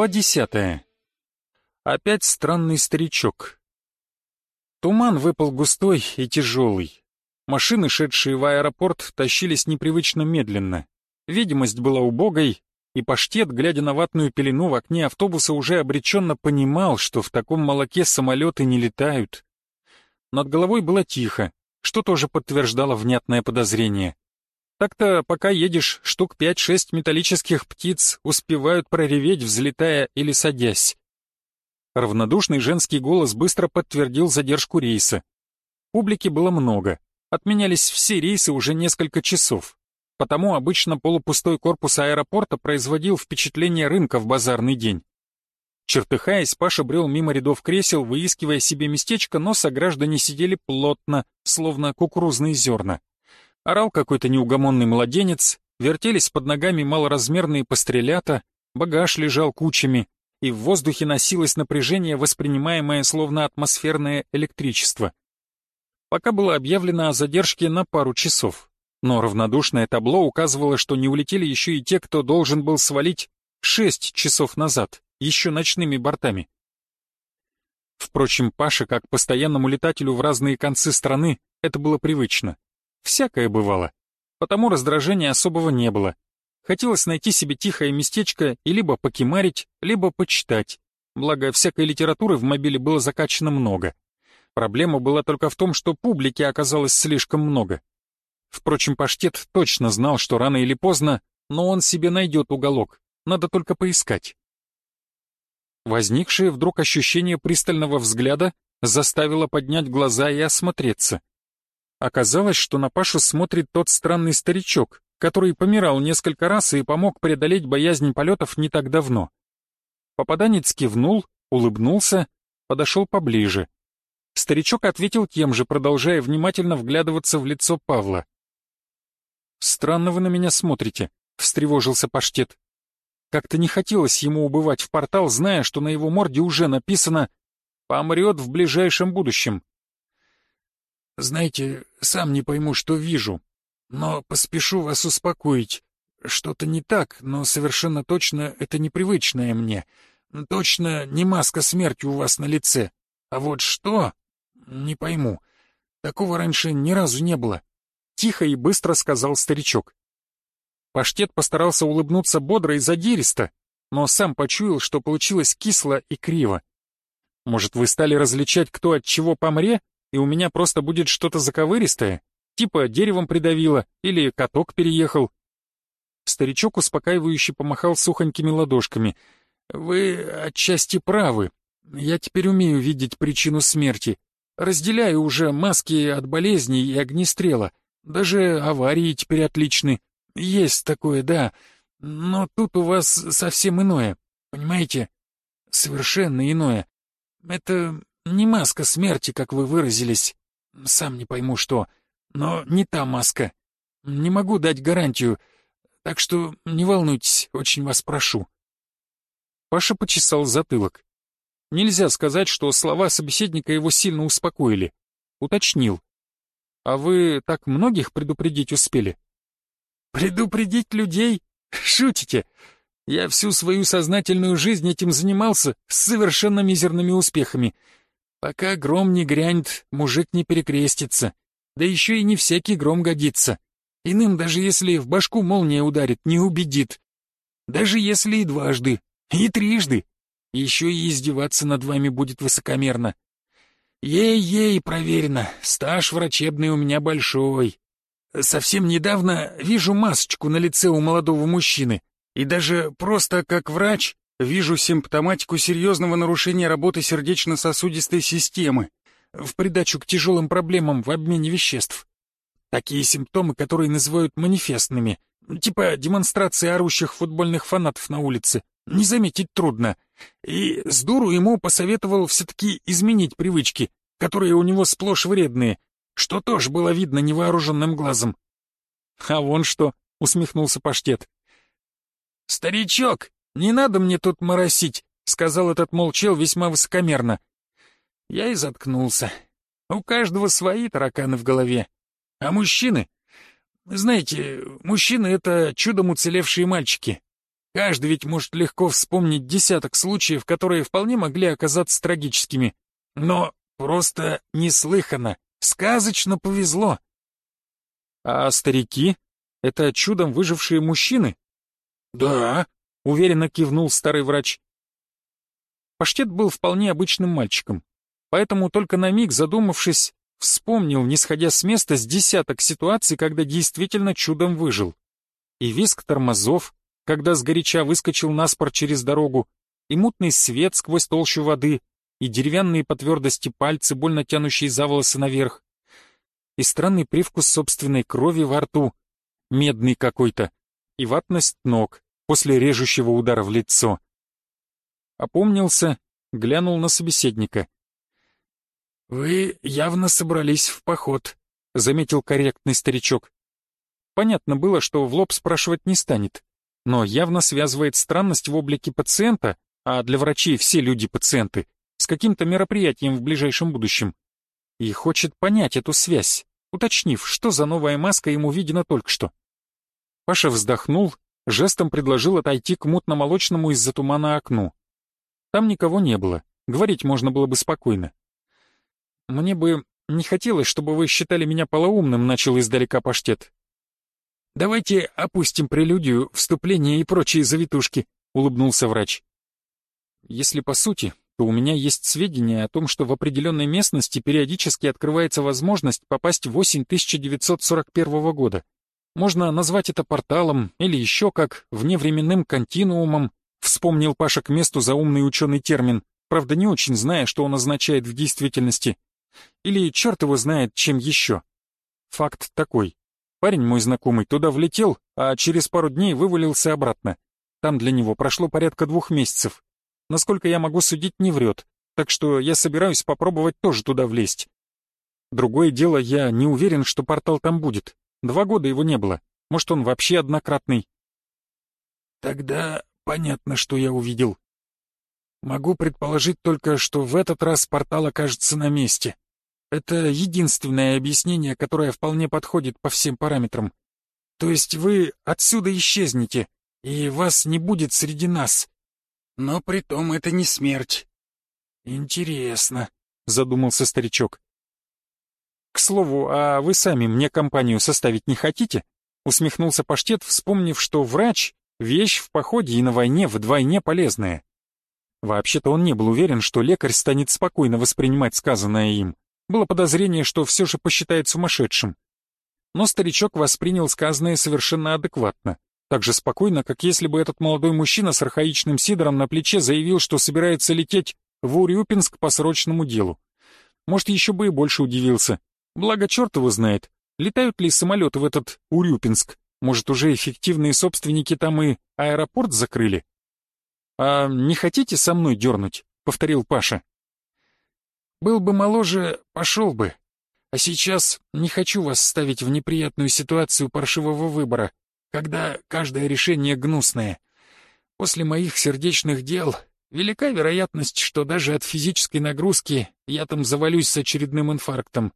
Глава десятая. Опять странный старичок. Туман выпал густой и тяжелый. Машины, шедшие в аэропорт, тащились непривычно медленно. Видимость была убогой, и паштет, глядя на ватную пелену в окне автобуса, уже обреченно понимал, что в таком молоке самолеты не летают. Над головой было тихо, что тоже подтверждало внятное подозрение. Так-то, пока едешь, штук пять-шесть металлических птиц успевают прореветь, взлетая или садясь. Равнодушный женский голос быстро подтвердил задержку рейса. Публики было много. Отменялись все рейсы уже несколько часов. Потому обычно полупустой корпус аэропорта производил впечатление рынка в базарный день. Чертыхаясь, Паша брел мимо рядов кресел, выискивая себе местечко, но сограждане сидели плотно, словно кукурузные зерна. Орал какой-то неугомонный младенец, вертелись под ногами малоразмерные пострелята, багаж лежал кучами, и в воздухе носилось напряжение, воспринимаемое словно атмосферное электричество. Пока было объявлено о задержке на пару часов, но равнодушное табло указывало, что не улетели еще и те, кто должен был свалить шесть часов назад, еще ночными бортами. Впрочем, Паше, как постоянному летателю в разные концы страны, это было привычно. Всякое бывало. Потому раздражения особого не было. Хотелось найти себе тихое местечко и либо покемарить, либо почитать. Благо, всякой литературы в мобиле было закачано много. Проблема была только в том, что публики оказалось слишком много. Впрочем, Паштет точно знал, что рано или поздно, но он себе найдет уголок. Надо только поискать. Возникшее вдруг ощущение пристального взгляда заставило поднять глаза и осмотреться. Оказалось, что на Пашу смотрит тот странный старичок, который помирал несколько раз и помог преодолеть боязнь полетов не так давно. Попаданец кивнул, улыбнулся, подошел поближе. Старичок ответил тем же, продолжая внимательно вглядываться в лицо Павла. «Странно вы на меня смотрите», — встревожился Паштет. Как-то не хотелось ему убывать в портал, зная, что на его морде уже написано «Помрет в ближайшем будущем». Знаете, сам не пойму, что вижу, но поспешу вас успокоить. Что-то не так, но совершенно точно это непривычное мне. Точно не маска смерти у вас на лице. А вот что? Не пойму. Такого раньше ни разу не было. Тихо и быстро сказал старичок. Паштет постарался улыбнуться бодро и задиристо, но сам почуял, что получилось кисло и криво. Может, вы стали различать, кто от чего помре? И у меня просто будет что-то заковыристое, типа деревом придавило или каток переехал. Старичок успокаивающе помахал сухонькими ладошками. «Вы отчасти правы. Я теперь умею видеть причину смерти. Разделяю уже маски от болезней и огнестрела. Даже аварии теперь отличны. Есть такое, да. Но тут у вас совсем иное, понимаете? Совершенно иное. Это не маска смерти, как вы выразились. Сам не пойму что, но не та маска. Не могу дать гарантию, так что не волнуйтесь, очень вас прошу. Паша почесал затылок. Нельзя сказать, что слова собеседника его сильно успокоили. Уточнил. «А вы так многих предупредить успели?» «Предупредить людей? Шутите? Я всю свою сознательную жизнь этим занимался с совершенно мизерными успехами. Пока гром не грянет, мужик не перекрестится. Да еще и не всякий гром годится. Иным, даже если в башку молния ударит, не убедит. Даже если и дважды, и трижды. Еще и издеваться над вами будет высокомерно. Ей-ей, проверено, стаж врачебный у меня большой. Совсем недавно вижу масочку на лице у молодого мужчины. И даже просто как врач Вижу симптоматику серьезного нарушения работы сердечно-сосудистой системы в придачу к тяжелым проблемам в обмене веществ. Такие симптомы, которые называют манифестными, типа демонстрации орущих футбольных фанатов на улице, не заметить трудно. И с дуру ему посоветовал все-таки изменить привычки, которые у него сплошь вредные, что тоже было видно невооруженным глазом. «А вон что!» — усмехнулся Паштет. «Старичок, «Не надо мне тут моросить», — сказал этот молчал весьма высокомерно. Я и заткнулся. У каждого свои тараканы в голове. А мужчины? Знаете, мужчины — это чудом уцелевшие мальчики. Каждый ведь может легко вспомнить десяток случаев, которые вполне могли оказаться трагическими. Но просто неслыханно, сказочно повезло. А старики? Это чудом выжившие мужчины? Да, уверенно кивнул старый врач. Паштет был вполне обычным мальчиком, поэтому только на миг задумавшись, вспомнил, не сходя с места, с десяток ситуаций, когда действительно чудом выжил. И виск тормозов, когда сгоряча выскочил наспор через дорогу, и мутный свет сквозь толщу воды, и деревянные по твердости пальцы, больно тянущие за волосы наверх, и странный привкус собственной крови во рту, медный какой-то, и ватность ног после режущего удара в лицо. Опомнился, глянул на собеседника. «Вы явно собрались в поход», — заметил корректный старичок. Понятно было, что в лоб спрашивать не станет, но явно связывает странность в облике пациента, а для врачей все люди пациенты, с каким-то мероприятием в ближайшем будущем. И хочет понять эту связь, уточнив, что за новая маска ему видена только что. Паша вздохнул, жестом предложил отойти к мутно-молочному из-за тумана окну. Там никого не было, говорить можно было бы спокойно. «Мне бы не хотелось, чтобы вы считали меня полоумным», — начал издалека паштет. «Давайте опустим прелюдию, вступление и прочие завитушки», — улыбнулся врач. «Если по сути, то у меня есть сведения о том, что в определенной местности периодически открывается возможность попасть в осень 1941 года. Можно назвать это порталом или еще как вневременным континуумом, вспомнил Паша к месту заумный ученый термин, правда не очень зная, что он означает в действительности. Или черт его знает, чем еще. Факт такой. Парень мой знакомый туда влетел, а через пару дней вывалился обратно. Там для него прошло порядка двух месяцев. Насколько я могу судить, не врет, так что я собираюсь попробовать тоже туда влезть. Другое дело, я не уверен, что портал там будет. Два года его не было. Может, он вообще однократный. Тогда понятно, что я увидел. Могу предположить только, что в этот раз портал окажется на месте. Это единственное объяснение, которое вполне подходит по всем параметрам. То есть вы отсюда исчезнете, и вас не будет среди нас. Но при том это не смерть. Интересно, задумался старичок. К слову, а вы сами мне компанию составить не хотите? Усмехнулся паштет, вспомнив, что врач — вещь в походе и на войне вдвойне полезная. Вообще-то он не был уверен, что лекарь станет спокойно воспринимать сказанное им. Было подозрение, что все же посчитает сумасшедшим. Но старичок воспринял сказанное совершенно адекватно так же спокойно, как если бы этот молодой мужчина с архаичным сидором на плече заявил, что собирается лететь в Урюпинск по срочному делу. Может, еще бы и больше удивился. Благо, черт его знает, летают ли самолеты в этот Урюпинск. Может, уже эффективные собственники там и аэропорт закрыли? «А не хотите со мной дернуть?» — повторил Паша. «Был бы моложе, пошел бы. А сейчас не хочу вас ставить в неприятную ситуацию паршивого выбора когда каждое решение гнусное. После моих сердечных дел велика вероятность, что даже от физической нагрузки я там завалюсь с очередным инфарктом.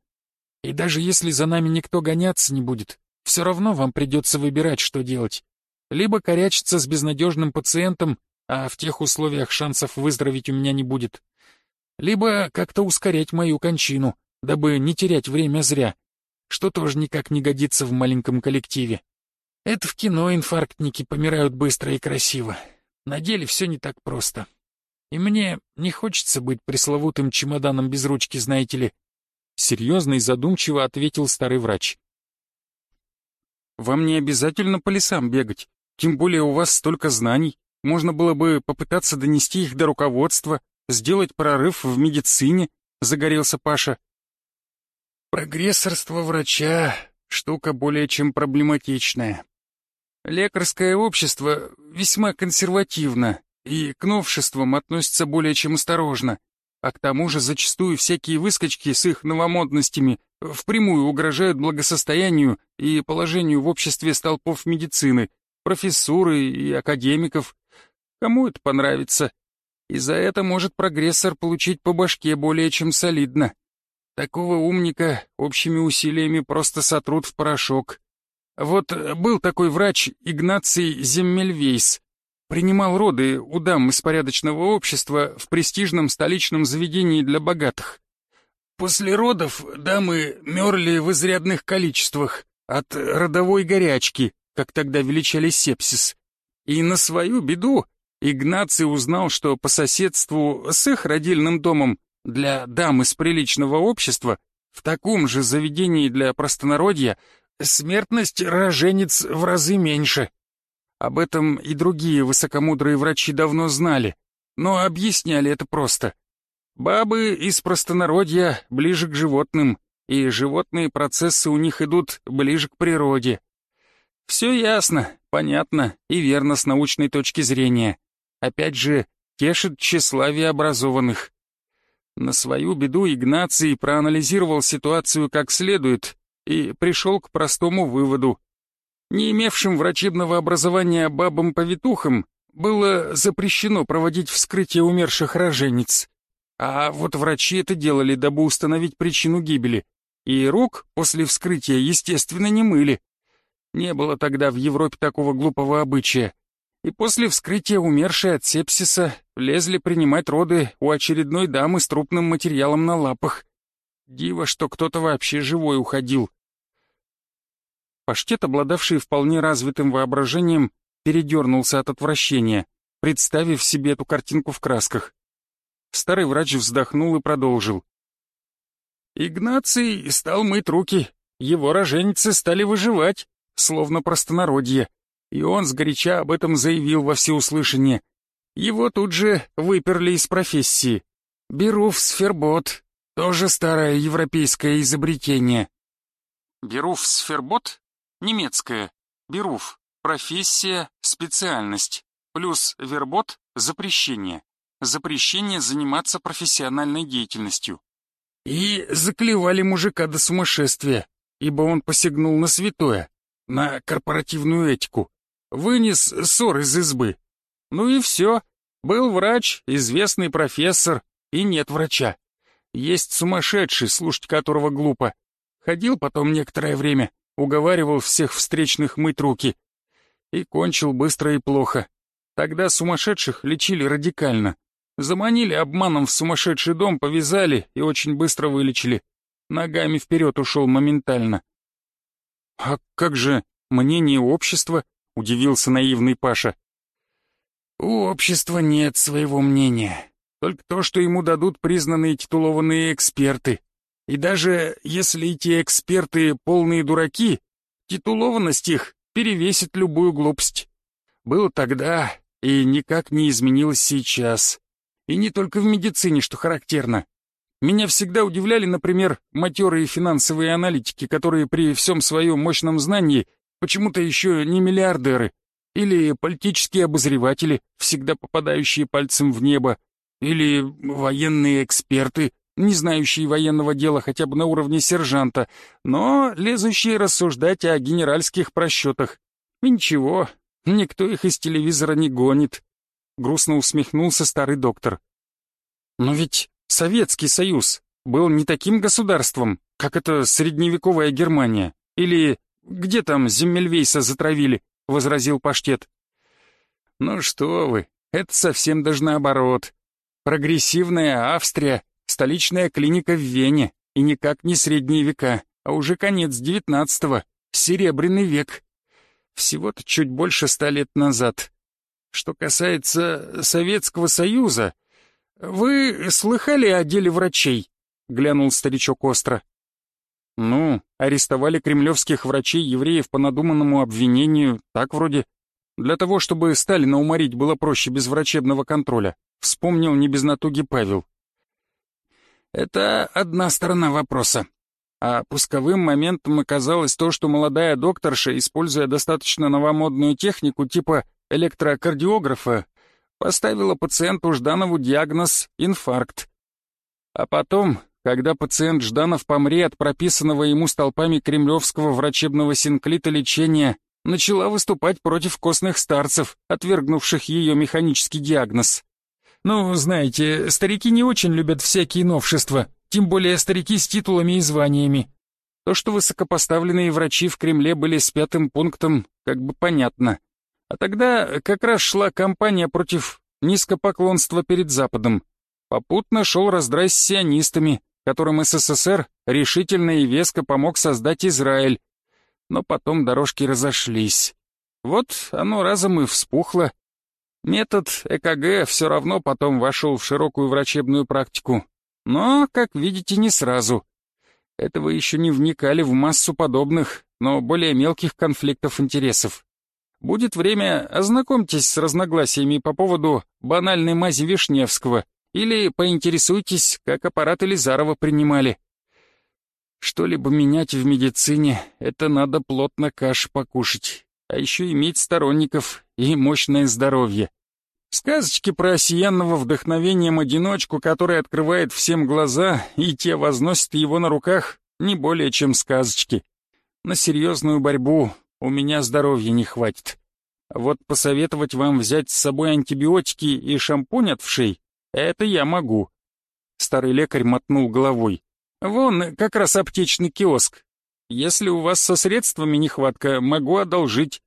И даже если за нами никто гоняться не будет, все равно вам придется выбирать, что делать. Либо корячиться с безнадежным пациентом, а в тех условиях шансов выздороветь у меня не будет. Либо как-то ускорять мою кончину, дабы не терять время зря, что тоже никак не годится в маленьком коллективе. Это в кино инфарктники помирают быстро и красиво. На деле все не так просто. И мне не хочется быть пресловутым чемоданом без ручки, знаете ли. Серьезно и задумчиво ответил старый врач. Вам не обязательно по лесам бегать, тем более у вас столько знаний. Можно было бы попытаться донести их до руководства, сделать прорыв в медицине, загорелся Паша. Прогрессорство врача — штука более чем проблематичная. Лекарское общество весьма консервативно и к новшествам относится более чем осторожно, а к тому же зачастую всякие выскочки с их новомодностями впрямую угрожают благосостоянию и положению в обществе столпов медицины, профессуры и академиков. Кому это понравится? И за это может прогрессор получить по башке более чем солидно. Такого умника общими усилиями просто сотрут в порошок. Вот был такой врач Игнаций Земмельвейс. Принимал роды у дам из порядочного общества в престижном столичном заведении для богатых. После родов дамы мерли в изрядных количествах от родовой горячки, как тогда величали сепсис. И на свою беду Игнаций узнал, что по соседству с их родильным домом для дам из приличного общества в таком же заведении для простонародья смертность роженец в разы меньше. Об этом и другие высокомудрые врачи давно знали, но объясняли это просто. Бабы из простонародья ближе к животным, и животные процессы у них идут ближе к природе. Все ясно, понятно и верно с научной точки зрения. Опять же, тешит тщеславие образованных. На свою беду Игнаций проанализировал ситуацию как следует и пришел к простому выводу. Не имевшим врачебного образования бабам-повитухам было запрещено проводить вскрытие умерших рожениц. А вот врачи это делали, дабы установить причину гибели. И рук после вскрытия, естественно, не мыли. Не было тогда в Европе такого глупого обычая и после вскрытия умершей от сепсиса лезли принимать роды у очередной дамы с трупным материалом на лапах. Диво, что кто-то вообще живой уходил. Паштет, обладавший вполне развитым воображением, передернулся от отвращения, представив себе эту картинку в красках. Старый врач вздохнул и продолжил. Игнаций стал мыть руки, его роженицы стали выживать, словно простонародье и он сгоряча об этом заявил во всеуслышание. Его тут же выперли из профессии. Беруф сфербот, тоже старое европейское изобретение. Беруф сфербот — немецкое. Беруф — профессия, специальность. Плюс вербот — запрещение. Запрещение заниматься профессиональной деятельностью. И заклевали мужика до сумасшествия, ибо он посягнул на святое, на корпоративную этику вынес ссор из избы. Ну и все. Был врач, известный профессор, и нет врача. Есть сумасшедший, слушать которого глупо. Ходил потом некоторое время, уговаривал всех встречных мыть руки. И кончил быстро и плохо. Тогда сумасшедших лечили радикально. Заманили обманом в сумасшедший дом, повязали и очень быстро вылечили. Ногами вперед ушел моментально. А как же мнение общества? — удивился наивный Паша. «У общества нет своего мнения. Только то, что ему дадут признанные титулованные эксперты. И даже если эти эксперты полные дураки, титулованность их перевесит любую глупость. Было тогда и никак не изменилось сейчас. И не только в медицине, что характерно. Меня всегда удивляли, например, матерые финансовые аналитики, которые при всем своем мощном знании почему-то еще не миллиардеры, или политические обозреватели, всегда попадающие пальцем в небо, или военные эксперты, не знающие военного дела хотя бы на уровне сержанта, но лезущие рассуждать о генеральских просчетах. И ничего, никто их из телевизора не гонит. Грустно усмехнулся старый доктор. Но ведь Советский Союз был не таким государством, как это средневековая Германия, или где там Земельвейса затравили?» — возразил Паштет. «Ну что вы, это совсем даже наоборот. Прогрессивная Австрия, столичная клиника в Вене, и никак не средние века, а уже конец девятнадцатого, серебряный век. Всего-то чуть больше ста лет назад. Что касается Советского Союза, вы слыхали о деле врачей?» — глянул старичок остро. Ну, арестовали кремлевских врачей-евреев по надуманному обвинению, так вроде. Для того, чтобы Сталина уморить было проще без врачебного контроля, вспомнил не без натуги Павел. Это одна сторона вопроса. А пусковым моментом оказалось то, что молодая докторша, используя достаточно новомодную технику типа электрокардиографа, поставила пациенту Жданову диагноз «инфаркт». А потом когда пациент Жданов помре от прописанного ему столпами кремлевского врачебного синклита лечения, начала выступать против костных старцев, отвергнувших ее механический диагноз. Ну, знаете, старики не очень любят всякие новшества, тем более старики с титулами и званиями. То, что высокопоставленные врачи в Кремле были с пятым пунктом, как бы понятно. А тогда как раз шла кампания против низкопоклонства перед Западом. Попутно шел раздрай с сионистами, которым СССР решительно и веско помог создать Израиль. Но потом дорожки разошлись. Вот оно разом и вспухло. Метод ЭКГ все равно потом вошел в широкую врачебную практику. Но, как видите, не сразу. Это вы еще не вникали в массу подобных, но более мелких конфликтов интересов. Будет время, ознакомьтесь с разногласиями по поводу банальной мази Вишневского или поинтересуйтесь, как аппарат Элизарова принимали. Что-либо менять в медицине — это надо плотно каш покушать, а еще иметь сторонников и мощное здоровье. Сказочки про осиянного вдохновением одиночку, который открывает всем глаза, и те возносят его на руках, не более чем сказочки. На серьезную борьбу у меня здоровья не хватит. Вот посоветовать вам взять с собой антибиотики и шампунь от вшей — это я могу. Старый лекарь мотнул головой. Вон, как раз аптечный киоск. Если у вас со средствами нехватка, могу одолжить.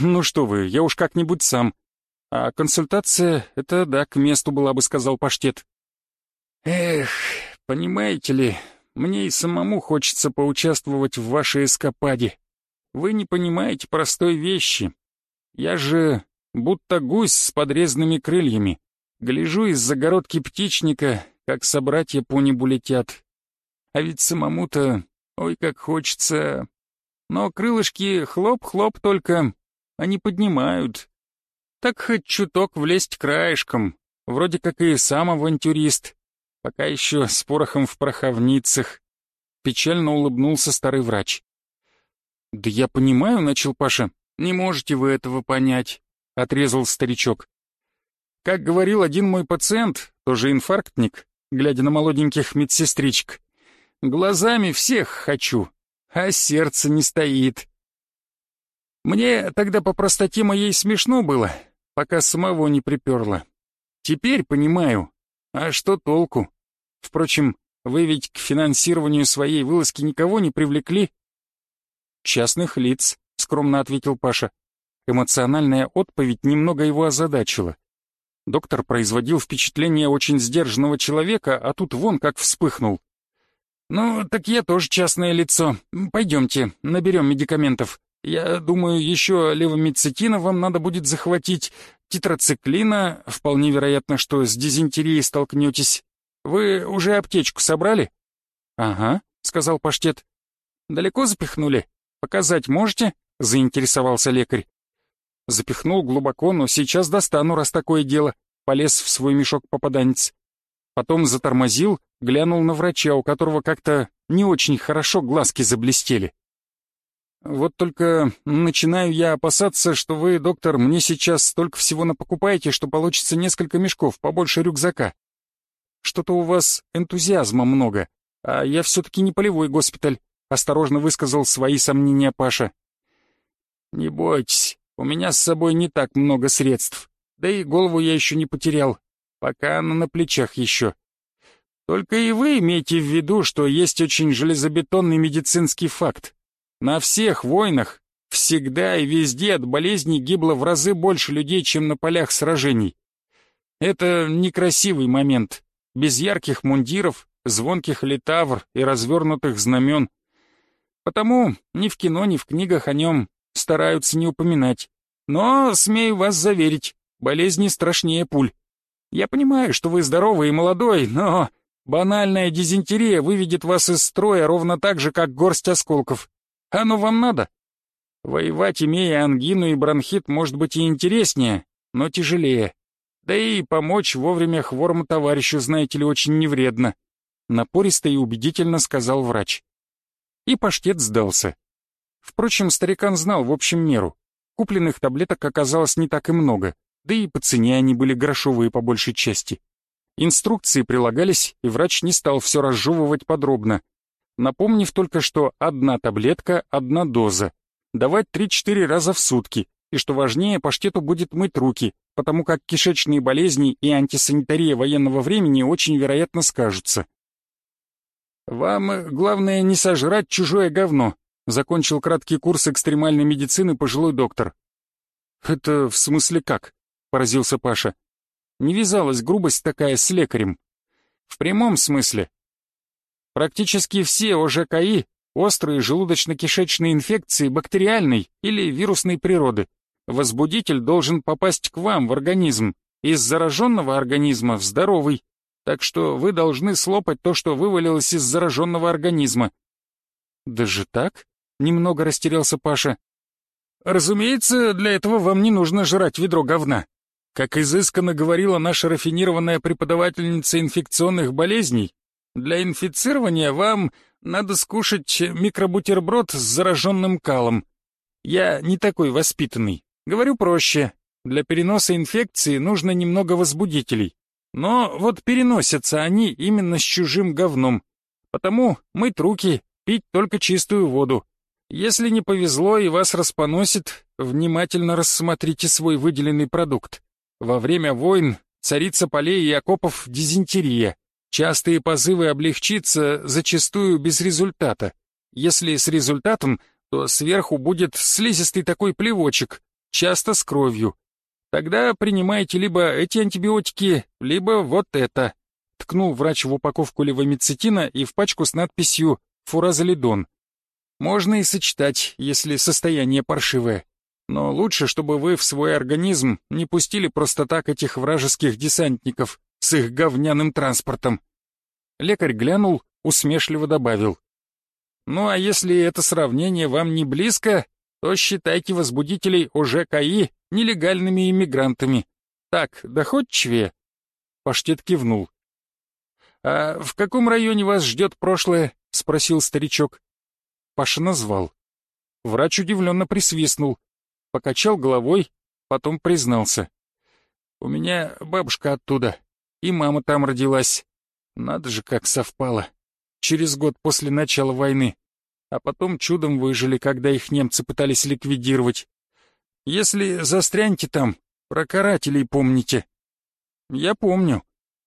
Ну что вы, я уж как-нибудь сам. А консультация — это да, к месту была бы, сказал паштет. Эх, понимаете ли, мне и самому хочется поучаствовать в вашей эскападе. Вы не понимаете простой вещи. Я же будто гусь с подрезанными крыльями. Гляжу из загородки птичника, как собратья по небу летят. А ведь самому-то, ой, как хочется. Но крылышки хлоп-хлоп только, они поднимают, так хоть чуток влезть краешком, вроде как и сам авантюрист, пока еще с порохом в пороховницах. Печально улыбнулся старый врач. «Да я понимаю», — начал Паша. «Не можете вы этого понять», — отрезал старичок. «Как говорил один мой пациент, тоже инфарктник, глядя на молоденьких медсестричек, глазами всех хочу, а сердце не стоит». Мне тогда по простоте моей смешно было, пока самого не приперло. Теперь понимаю. А что толку? Впрочем, вы ведь к финансированию своей вылазки никого не привлекли? Частных лиц, скромно ответил Паша. Эмоциональная отповедь немного его озадачила. Доктор производил впечатление очень сдержанного человека, а тут вон как вспыхнул. «Ну, так я тоже частное лицо. Пойдемте, наберем медикаментов. Я думаю, еще левомицетина вам надо будет захватить, тетрациклина, вполне вероятно, что с дизентерией столкнетесь. Вы уже аптечку собрали?» «Ага», — сказал паштет. «Далеко запихнули? Показать можете?» — заинтересовался лекарь. Запихнул глубоко, но сейчас достану, раз такое дело. Полез в свой мешок попаданец. Потом затормозил, глянул на врача, у которого как-то не очень хорошо глазки заблестели. Вот только начинаю я опасаться, что вы, доктор, мне сейчас столько всего напокупаете, что получится несколько мешков, побольше рюкзака. Что-то у вас энтузиазма много, а я все-таки не полевой госпиталь», — осторожно высказал свои сомнения Паша. «Не бойтесь, у меня с собой не так много средств, да и голову я еще не потерял, пока она на плечах еще. Только и вы имейте в виду, что есть очень железобетонный медицинский факт. На всех войнах всегда и везде от болезней гибло в разы больше людей, чем на полях сражений. Это некрасивый момент, без ярких мундиров, звонких литавр и развернутых знамен. Потому ни в кино, ни в книгах о нем стараются не упоминать. Но, смею вас заверить, болезни страшнее пуль. Я понимаю, что вы здоровый и молодой, но банальная дизентерия выведет вас из строя ровно так же, как горсть осколков. Оно вам надо? Воевать, имея ангину и бронхит, может быть и интереснее, но тяжелее. Да и помочь вовремя хворому товарищу, знаете ли, очень невредно. Напористо и убедительно сказал врач. И паштет сдался. Впрочем, старикан знал в общем меру. Купленных таблеток оказалось не так и много, да и по цене они были грошовые по большей части. Инструкции прилагались, и врач не стал все разжевывать подробно, напомнив только, что одна таблетка — одна доза, давать 3-4 раза в сутки, и что важнее, паштету будет мыть руки, потому как кишечные болезни и антисанитария военного времени очень вероятно скажутся. «Вам э, главное не сожрать чужое говно», — закончил краткий курс экстремальной медицины пожилой доктор. «Это в смысле как?» — поразился Паша. «Не вязалась грубость такая с лекарем». «В прямом смысле. Практически все ОЖКИ — острые желудочно-кишечные инфекции бактериальной или вирусной природы. Возбудитель должен попасть к вам в организм, из зараженного организма в здоровый, так что вы должны слопать то, что вывалилось из зараженного организма». «Даже так?» — немного растерялся Паша. «Разумеется, для этого вам не нужно жрать ведро говна. Как изысканно говорила наша рафинированная преподавательница инфекционных болезней, для инфицирования вам надо скушать микробутерброд с зараженным калом. Я не такой воспитанный. Говорю проще. Для переноса инфекции нужно немного возбудителей. Но вот переносятся они именно с чужим говном. Потому мыть руки, пить только чистую воду. Если не повезло и вас распоносит, внимательно рассмотрите свой выделенный продукт. Во время войн царица полей и окопов дизентерия. Частые позывы облегчиться зачастую без результата. Если с результатом, то сверху будет слизистый такой плевочек, часто с кровью. Тогда принимайте либо эти антибиотики, либо вот это. Ткнул врач в упаковку левомицетина и в пачку с надписью «Фуразолидон». Можно и сочетать, если состояние паршивое. Но лучше, чтобы вы в свой организм не пустили просто так этих вражеских десантников с их говняным транспортом. Лекарь глянул, усмешливо добавил. Ну а если это сравнение вам не близко, то считайте возбудителей ОЖКИ нелегальными иммигрантами. Так, доходчивее?» Паштет кивнул. «А в каком районе вас ждет прошлое?» — спросил старичок. Паша назвал. Врач удивленно присвистнул, покачал головой, потом признался. «У меня бабушка оттуда, и мама там родилась. Надо же, как совпало. Через год после начала войны а потом чудом выжили, когда их немцы пытались ликвидировать. Если застряньте там, про карателей помните. Я помню.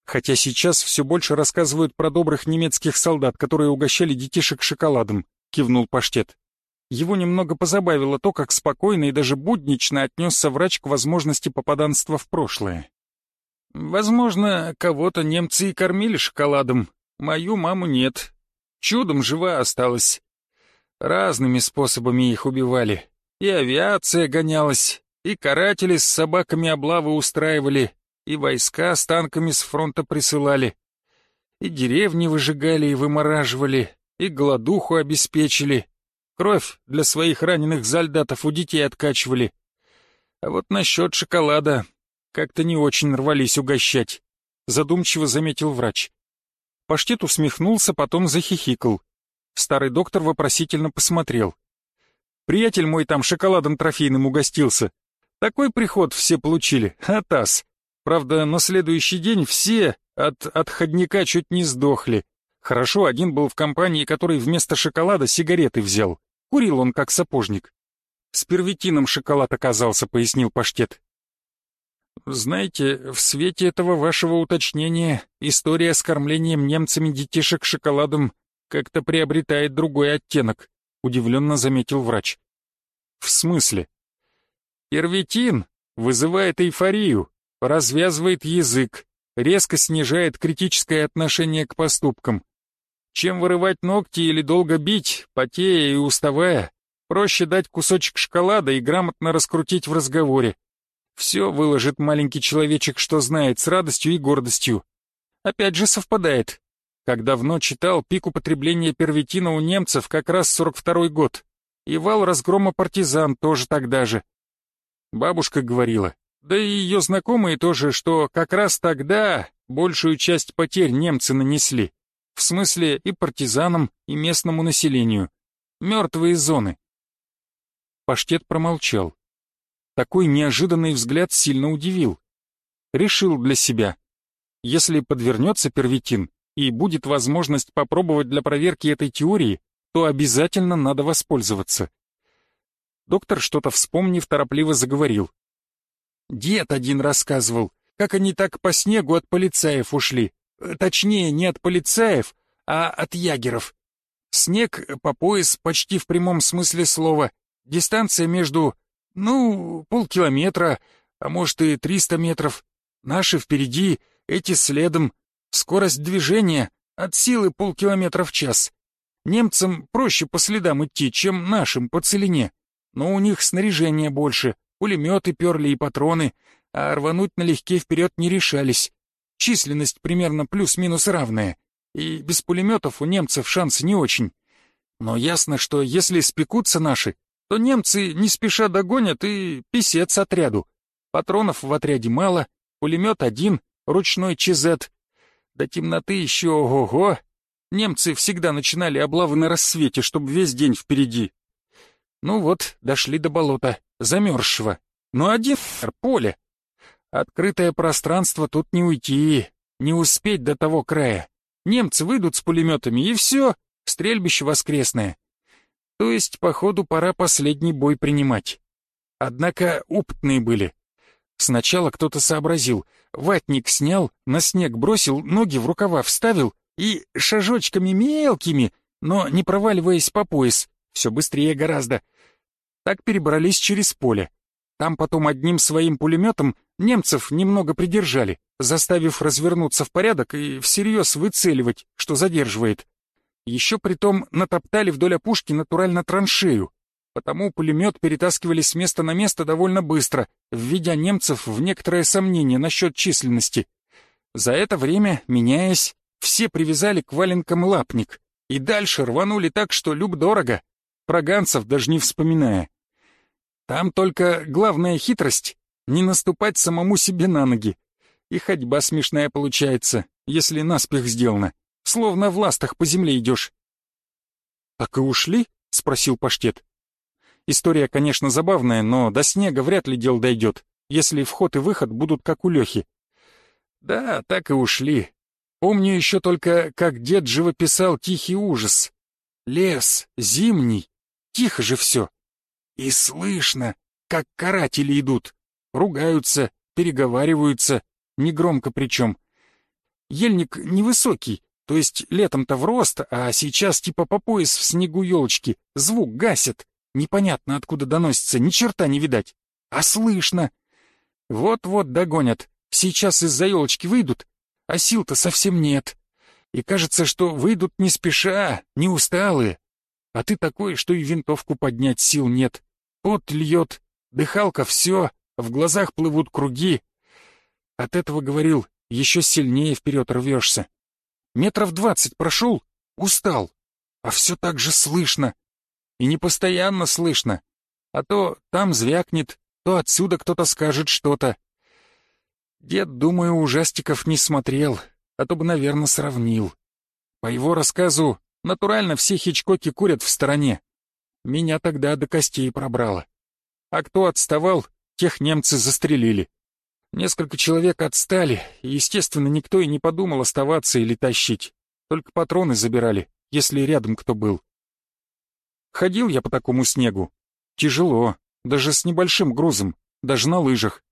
Хотя сейчас все больше рассказывают про добрых немецких солдат, которые угощали детишек шоколадом, кивнул Паштет. Его немного позабавило то, как спокойно и даже буднично отнесся врач к возможности попаданства в прошлое. Возможно, кого-то немцы и кормили шоколадом, мою маму нет. Чудом жива осталась. Разными способами их убивали. И авиация гонялась, и каратели с собаками облавы устраивали, и войска с танками с фронта присылали, и деревни выжигали и вымораживали, и голодуху обеспечили, кровь для своих раненых солдатов у детей откачивали. А вот насчет шоколада как-то не очень рвались угощать, задумчиво заметил врач. Паштет усмехнулся, потом захихикал. Старый доктор вопросительно посмотрел. «Приятель мой там шоколадом трофейным угостился. Такой приход все получили, атас. Правда, на следующий день все от отходника чуть не сдохли. Хорошо, один был в компании, который вместо шоколада сигареты взял. Курил он как сапожник. С первитином шоколад оказался, пояснил паштет. Знаете, в свете этого вашего уточнения история с кормлением немцами детишек шоколадом как-то приобретает другой оттенок», — удивленно заметил врач. «В смысле?» «Первитин вызывает эйфорию, развязывает язык, резко снижает критическое отношение к поступкам. Чем вырывать ногти или долго бить, потея и уставая, проще дать кусочек шоколада и грамотно раскрутить в разговоре. Все выложит маленький человечек, что знает, с радостью и гордостью. Опять же совпадает. Как давно читал, пик употребления первитина у немцев как раз 42-й год. И вал разгрома партизан тоже тогда же. Бабушка говорила, да и ее знакомые тоже, что как раз тогда большую часть потерь немцы нанесли. В смысле и партизанам, и местному населению. Мертвые зоны. Паштет промолчал. Такой неожиданный взгляд сильно удивил. Решил для себя. Если подвернется первитин, и будет возможность попробовать для проверки этой теории, то обязательно надо воспользоваться. Доктор, что-то вспомнив, торопливо заговорил. Дед один рассказывал, как они так по снегу от полицаев ушли. Точнее, не от полицаев, а от ягеров. Снег по пояс почти в прямом смысле слова. Дистанция между Ну, полкилометра, а может и триста метров. Наши впереди, эти следом. Скорость движения от силы полкилометра в час. Немцам проще по следам идти, чем нашим по целине. Но у них снаряжение больше, пулеметы перли и патроны, а рвануть налегке вперед не решались. Численность примерно плюс-минус равная, и без пулеметов у немцев шанс не очень. Но ясно, что если спекутся наши, то немцы не спеша догонят и писец отряду. Патронов в отряде мало, пулемет один, ручной ЧЗ. До темноты еще ого-го. Немцы всегда начинали облавы на рассвете, чтобы весь день впереди. Ну вот, дошли до болота, замерзшего. Но один поле. Открытое пространство тут не уйти, не успеть до того края. Немцы выйдут с пулеметами, и все, стрельбище воскресное. То есть, походу, пора последний бой принимать. Однако опытные были. Сначала кто-то сообразил, ватник снял, на снег бросил, ноги в рукава вставил и шажочками мелкими, но не проваливаясь по пояс, все быстрее гораздо. Так перебрались через поле. Там потом одним своим пулеметом немцев немного придержали, заставив развернуться в порядок и всерьез выцеливать, что задерживает. Еще притом натоптали вдоль опушки натурально траншею, потому пулемет перетаскивали с места на место довольно быстро, введя немцев в некоторое сомнение насчет численности. За это время, меняясь, все привязали к валенкам лапник и дальше рванули так, что люб-дорого, проганцев даже не вспоминая. Там только главная хитрость — не наступать самому себе на ноги. И ходьба смешная получается, если наспех сделано. Словно в ластах по земле идешь. «Так и ушли?» — спросил паштет. История, конечно, забавная, но до снега вряд ли дел дойдет, если вход и выход будут как у Лехи. Да, так и ушли. Помню еще только, как дед живописал тихий ужас. Лес, зимний, тихо же все. И слышно, как каратели идут, ругаются, переговариваются, негромко причем. Ельник невысокий, то есть летом-то в рост, а сейчас типа по пояс в снегу елочки, звук гасит. Непонятно, откуда доносится, ни черта не видать. А слышно. Вот-вот догонят. Сейчас из-за елочки выйдут, а сил-то совсем нет. И кажется, что выйдут не спеша, не усталые. А ты такой, что и винтовку поднять сил нет. Пот льет, дыхалка все, в глазах плывут круги. От этого, говорил, еще сильнее вперед рвешься. Метров двадцать прошел, устал, а все так же слышно. И не постоянно слышно. А то там звякнет, то отсюда кто-то скажет что-то. Дед, думаю, ужастиков не смотрел, а то бы, наверное, сравнил. По его рассказу, натурально все хичкоки курят в стороне, меня тогда до костей пробрало. А кто отставал, тех немцы застрелили. Несколько человек отстали, и, естественно, никто и не подумал оставаться или тащить. Только патроны забирали, если рядом кто был. Ходил я по такому снегу. Тяжело, даже с небольшим грузом, даже на лыжах.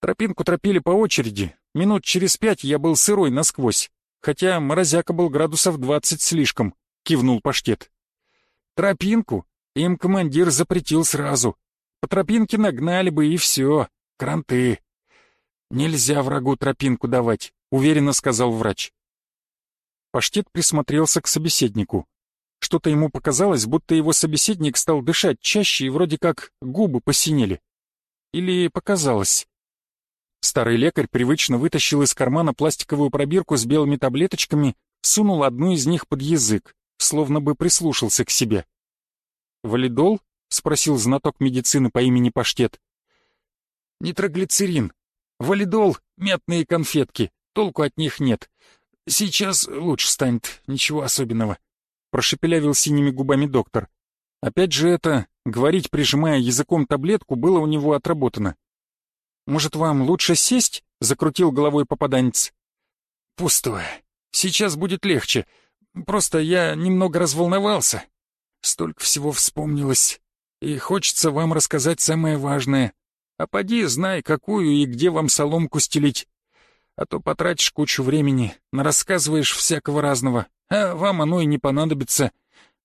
Тропинку тропили по очереди, минут через пять я был сырой насквозь, хотя морозяка был градусов двадцать слишком, кивнул паштет. Тропинку им командир запретил сразу. По тропинке нагнали бы и все, кранты. Нельзя врагу тропинку давать, уверенно сказал врач. Паштет присмотрелся к собеседнику. Что-то ему показалось, будто его собеседник стал дышать чаще и вроде как губы посинели. Или показалось. Старый лекарь привычно вытащил из кармана пластиковую пробирку с белыми таблеточками, сунул одну из них под язык, словно бы прислушался к себе. «Валидол?» — спросил знаток медицины по имени Паштет. «Нитроглицерин. Валидол — мятные конфетки. Толку от них нет. Сейчас лучше станет, ничего особенного», — прошепелявил синими губами доктор. Опять же это, говорить, прижимая языком таблетку, было у него отработано. «Может, вам лучше сесть?» — закрутил головой попаданец. «Пустое. Сейчас будет легче. Просто я немного разволновался. Столько всего вспомнилось. И хочется вам рассказать самое важное. А поди, знай, какую и где вам соломку стелить. А то потратишь кучу времени, нарассказываешь всякого разного, а вам оно и не понадобится.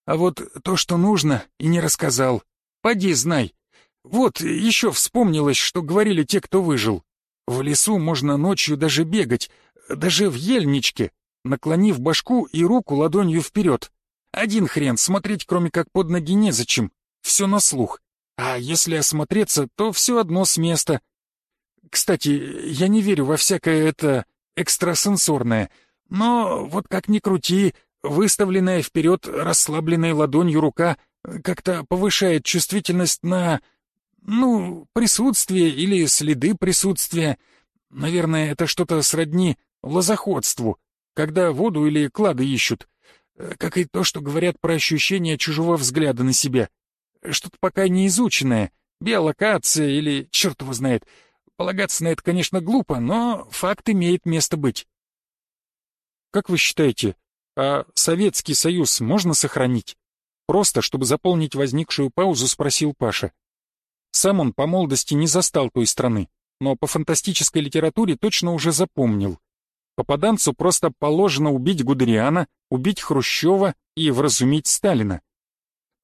А вот то, что нужно, и не рассказал. Поди, знай. вот, еще вспомнилось, что говорили те, кто выжил. В лесу можно ночью даже бегать, даже в ельничке, наклонив башку и руку ладонью вперед. Один хрен, смотреть кроме как под ноги незачем, все на слух. А если осмотреться, то все одно с места. Кстати, я не верю во всякое это экстрасенсорное, но вот как ни крути, выставленная вперед расслабленной ладонью рука как-то повышает чувствительность на, ну, присутствие или следы присутствия. Наверное, это что-то сродни лозоходству, когда воду или клады ищут. Как и то, что говорят про ощущение чужого взгляда на себя. Что-то пока не изученное, биолокация или черт его знает. Полагаться на это, конечно, глупо, но факт имеет место быть. Как вы считаете, а Советский Союз можно сохранить? Просто, чтобы заполнить возникшую паузу, спросил Паша. Сам он по молодости не застал той страны, но по фантастической литературе точно уже запомнил. Попаданцу просто положено убить Гудериана, убить Хрущева и вразумить Сталина.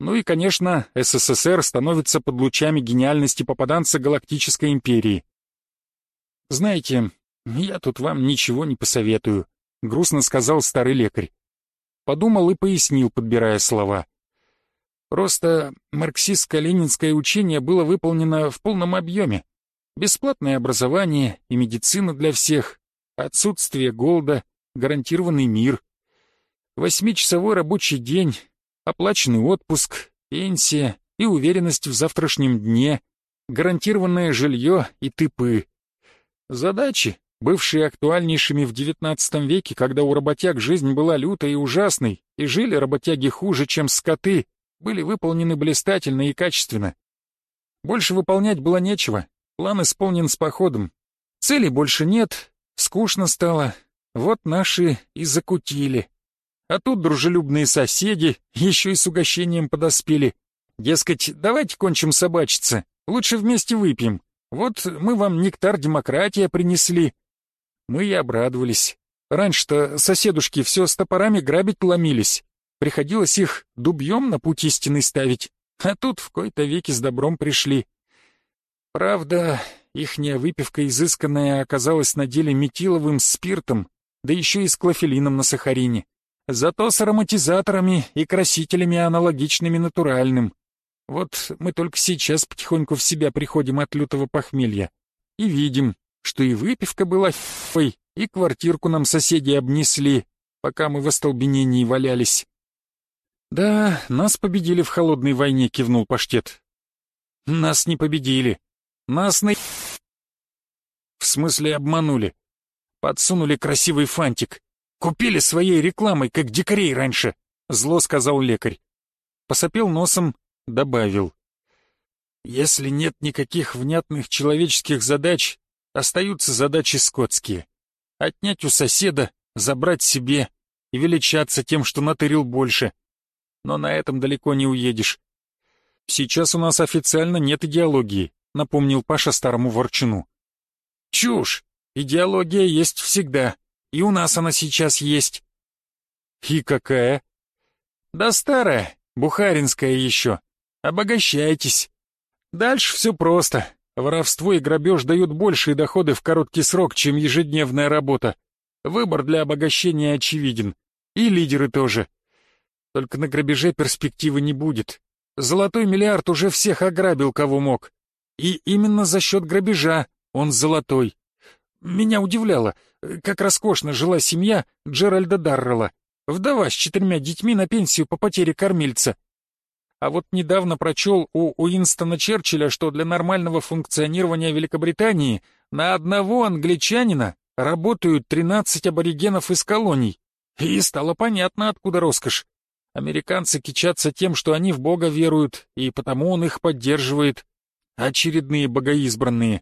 Ну и, конечно, СССР становится под лучами гениальности попаданца Галактической империи. «Знаете, я тут вам ничего не посоветую», — грустно сказал старый лекарь. Подумал и пояснил, подбирая слова. Просто марксистско-ленинское учение было выполнено в полном объеме. Бесплатное образование и медицина для всех, отсутствие голода, гарантированный мир. Восьмичасовой рабочий день, оплаченный отпуск, пенсия и уверенность в завтрашнем дне, гарантированное жилье и тыпы. Задачи, бывшие актуальнейшими в XIX веке, когда у работяг жизнь была лютой и ужасной, и жили работяги хуже, чем скоты, были выполнены блистательно и качественно. Больше выполнять было нечего, план исполнен с походом. Целей больше нет, скучно стало, вот наши и закутили. А тут дружелюбные соседи еще и с угощением подоспели. Дескать, давайте кончим собачиться, лучше вместе выпьем. Вот мы вам нектар демократия принесли. Мы и обрадовались. Раньше-то соседушки все с топорами грабить ломились. Приходилось их дубьем на путь истины ставить. А тут в кои-то веки с добром пришли. Правда, ихняя выпивка изысканная оказалась на деле метиловым спиртом, да еще и с клофелином на сахарине. Зато с ароматизаторами и красителями аналогичными натуральным. Вот мы только сейчас потихоньку в себя приходим от лютого похмелья и видим, что и выпивка была фой, и квартирку нам соседи обнесли, пока мы в остолбенении валялись. «Да, нас победили в холодной войне», — кивнул Паштет. «Нас не победили. Нас на...» «В смысле обманули. Подсунули красивый фантик. Купили своей рекламой, как дикарей раньше», — зло сказал лекарь. Посопел носом, добавил. «Если нет никаких внятных человеческих задач, остаются задачи скотские. Отнять у соседа, забрать себе и величаться тем, что натырил больше. Но на этом далеко не уедешь. Сейчас у нас официально нет идеологии», — напомнил Паша старому ворчуну. «Чушь! Идеология есть всегда, и у нас она сейчас есть». «И какая?» «Да старая, бухаринская еще. Обогащайтесь. Дальше все просто. Воровство и грабеж дают большие доходы в короткий срок, чем ежедневная работа. Выбор для обогащения очевиден. И лидеры тоже. Только на грабеже перспективы не будет. Золотой миллиард уже всех ограбил, кого мог. И именно за счет грабежа он золотой. Меня удивляло, как роскошно жила семья Джеральда Даррелла. Вдова с четырьмя детьми на пенсию по потере кормильца. А вот недавно прочел у Уинстона Черчилля, что для нормального функционирования Великобритании на одного англичанина работают 13 аборигенов из колоний. И стало понятно, откуда роскошь. Американцы кичатся тем, что они в Бога веруют, и потому он их поддерживает. Очередные богоизбранные.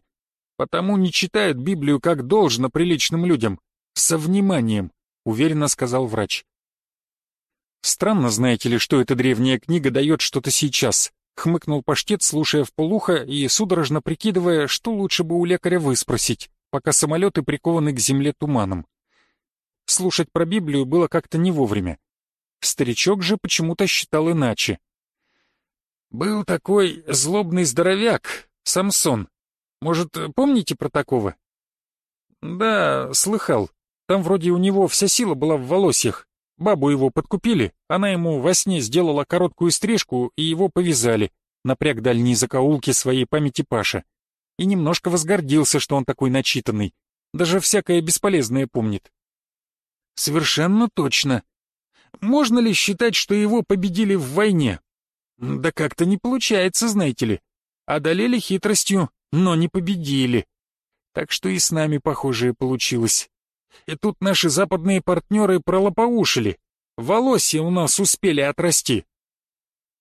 Потому не читают Библию как должно приличным людям. Со вниманием, уверенно сказал врач. «Странно, знаете ли, что эта древняя книга дает что-то сейчас», — хмыкнул паштет, слушая в полухо и судорожно прикидывая, что лучше бы у лекаря выспросить, пока самолеты прикованы к земле туманом. Слушать про Библию было как-то не вовремя. Старичок же почему-то считал иначе. Был такой злобный здоровяк, Самсон. Может, помните про такого? Да, слыхал. Там вроде у него вся сила была в волосьях. Бабу его подкупили, она ему во сне сделала короткую стрижку и его повязали. Напряг дальние закоулки своей памяти Паша. И немножко возгордился, что он такой начитанный. Даже всякое бесполезное помнит. Совершенно точно. Можно ли считать, что его победили в войне? Да как-то не получается, знаете ли. Одолели хитростью, но не победили. Так что и с нами похожее получилось. И тут наши западные партнеры пролопоушили. Волосья у нас успели отрасти.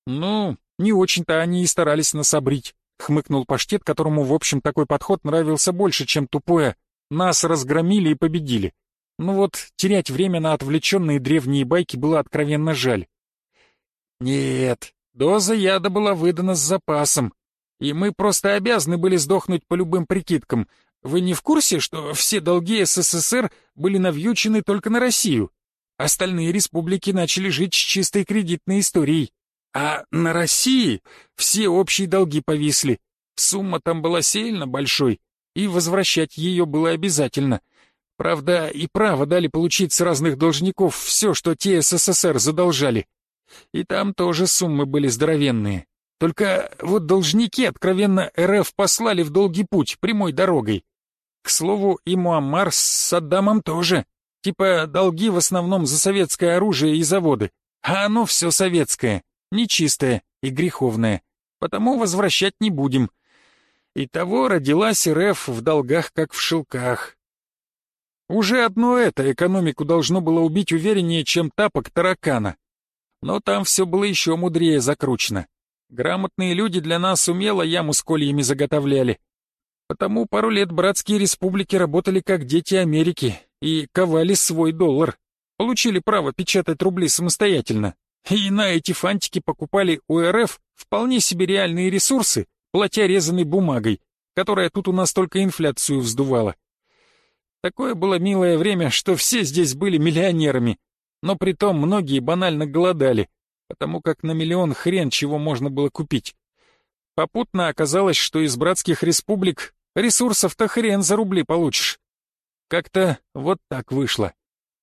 Ну, не очень-то они и старались нас обрить, хмыкнул паштет, которому, в общем, такой подход нравился больше, чем тупое. Нас разгромили и победили. Ну вот, терять время на отвлеченные древние байки было откровенно жаль. Нет, доза яда была выдана с запасом, и мы просто обязаны были сдохнуть по любым прикидкам, вы не в курсе, что все долги СССР были навьючены только на Россию? Остальные республики начали жить с чистой кредитной историей. А на России все общие долги повисли. Сумма там была сильно большой, и возвращать ее было обязательно. Правда, и право дали получить с разных должников все, что те СССР задолжали. И там тоже суммы были здоровенные. Только вот должники откровенно РФ послали в долгий путь прямой дорогой. К слову, и Муаммар с Саддамом тоже. Типа долги в основном за советское оружие и заводы. А оно все советское, нечистое и греховное. Потому возвращать не будем. Итого родилась РФ в долгах, как в шелках. Уже одно это экономику должно было убить увереннее, чем тапок таракана. Но там все было еще мудрее закручено. Грамотные люди для нас умело яму с кольями заготовляли. Потому пару лет братские республики работали как дети Америки и ковали свой доллар. Получили право печатать рубли самостоятельно. И на эти фантики покупали у РФ вполне себе реальные ресурсы, платя резаной бумагой, которая тут у нас только инфляцию вздувала. Такое было милое время, что все здесь были миллионерами, но при том многие банально голодали, потому как на миллион хрен чего можно было купить. Попутно оказалось, что из братских республик Ресурсов-то хрен за рубли получишь. Как-то вот так вышло.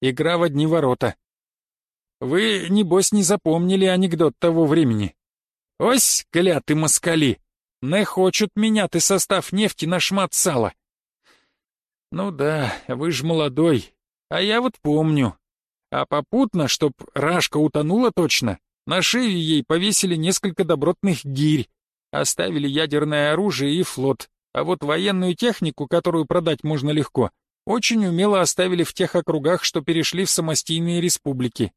Игра в одни ворота. Вы, небось, не запомнили анекдот того времени. Ось, кляты москали, не хочут менять и состав нефти на шмат сала. Ну да, вы ж молодой, а я вот помню. А попутно, чтоб Рашка утонула точно, на шею ей повесили несколько добротных гирь, оставили ядерное оружие и флот, а вот военную технику, которую продать можно легко, очень умело оставили в тех округах, что перешли в самостийные республики.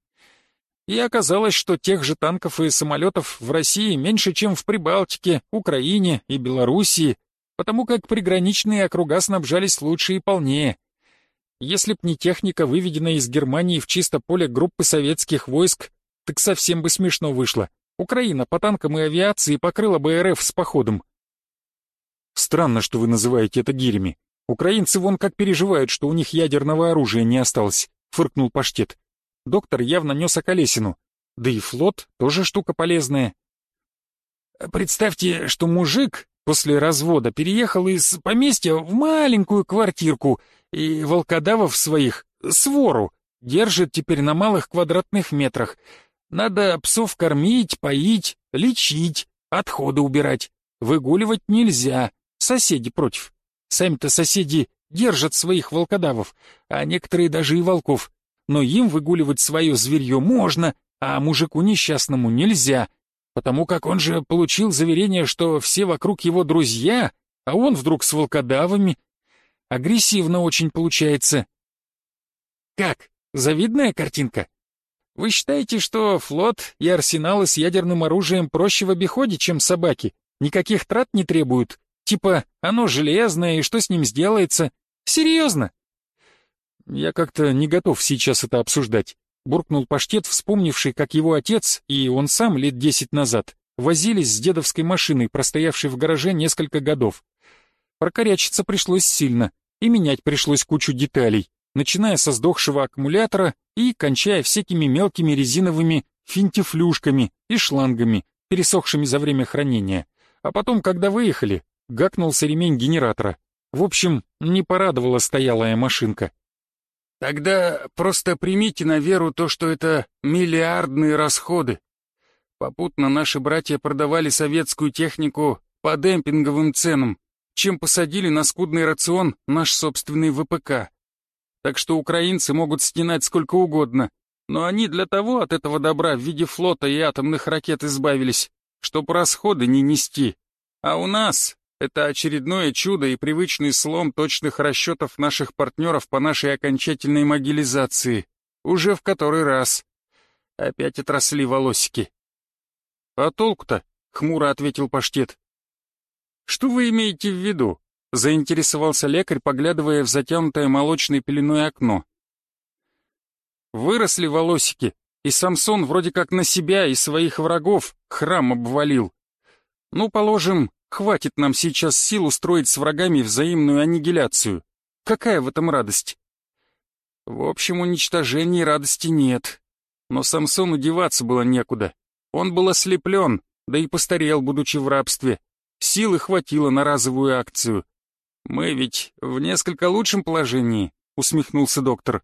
И оказалось, что тех же танков и самолетов в России меньше, чем в Прибалтике, Украине и Белоруссии, потому как приграничные округа снабжались лучше и полнее. Если б не техника, выведенная из Германии в чисто поле группы советских войск, так совсем бы смешно вышло. Украина по танкам и авиации покрыла бы РФ с походом. Странно, что вы называете это гирями. Украинцы вон как переживают, что у них ядерного оружия не осталось, фыркнул паштет. Доктор явно нес околесину. Да и флот тоже штука полезная. Представьте, что мужик после развода переехал из поместья в маленькую квартирку и волкодавов своих, свору, держит теперь на малых квадратных метрах. Надо псов кормить, поить, лечить, отходы убирать. Выгуливать нельзя, Соседи против. Сами-то соседи держат своих волкодавов, а некоторые даже и волков. Но им выгуливать свое зверье можно, а мужику несчастному нельзя, потому как он же получил заверение, что все вокруг его друзья, а он вдруг с волкодавами. Агрессивно очень получается. Как, завидная картинка? Вы считаете, что флот и арсеналы с ядерным оружием проще в обиходе, чем собаки? Никаких трат не требуют? Типа, оно железное, и что с ним сделается? Серьезно? Я как-то не готов сейчас это обсуждать. Буркнул паштет, вспомнивший, как его отец и он сам лет десять назад возились с дедовской машиной, простоявшей в гараже несколько годов. Прокорячиться пришлось сильно, и менять пришлось кучу деталей, начиная со сдохшего аккумулятора и кончая всякими мелкими резиновыми финтифлюшками и шлангами, пересохшими за время хранения. А потом, когда выехали, гакнулся ремень генератора. В общем, не порадовала стоялая машинка. Тогда просто примите на веру то, что это миллиардные расходы. Попутно наши братья продавали советскую технику по демпинговым ценам, чем посадили на скудный рацион наш собственный ВПК. Так что украинцы могут стенать сколько угодно, но они для того от этого добра в виде флота и атомных ракет избавились, чтобы расходы не нести. А у нас это очередное чудо и привычный слом точных расчетов наших партнеров по нашей окончательной могилизации. Уже в который раз. Опять отросли волосики. «А толку-то?» — хмуро ответил паштет. «Что вы имеете в виду?» — заинтересовался лекарь, поглядывая в затянутое молочной пеленой окно. «Выросли волосики, и Самсон вроде как на себя и своих врагов храм обвалил. Ну, положим, Хватит нам сейчас сил устроить с врагами взаимную аннигиляцию. Какая в этом радость? В общем, уничтожения радости нет. Но Самсону деваться было некуда. Он был ослеплен, да и постарел, будучи в рабстве. Силы хватило на разовую акцию. Мы ведь в несколько лучшем положении, усмехнулся доктор.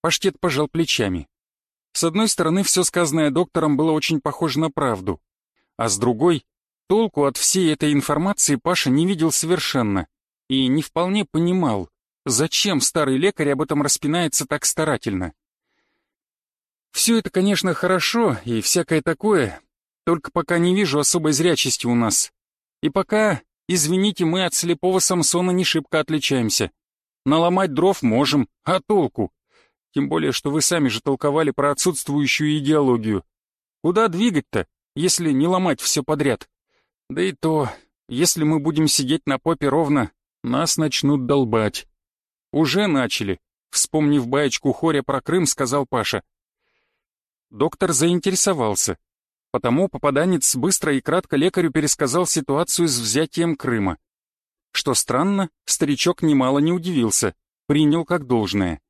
Паштет пожал плечами. С одной стороны, все сказанное доктором было очень похоже на правду, а с другой Толку от всей этой информации Паша не видел совершенно и не вполне понимал, зачем старый лекарь об этом распинается так старательно. Все это, конечно, хорошо и всякое такое, только пока не вижу особой зрячести у нас. И пока, извините, мы от слепого Самсона не шибко отличаемся. Наломать дров можем, а толку? Тем более, что вы сами же толковали про отсутствующую идеологию. Куда двигать-то, если не ломать все подряд? Да и то, если мы будем сидеть на попе ровно, нас начнут долбать. Уже начали, вспомнив баечку Хоря про Крым, сказал Паша. Доктор заинтересовался. Потому попаданец быстро и кратко лекарю пересказал ситуацию с взятием Крыма. Что странно, старичок немало не удивился, принял как должное.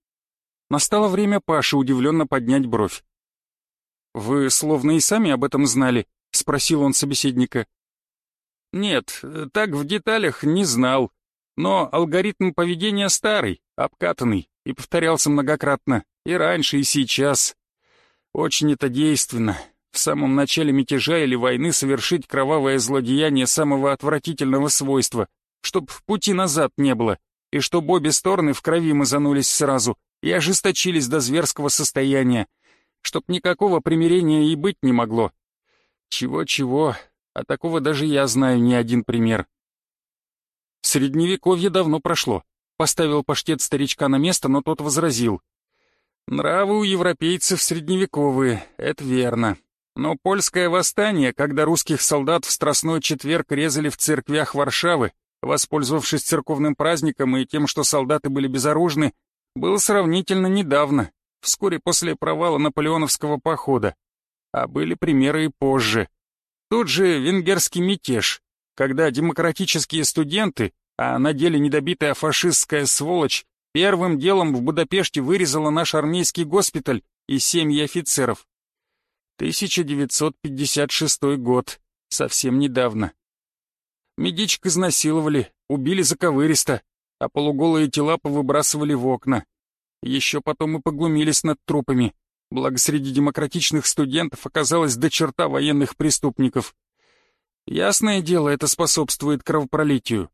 Настало время Паши удивленно поднять бровь. «Вы словно и сами об этом знали?» — спросил он собеседника. Нет, так в деталях не знал. Но алгоритм поведения старый, обкатанный и повторялся многократно, и раньше, и сейчас. Очень это действенно. В самом начале мятежа или войны совершить кровавое злодеяние самого отвратительного свойства, чтоб пути назад не было, и чтоб обе стороны в крови мазанулись сразу и ожесточились до зверского состояния, чтоб никакого примирения и быть не могло. Чего-чего, а такого даже я знаю не один пример. Средневековье давно прошло. Поставил паштет старичка на место, но тот возразил. Нравы у европейцев средневековые, это верно. Но польское восстание, когда русских солдат в Страстной четверг резали в церквях Варшавы, воспользовавшись церковным праздником и тем, что солдаты были безоружны, было сравнительно недавно, вскоре после провала наполеоновского похода. А были примеры и позже. Тот же венгерский мятеж, когда демократические студенты, а на деле недобитая фашистская сволочь, первым делом в Будапеште вырезала наш армейский госпиталь и семьи офицеров. 1956 год, совсем недавно. Медичек изнасиловали, убили заковыристо, а полуголые тела повыбрасывали в окна. Еще потом и поглумились над трупами, Благо среди демократичных студентов оказалось до черта военных преступников. Ясное дело, это способствует кровопролитию.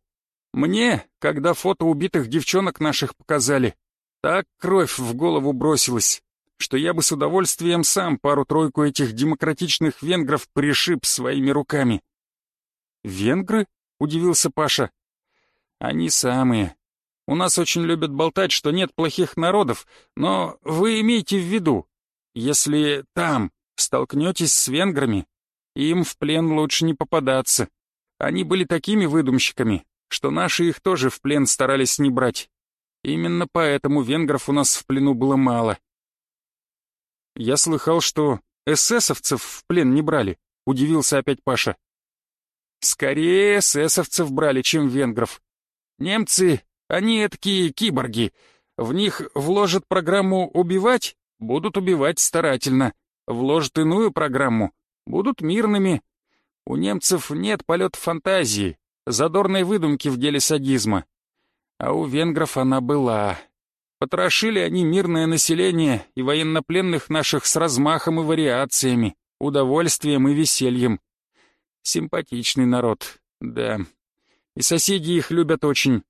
Мне, когда фото убитых девчонок наших показали, так кровь в голову бросилась, что я бы с удовольствием сам пару-тройку этих демократичных венгров пришиб своими руками. «Венгры?» — удивился Паша. «Они самые. У нас очень любят болтать, что нет плохих народов, но вы имейте в виду, если там столкнетесь с венграми, им в плен лучше не попадаться. Они были такими выдумщиками, что наши их тоже в плен старались не брать. Именно поэтому венгров у нас в плену было мало. Я слыхал, что эсэсовцев в плен не брали, удивился опять Паша. Скорее эсэсовцев брали, чем венгров. Немцы, они такие киборги. В них вложат программу «убивать», Будут убивать старательно. Вложат иную программу. Будут мирными. У немцев нет полет фантазии, задорной выдумки в деле садизма. А у венгров она была. Потрошили они мирное население и военнопленных наших с размахом и вариациями, удовольствием и весельем. Симпатичный народ, да. И соседи их любят очень.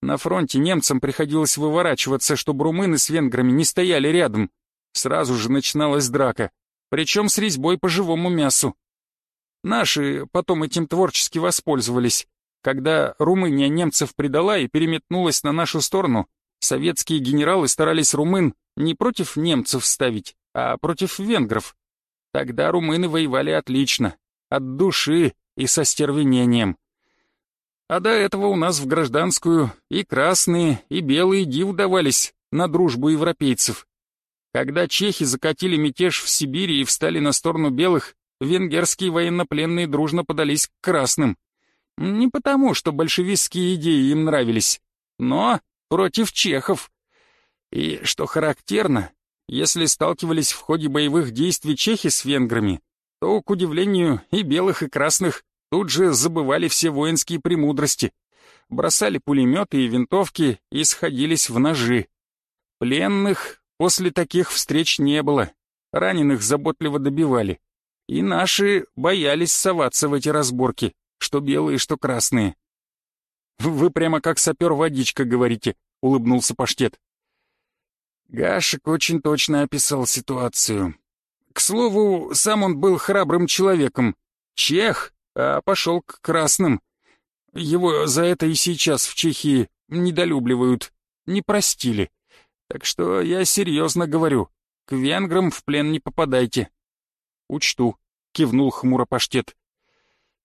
На фронте немцам приходилось выворачиваться, чтобы румыны с венграми не стояли рядом. Сразу же начиналась драка, причем с резьбой по живому мясу. Наши потом этим творчески воспользовались. Когда Румыния немцев предала и переметнулась на нашу сторону, советские генералы старались румын не против немцев ставить, а против венгров. Тогда румыны воевали отлично, от души и со стервенением. А до этого у нас в гражданскую и красные, и белые див давались на дружбу европейцев. Когда чехи закатили мятеж в Сибири и встали на сторону белых, венгерские военнопленные дружно подались к красным. Не потому, что большевистские идеи им нравились, но против чехов. И, что характерно, если сталкивались в ходе боевых действий чехи с венграми, то, к удивлению, и белых, и красных тут же забывали все воинские премудрости, бросали пулеметы и винтовки и сходились в ножи. Пленных после таких встреч не было, раненых заботливо добивали. И наши боялись соваться в эти разборки, что белые, что красные. «Вы прямо как сапер-водичка говорите», — улыбнулся Паштет. Гашек очень точно описал ситуацию. К слову, сам он был храбрым человеком. Чех, а пошел к красным. Его за это и сейчас в Чехии недолюбливают, не простили. Так что я серьезно говорю, к венграм в плен не попадайте. «Учту», — кивнул хмуро паштет.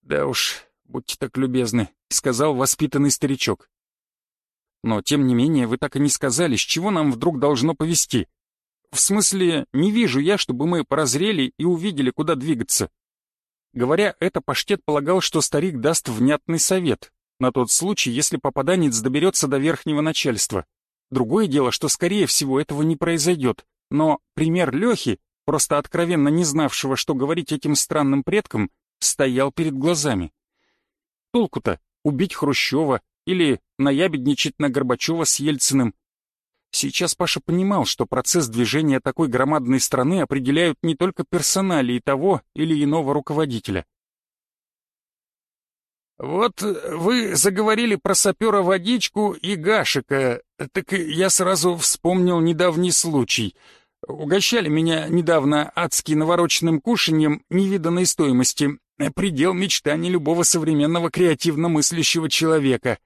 «Да уж, будьте так любезны», — сказал воспитанный старичок. «Но, тем не менее, вы так и не сказали, с чего нам вдруг должно повести. В смысле, не вижу я, чтобы мы прозрели и увидели, куда двигаться». Говоря это, паштет полагал, что старик даст внятный совет, на тот случай, если попаданец доберется до верхнего начальства. Другое дело, что, скорее всего, этого не произойдет, но пример Лехи просто откровенно не знавшего, что говорить этим странным предкам, стоял перед глазами. Толку-то убить Хрущева или наябедничать на Горбачева с Ельциным. Сейчас Паша понимал, что процесс движения такой громадной страны определяют не только персоналии того или иного руководителя. «Вот вы заговорили про сапера Водичку и Гашика, так я сразу вспомнил недавний случай — Угощали меня недавно адски навороченным кушаньем невиданной стоимости. Предел мечтаний любого современного креативно мыслящего человека.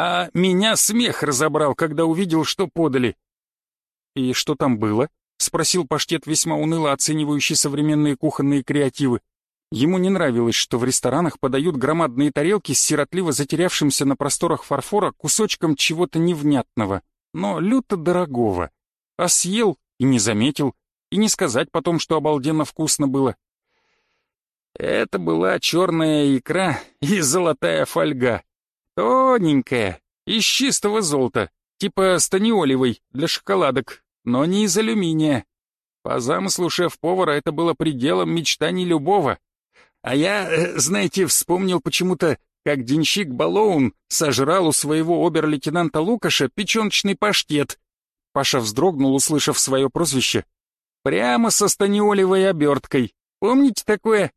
А меня смех разобрал, когда увидел, что подали. «И что там было?» — спросил паштет, весьма уныло оценивающий современные кухонные креативы. Ему не нравилось, что в ресторанах подают громадные тарелки с сиротливо затерявшимся на просторах фарфора кусочком чего-то невнятного, но люто дорогого. А съел и не заметил, и не сказать потом, что обалденно вкусно было. Это была черная икра и золотая фольга. Тоненькая, из чистого золота, типа станиолевой для шоколадок, но не из алюминия. По замыслу шеф-повара это было пределом мечтаний любого. А я, э, знаете, вспомнил почему-то, как денщик Балоун сожрал у своего обер-лейтенанта Лукаша печеночный паштет, Паша вздрогнул, услышав свое прозвище. «Прямо со станиолевой оберткой. Помните такое?»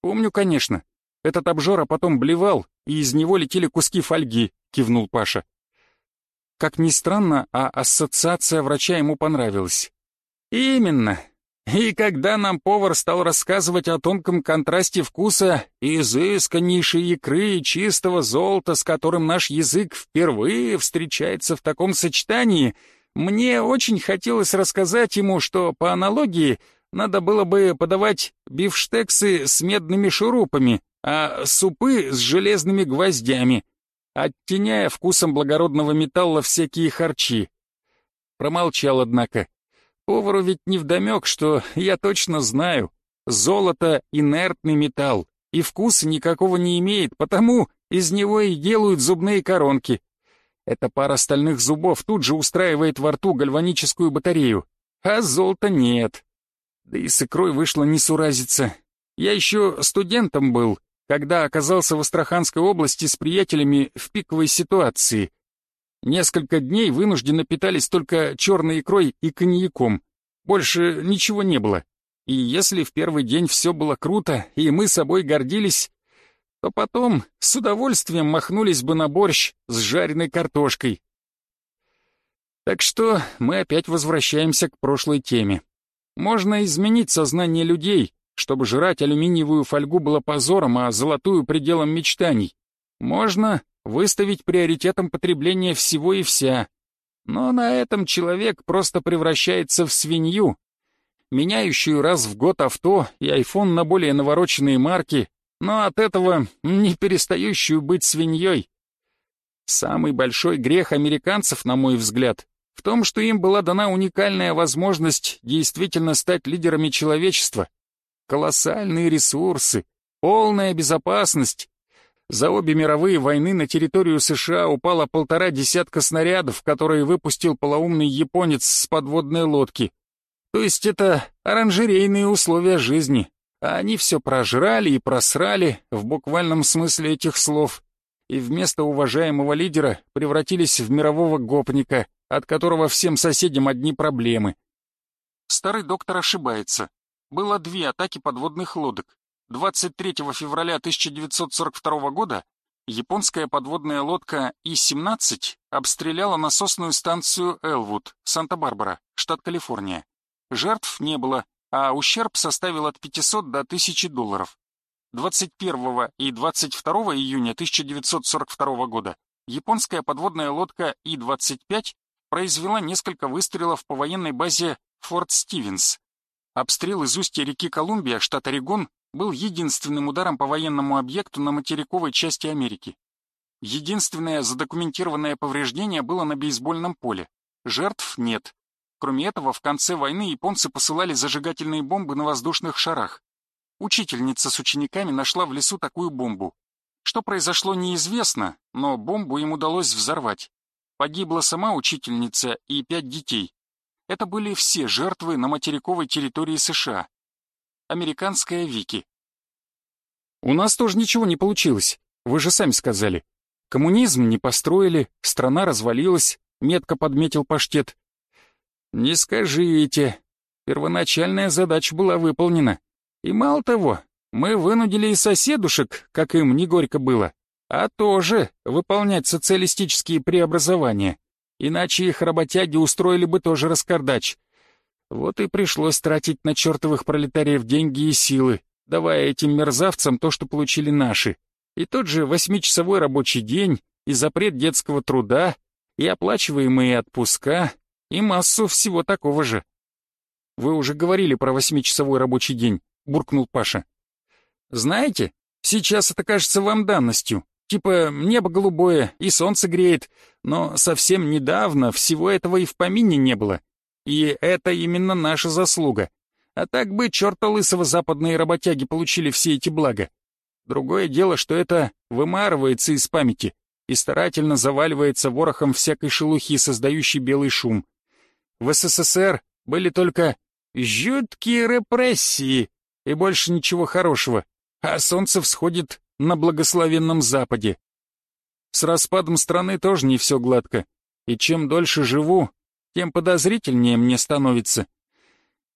«Помню, конечно. Этот обжора потом блевал, и из него летели куски фольги», — кивнул Паша. Как ни странно, а ассоциация врача ему понравилась. «Именно. И когда нам повар стал рассказывать о тонком контрасте вкуса изысканнейшей икры и чистого золота, с которым наш язык впервые встречается в таком сочетании, мне очень хотелось рассказать ему, что по аналогии надо было бы подавать бифштексы с медными шурупами, а супы с железными гвоздями, оттеняя вкусом благородного металла всякие харчи. Промолчал, однако. Повару ведь невдомек, что я точно знаю. Золото — инертный металл, и вкуса никакого не имеет, потому из него и делают зубные коронки. Эта пара стальных зубов тут же устраивает во рту гальваническую батарею, а золота нет. Да и с икрой вышло несуразица. Я еще студентом был, когда оказался в Астраханской области с приятелями в пиковой ситуации. Несколько дней вынужденно питались только черной икрой и коньяком. Больше ничего не было. И если в первый день все было круто, и мы собой гордились, то потом с удовольствием махнулись бы на борщ с жареной картошкой. Так что мы опять возвращаемся к прошлой теме. Можно изменить сознание людей, чтобы жрать алюминиевую фольгу было позором, а золотую пределом мечтаний. Можно выставить приоритетом потребления всего и вся. Но на этом человек просто превращается в свинью, меняющую раз в год авто и айфон на более навороченные марки, но от этого не перестающую быть свиньей. Самый большой грех американцев, на мой взгляд, в том, что им была дана уникальная возможность действительно стать лидерами человечества. Колоссальные ресурсы, полная безопасность. За обе мировые войны на территорию США упало полтора десятка снарядов, которые выпустил полоумный японец с подводной лодки. То есть это оранжерейные условия жизни, а они все прожрали и просрали в буквальном смысле этих слов, и вместо уважаемого лидера превратились в мирового гопника, от которого всем соседям одни проблемы. Старый доктор ошибается. Было две атаки подводных лодок. 23 февраля 1942 года японская подводная лодка И-17 обстреляла насосную станцию Элвуд, Санта-Барбара, штат Калифорния. Жертв не было, а ущерб составил от 500 до 1000 долларов. 21 и 22 июня 1942 года японская подводная лодка И-25 произвела несколько выстрелов по военной базе Форт Стивенс. Обстрел из устья реки Колумбия, штат Орегон, был единственным ударом по военному объекту на материковой части Америки. Единственное задокументированное повреждение было на бейсбольном поле. Жертв нет. Кроме этого, в конце войны японцы посылали зажигательные бомбы на воздушных шарах. Учительница с учениками нашла в лесу такую бомбу. Что произошло, неизвестно, но бомбу им удалось взорвать. Погибла сама учительница и пять детей. Это были все жертвы на материковой территории США. Американская Вики. «У нас тоже ничего не получилось, вы же сами сказали. Коммунизм не построили, страна развалилась», — метко подметил паштет. «Не скажите. Первоначальная задача была выполнена. И мало того, мы вынудили и соседушек, как им не горько было, а тоже выполнять социалистические преобразования. Иначе их работяги устроили бы тоже раскардач. Вот и пришлось тратить на чертовых пролетариев деньги и силы, давая этим мерзавцам то, что получили наши. И тот же восьмичасовой рабочий день, и запрет детского труда, и оплачиваемые отпуска, и массу всего такого же. «Вы уже говорили про восьмичасовой рабочий день», — буркнул Паша. «Знаете, сейчас это кажется вам данностью. Типа небо голубое и солнце греет, но совсем недавно всего этого и в помине не было. И это именно наша заслуга. А так бы черта лысого западные работяги получили все эти блага. Другое дело, что это вымарывается из памяти и старательно заваливается ворохом всякой шелухи, создающей белый шум. В СССР были только жуткие репрессии и больше ничего хорошего, а солнце всходит на благословенном Западе. С распадом страны тоже не все гладко, и чем дольше живу, тем подозрительнее мне становится.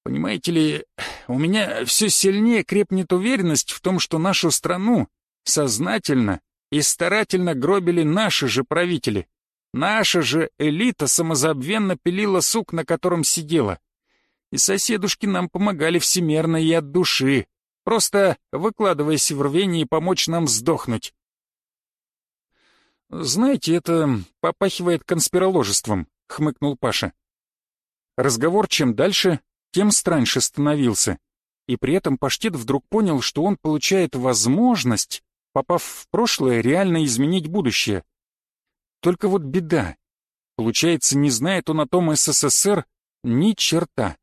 Понимаете ли, у меня все сильнее крепнет уверенность в том, что нашу страну сознательно и старательно гробили наши же правители. Наша же элита самозабвенно пилила сук, на котором сидела. И соседушки нам помогали всемерно и от души, просто выкладываясь в рвении помочь нам сдохнуть. «Знаете, это попахивает конспироложеством», — хмыкнул Паша. Разговор чем дальше, тем страньше становился. И при этом Паштет вдруг понял, что он получает возможность, попав в прошлое, реально изменить будущее — только вот беда. Получается, не знает он о том СССР ни черта.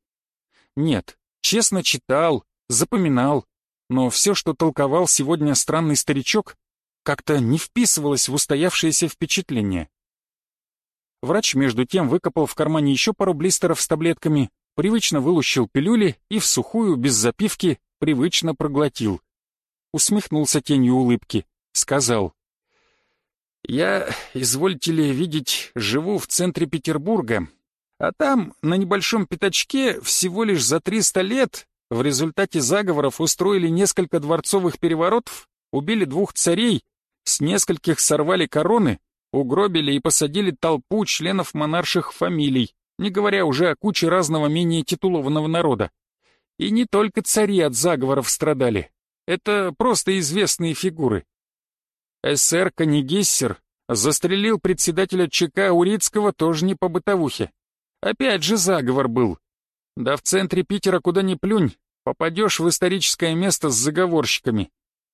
Нет, честно читал, запоминал, но все, что толковал сегодня странный старичок, как-то не вписывалось в устоявшееся впечатление. Врач, между тем, выкопал в кармане еще пару блистеров с таблетками, привычно вылущил пилюли и в сухую, без запивки, привычно проглотил. Усмехнулся тенью улыбки, сказал. «Я, извольте ли видеть, живу в центре Петербурга, а там, на небольшом пятачке, всего лишь за 300 лет в результате заговоров устроили несколько дворцовых переворотов, убили двух царей, с нескольких сорвали короны, угробили и посадили толпу членов монарших фамилий, не говоря уже о куче разного менее титулованного народа. И не только цари от заговоров страдали. Это просто известные фигуры. СР Канигессер застрелил председателя ЧК Урицкого тоже не по бытовухе. Опять же заговор был. Да в центре Питера куда ни плюнь, попадешь в историческое место с заговорщиками.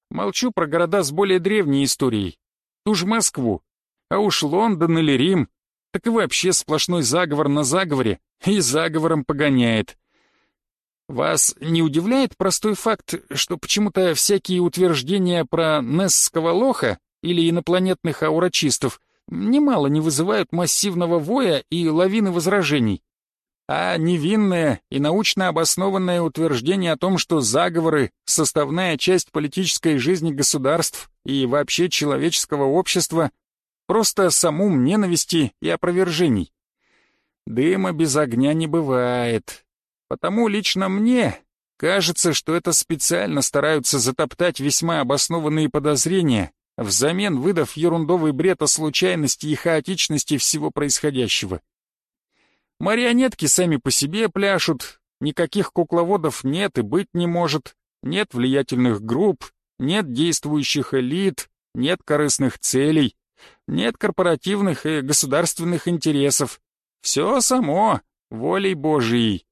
Молчу про города с более древней историей. Ту же Москву. А уж Лондон или Рим, так и вообще сплошной заговор на заговоре, и заговором погоняет. Вас не удивляет простой факт, что почему-то всякие утверждения про Несского лоха или инопланетных аурочистов немало не вызывают массивного воя и лавины возражений? А невинное и научно обоснованное утверждение о том, что заговоры — составная часть политической жизни государств и вообще человеческого общества, просто самум ненависти и опровержений. Дыма без огня не бывает. Потому лично мне кажется, что это специально стараются затоптать весьма обоснованные подозрения, взамен выдав ерундовый бред о случайности и хаотичности всего происходящего. Марионетки сами по себе пляшут, никаких кукловодов нет и быть не может, нет влиятельных групп, нет действующих элит, нет корыстных целей, нет корпоративных и государственных интересов. Все само, волей Божией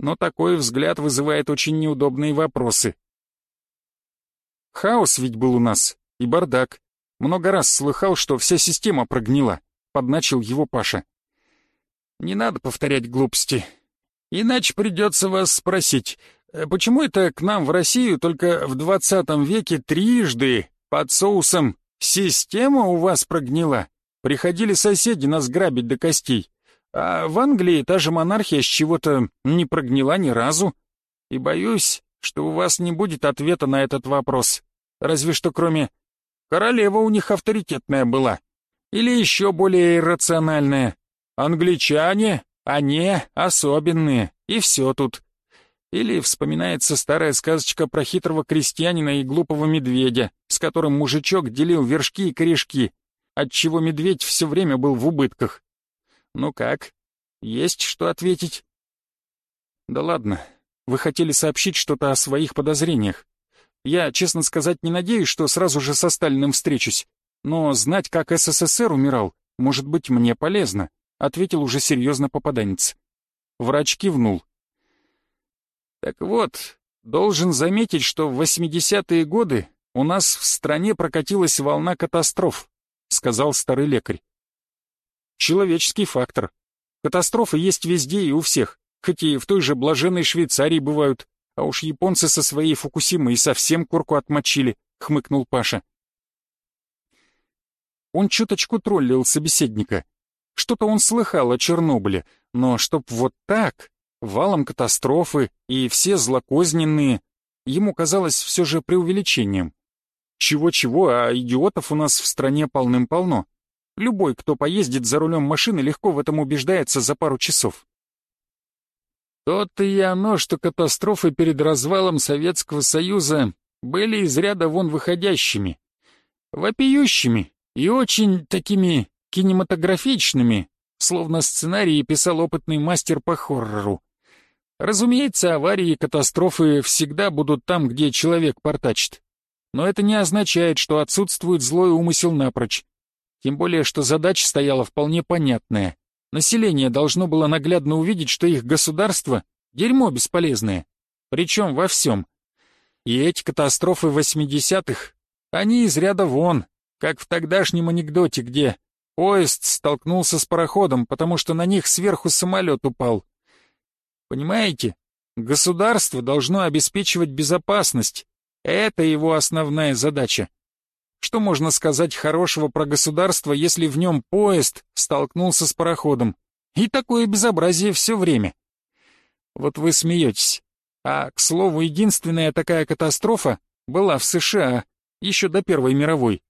но такой взгляд вызывает очень неудобные вопросы. Хаос ведь был у нас, и бардак. Много раз слыхал, что вся система прогнила, подначил его Паша. Не надо повторять глупости. Иначе придется вас спросить, э, почему это к нам в Россию только в двадцатом веке трижды под соусом «система у вас прогнила»? Приходили соседи нас грабить до костей. А в Англии та же монархия с чего-то не прогнила ни разу. И боюсь, что у вас не будет ответа на этот вопрос. Разве что кроме «королева у них авторитетная была». Или еще более иррациональная. «Англичане, они особенные, и все тут». Или вспоминается старая сказочка про хитрого крестьянина и глупого медведя, с которым мужичок делил вершки и корешки, отчего медведь все время был в убытках. «Ну как? Есть что ответить?» «Да ладно. Вы хотели сообщить что-то о своих подозрениях. Я, честно сказать, не надеюсь, что сразу же со Сталиным встречусь. Но знать, как СССР умирал, может быть, мне полезно», — ответил уже серьезно попаданец. Врач кивнул. «Так вот, должен заметить, что в 80-е годы у нас в стране прокатилась волна катастроф», — сказал старый лекарь. Человеческий фактор. Катастрофы есть везде и у всех, хоть и в той же блаженной Швейцарии бывают. А уж японцы со своей Фукусимой совсем курку отмочили, хмыкнул Паша. Он чуточку троллил собеседника. Что-то он слыхал о Чернобыле, но чтоб вот так, валом катастрофы и все злокозненные, ему казалось все же преувеличением. Чего-чего, а идиотов у нас в стране полным-полно. Любой, кто поездит за рулем машины, легко в этом убеждается за пару часов. То-то и оно, что катастрофы перед развалом Советского Союза были из ряда вон выходящими, вопиющими и очень такими кинематографичными, словно сценарии писал опытный мастер по хоррору. Разумеется, аварии и катастрофы всегда будут там, где человек портачит. Но это не означает, что отсутствует злой умысел напрочь. Тем более, что задача стояла вполне понятная. Население должно было наглядно увидеть, что их государство — дерьмо бесполезное. Причем во всем. И эти катастрофы 80-х, они из ряда вон, как в тогдашнем анекдоте, где поезд столкнулся с пароходом, потому что на них сверху самолет упал. Понимаете, государство должно обеспечивать безопасность. Это его основная задача. Что можно сказать хорошего про государство, если в нем поезд столкнулся с пароходом? И такое безобразие все время. Вот вы смеетесь. А, к слову, единственная такая катастрофа была в США, еще до Первой мировой.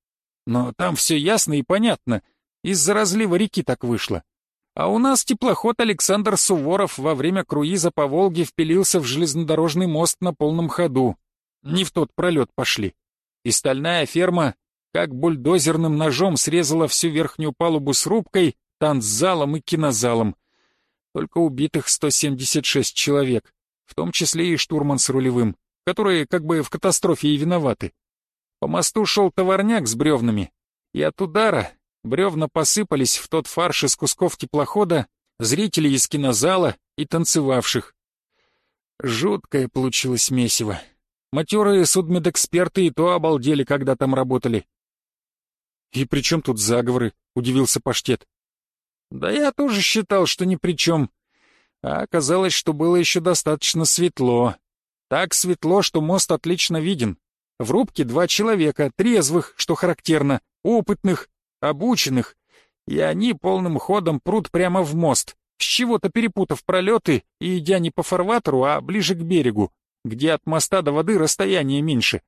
Но там все ясно и понятно, из-за разлива реки так вышло. А у нас теплоход Александр Суворов во время круиза по Волге впилился в железнодорожный мост на полном ходу. Не в тот пролет пошли. И стальная ферма, как бульдозерным ножом, срезала всю верхнюю палубу с рубкой, танцзалом и кинозалом. Только убитых 176 человек, в том числе и штурман с рулевым, которые как бы в катастрофе и виноваты. По мосту шел товарняк с бревнами, и от удара бревна посыпались в тот фарш из кусков теплохода, зрителей из кинозала и танцевавших. Жуткое получилось месиво. Матерые судмедэксперты и то обалдели, когда там работали. «И при чем тут заговоры?» — удивился Паштет. «Да я тоже считал, что ни при чем. А оказалось, что было еще достаточно светло. Так светло, что мост отлично виден. В рубке два человека, трезвых, что характерно, опытных, обученных, и они полным ходом прут прямо в мост, с чего-то перепутав пролеты и идя не по фарватеру, а ближе к берегу, где от моста до воды расстояние меньше.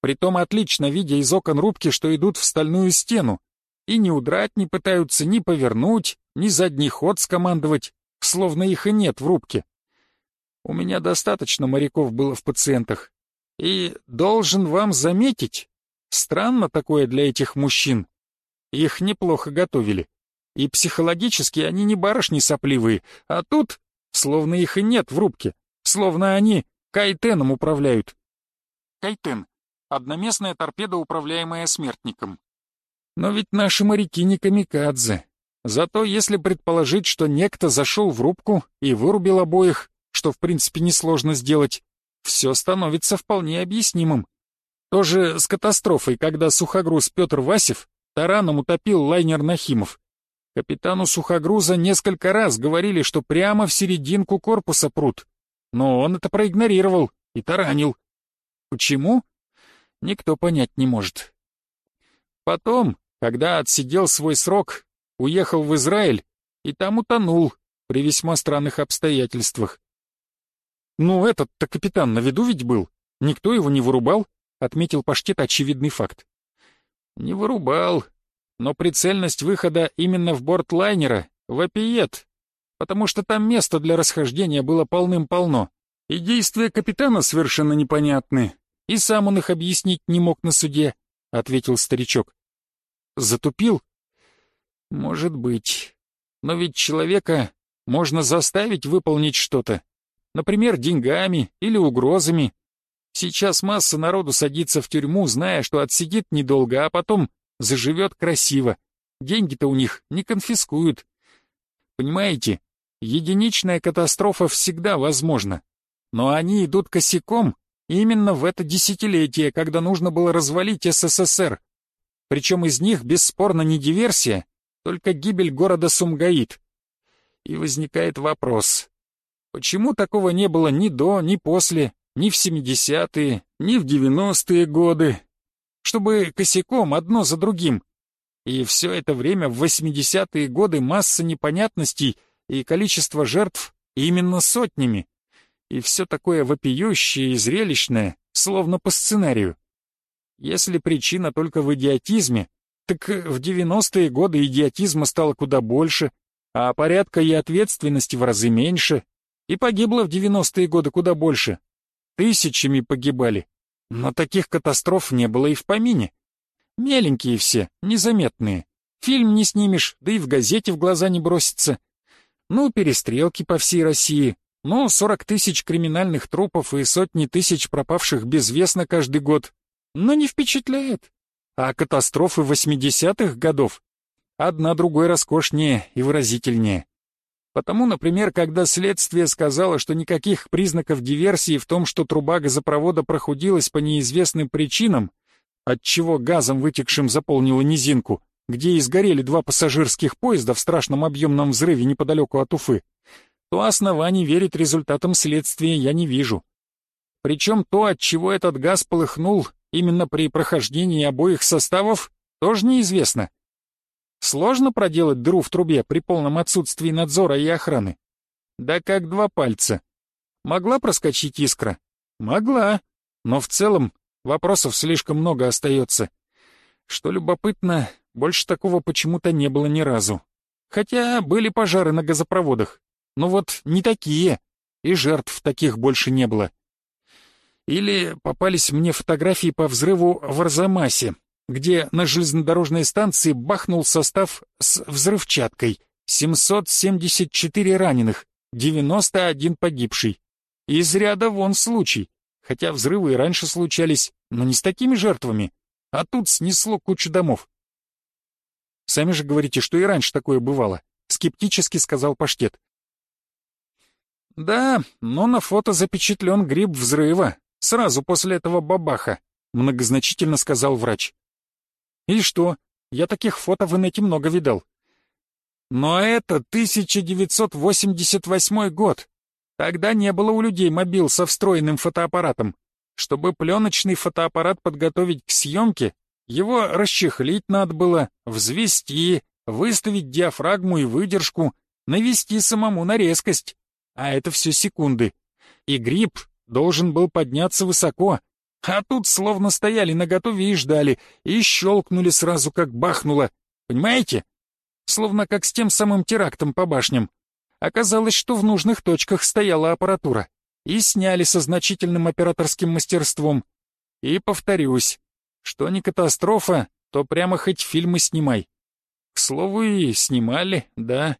Притом отлично видя из окон рубки, что идут в стальную стену, и ни удрать не пытаются, ни повернуть, ни задний ход скомандовать, словно их и нет в рубке. У меня достаточно моряков было в пациентах. И должен вам заметить, странно такое для этих мужчин. Их неплохо готовили. И психологически они не барышни сопливые, а тут, словно их и нет в рубке, словно они кайтеном управляют. Кайтен — одноместная торпеда, управляемая смертником. Но ведь наши моряки не камикадзе. Зато если предположить, что некто зашел в рубку и вырубил обоих, что в принципе несложно сделать, все становится вполне объяснимым. То же с катастрофой, когда сухогруз Петр Васев тараном утопил лайнер Нахимов. Капитану сухогруза несколько раз говорили, что прямо в серединку корпуса прут, но он это проигнорировал и таранил. Почему? Никто понять не может. Потом, когда отсидел свой срок, уехал в Израиль и там утонул при весьма странных обстоятельствах. «Ну, этот-то капитан на виду ведь был. Никто его не вырубал», — отметил Паштет очевидный факт. «Не вырубал, но прицельность выхода именно в борт лайнера вопиет, потому что там место для расхождения было полным-полно, и действия капитана совершенно непонятны, и сам он их объяснить не мог на суде», — ответил старичок. «Затупил?» Может быть. Но ведь человека можно заставить выполнить что-то. Например, деньгами или угрозами. Сейчас масса народу садится в тюрьму, зная, что отсидит недолго, а потом заживет красиво. Деньги-то у них не конфискуют. Понимаете, единичная катастрофа всегда возможна. Но они идут косяком именно в это десятилетие, когда нужно было развалить СССР. Причем из них бесспорно не диверсия, только гибель города Сумгаит. И возникает вопрос, почему такого не было ни до, ни после, ни в 70-е, ни в 90-е годы, чтобы косяком одно за другим. И все это время в 80-е годы масса непонятностей и количество жертв именно сотнями. И все такое вопиющее и зрелищное, словно по сценарию. Если причина только в идиотизме, так в 90-е годы идиотизма стало куда больше, а порядка и ответственности в разы меньше, и погибло в 90-е годы куда больше. Тысячами погибали, но таких катастроф не было и в помине. Меленькие все, незаметные. Фильм не снимешь, да и в газете в глаза не бросится. Ну, перестрелки по всей России, ну, 40 тысяч криминальных трупов и сотни тысяч пропавших безвестно каждый год. Но не впечатляет а катастрофы 80-х годов одна другой роскошнее и выразительнее. Потому, например, когда следствие сказало, что никаких признаков диверсии в том, что труба газопровода прохудилась по неизвестным причинам, отчего газом вытекшим заполнила низинку, где и сгорели два пассажирских поезда в страшном объемном взрыве неподалеку от Уфы, то оснований верить результатам следствия я не вижу. Причем то, от чего этот газ полыхнул, именно при прохождении обоих составов, тоже неизвестно. Сложно проделать дыру в трубе при полном отсутствии надзора и охраны? Да как два пальца. Могла проскочить искра? Могла. Но в целом вопросов слишком много остается. Что любопытно, больше такого почему-то не было ни разу. Хотя были пожары на газопроводах. Но вот не такие, и жертв таких больше не было. Или попались мне фотографии по взрыву в Арзамасе, где на железнодорожной станции бахнул состав с взрывчаткой. 774 раненых, 91 погибший. Из ряда вон случай, хотя взрывы и раньше случались, но не с такими жертвами. А тут снесло кучу домов. Сами же говорите, что и раньше такое бывало, скептически сказал Паштет. Да, но на фото запечатлен гриб взрыва, сразу после этого бабаха, многозначительно сказал врач. И что? Я таких фото в инете много видал. Но это 1988 год. Тогда не было у людей мобил со встроенным фотоаппаратом. Чтобы пленочный фотоаппарат подготовить к съемке, его расчехлить надо было, взвести, выставить диафрагму и выдержку, навести самому на резкость. А это все секунды. И гриб должен был подняться высоко. А тут словно стояли наготове и ждали, и щелкнули сразу, как бахнуло. Понимаете? Словно как с тем самым терактом по башням. Оказалось, что в нужных точках стояла аппаратура и сняли со значительным операторским мастерством. И повторюсь, что не катастрофа, то прямо хоть фильмы снимай. К слову, и снимали, да,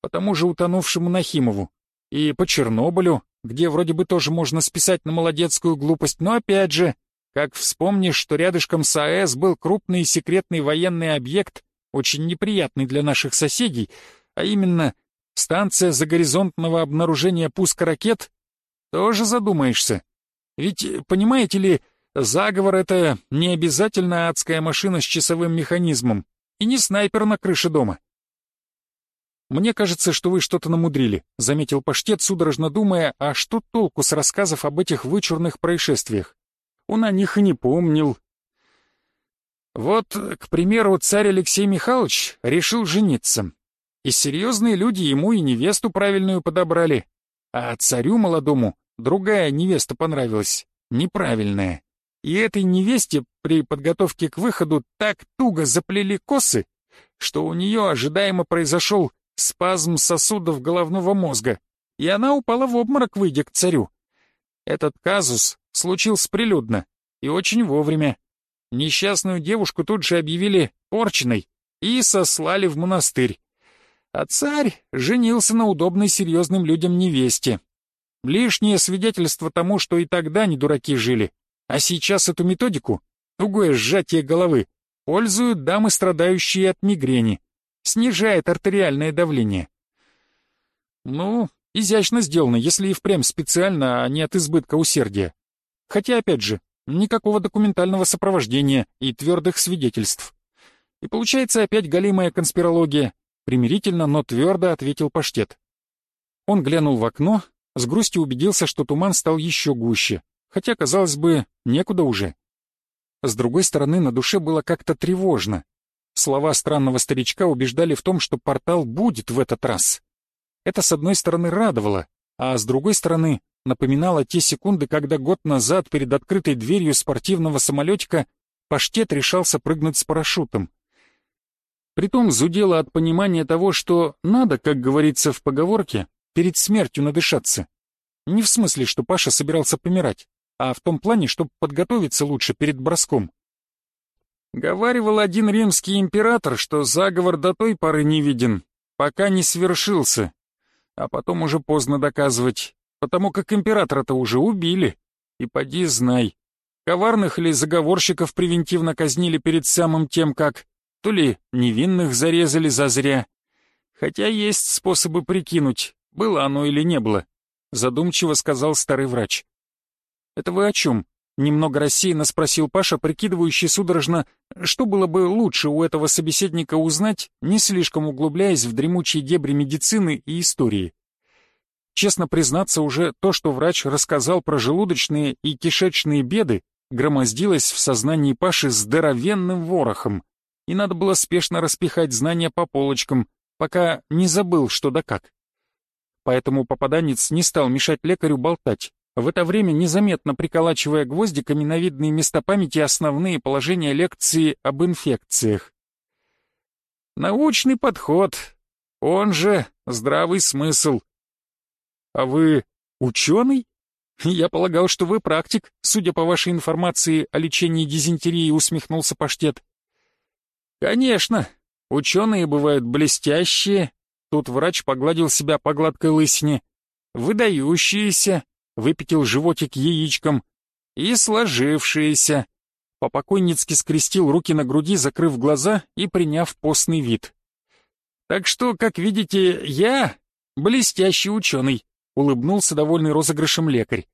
по тому же утонувшему Нахимову. И по Чернобылю, где вроде бы тоже можно списать на молодецкую глупость, но опять же, как вспомнишь, что рядышком с АЭС был крупный секретный военный объект, очень неприятный для наших соседей, а именно станция загоризонтного обнаружения пуска ракет, тоже задумаешься. Ведь, понимаете ли, заговор — это не обязательно адская машина с часовым механизмом и не снайпер на крыше дома. «Мне кажется, что вы что-то намудрили», — заметил Паштет, судорожно думая, а что толку с рассказов об этих вычурных происшествиях? Он о них и не помнил. Вот, к примеру, царь Алексей Михайлович решил жениться. И серьезные люди ему и невесту правильную подобрали, а царю молодому другая невеста понравилась, неправильная. И этой невесте при подготовке к выходу так туго заплели косы, что у нее ожидаемо произошел спазм сосудов головного мозга, и она упала в обморок, выйдя к царю. Этот казус случился прилюдно и очень вовремя. Несчастную девушку тут же объявили порченной и сослали в монастырь. А царь женился на удобной серьезным людям невесте. Лишнее свидетельство тому, что и тогда не дураки жили. А сейчас эту методику, тугое сжатие головы, пользуют дамы, страдающие от мигрени. Снижает артериальное давление. Ну, изящно сделано, если и впрямь специально, а не от избытка усердия. Хотя, опять же, никакого документального сопровождения и твердых свидетельств. И получается опять галимая конспирология, Примирительно, но твердо ответил паштет. Он глянул в окно, с грустью убедился, что туман стал еще гуще, хотя, казалось бы, некуда уже. С другой стороны, на душе было как-то тревожно. Слова странного старичка убеждали в том, что портал будет в этот раз. Это, с одной стороны, радовало, а с другой стороны, напоминало те секунды, когда год назад перед открытой дверью спортивного самолетика паштет решался прыгнуть с парашютом. Притом зудело от понимания того, что надо, как говорится в поговорке, перед смертью надышаться. Не в смысле, что Паша собирался помирать, а в том плане, чтобы подготовиться лучше перед броском. Говаривал один римский император, что заговор до той поры не виден, пока не свершился. А потом уже поздно доказывать, потому как императора-то уже убили. И поди знай, коварных ли заговорщиков превентивно казнили перед самым тем, как то ли невинных зарезали зазря. Хотя есть способы прикинуть, было оно или не было, задумчиво сказал старый врач. «Это вы о чем?» — немного рассеянно спросил Паша, прикидывающий судорожно, что было бы лучше у этого собеседника узнать, не слишком углубляясь в дремучие дебри медицины и истории. Честно признаться, уже то, что врач рассказал про желудочные и кишечные беды, громоздилось в сознании Паши здоровенным ворохом и надо было спешно распихать знания по полочкам, пока не забыл что да как. поэтому попаданец не стал мешать лекарю болтать, в это время незаметно приколачивая гвоздиками на видные места памяти основные положения лекции об инфекциях. Научный подход, он же здравый смысл. А вы ученый? Я полагал, что вы практик, судя по вашей информации о лечении дизентерии, усмехнулся Паштет. Конечно, ученые бывают блестящие, тут врач погладил себя по гладкой лысине, выдающиеся, выпятил животик яичком, и сложившиеся. Попокойницки скрестил руки на груди, закрыв глаза и приняв постный вид. «Так что, как видите, я блестящий ученый», — улыбнулся довольный розыгрышем лекарь.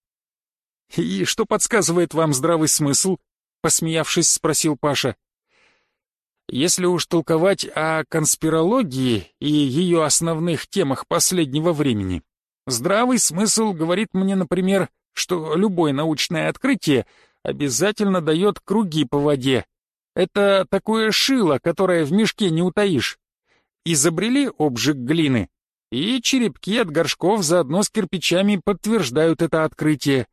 «И что подсказывает вам здравый смысл?» — посмеявшись, спросил Паша. «Если уж толковать о конспирологии и ее основных темах последнего времени, здравый смысл говорит мне, например, что любое научное открытие обязательно дает круги по воде. Это такое шило, которое в мешке не утаишь. Изобрели обжиг глины, и черепки от горшков заодно с кирпичами подтверждают это открытие.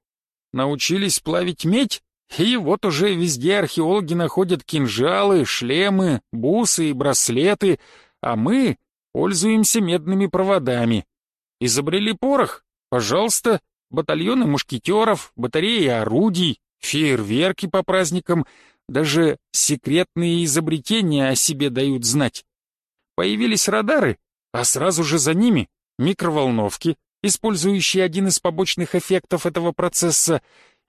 Научились плавить медь, и вот уже везде археологи находят кинжалы, шлемы, бусы и браслеты, а мы пользуемся медными проводами. Изобрели порох? Пожалуйста, батальоны мушкетеров, батареи орудий, фейерверки по праздникам, даже секретные изобретения о себе дают знать. Появились радары, а сразу же за ними микроволновки, использующие один из побочных эффектов этого процесса.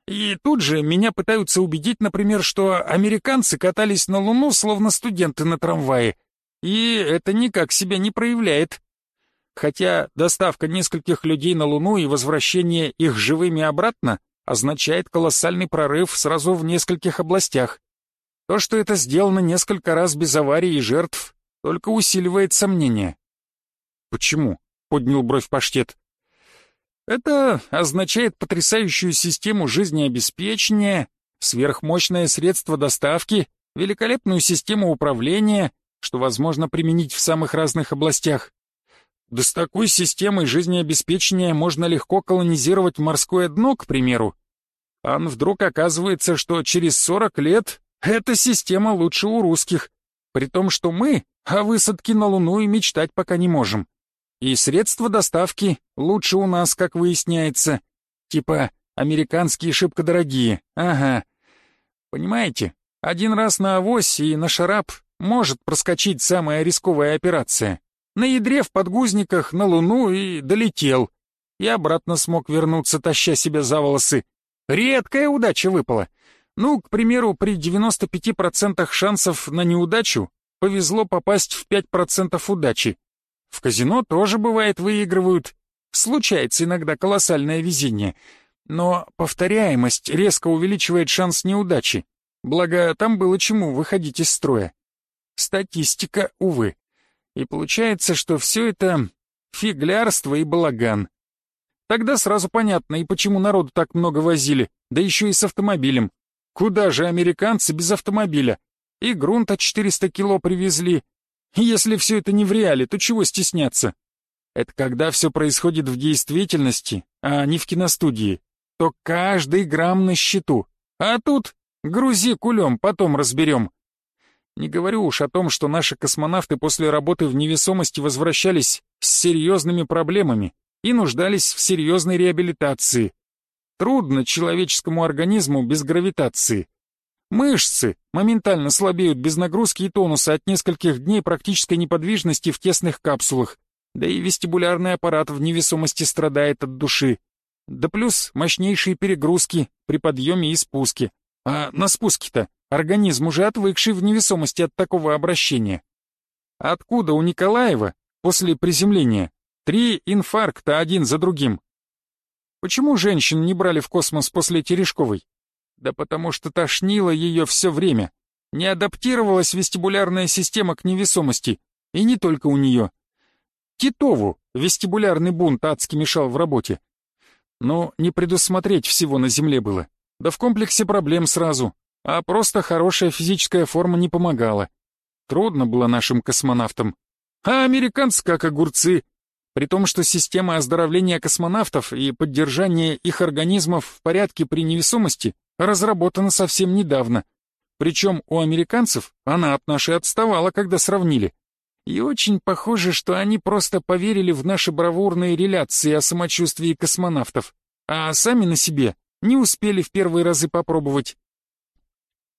И тут же меня пытаются убедить, например, что американцы катались на Луну словно студенты на трамвае. И это никак себя не проявляет. Хотя доставка нескольких людей на Луну и возвращение их живыми обратно означает колоссальный прорыв сразу в нескольких областях. То, что это сделано несколько раз без аварий и жертв, только усиливает сомнения. «Почему?» — поднял бровь паштет. «Это означает потрясающую систему жизнеобеспечения, сверхмощное средство доставки, великолепную систему управления, что возможно применить в самых разных областях. Да с такой системой жизнеобеспечения можно легко колонизировать морское дно, к примеру. А вдруг оказывается, что через 40 лет эта система лучше у русских, при том, что мы о высадке на Луну и мечтать пока не можем. И средства доставки лучше у нас, как выясняется. Типа американские шибко дорогие, ага. Понимаете, один раз на авось и на шарап может проскочить самая рисковая операция на ядре в подгузниках на Луну и долетел. И обратно смог вернуться, таща себя за волосы. Редкая удача выпала. Ну, к примеру, при 95% шансов на неудачу повезло попасть в 5% удачи. В казино тоже бывает выигрывают. Случается иногда колоссальное везение. Но повторяемость резко увеличивает шанс неудачи. Благо, там было чему выходить из строя. Статистика, увы. И получается, что все это фиглярство и балаган. Тогда сразу понятно, и почему народу так много возили, да еще и с автомобилем. Куда же американцы без автомобиля? И грунта 400 кило привезли. Если все это не в реале, то чего стесняться? Это когда все происходит в действительности, а не в киностудии. То каждый грамм на счету. А тут грузи кулем, потом разберем. Не говорю уж о том, что наши космонавты после работы в невесомости возвращались с серьезными проблемами и нуждались в серьезной реабилитации. Трудно человеческому организму без гравитации. Мышцы моментально слабеют без нагрузки и тонуса от нескольких дней практической неподвижности в тесных капсулах, да и вестибулярный аппарат в невесомости страдает от души. Да плюс мощнейшие перегрузки при подъеме и спуске. А на спуске-то Организм, уже отвыкший в невесомости от такого обращения. Откуда у Николаева после приземления три инфаркта один за другим? Почему женщин не брали в космос после Терешковой? Да потому что тошнило ее все время. Не адаптировалась вестибулярная система к невесомости. И не только у нее. Титову вестибулярный бунт адски мешал в работе. Но не предусмотреть всего на Земле было. Да в комплексе проблем сразу а просто хорошая физическая форма не помогала. Трудно было нашим космонавтам. А американцы как огурцы. При том, что система оздоровления космонавтов и поддержания их организмов в порядке при невесомости разработана совсем недавно. Причем у американцев она от нашей отставала, когда сравнили. И очень похоже, что они просто поверили в наши бравурные реляции о самочувствии космонавтов, а сами на себе не успели в первые разы попробовать.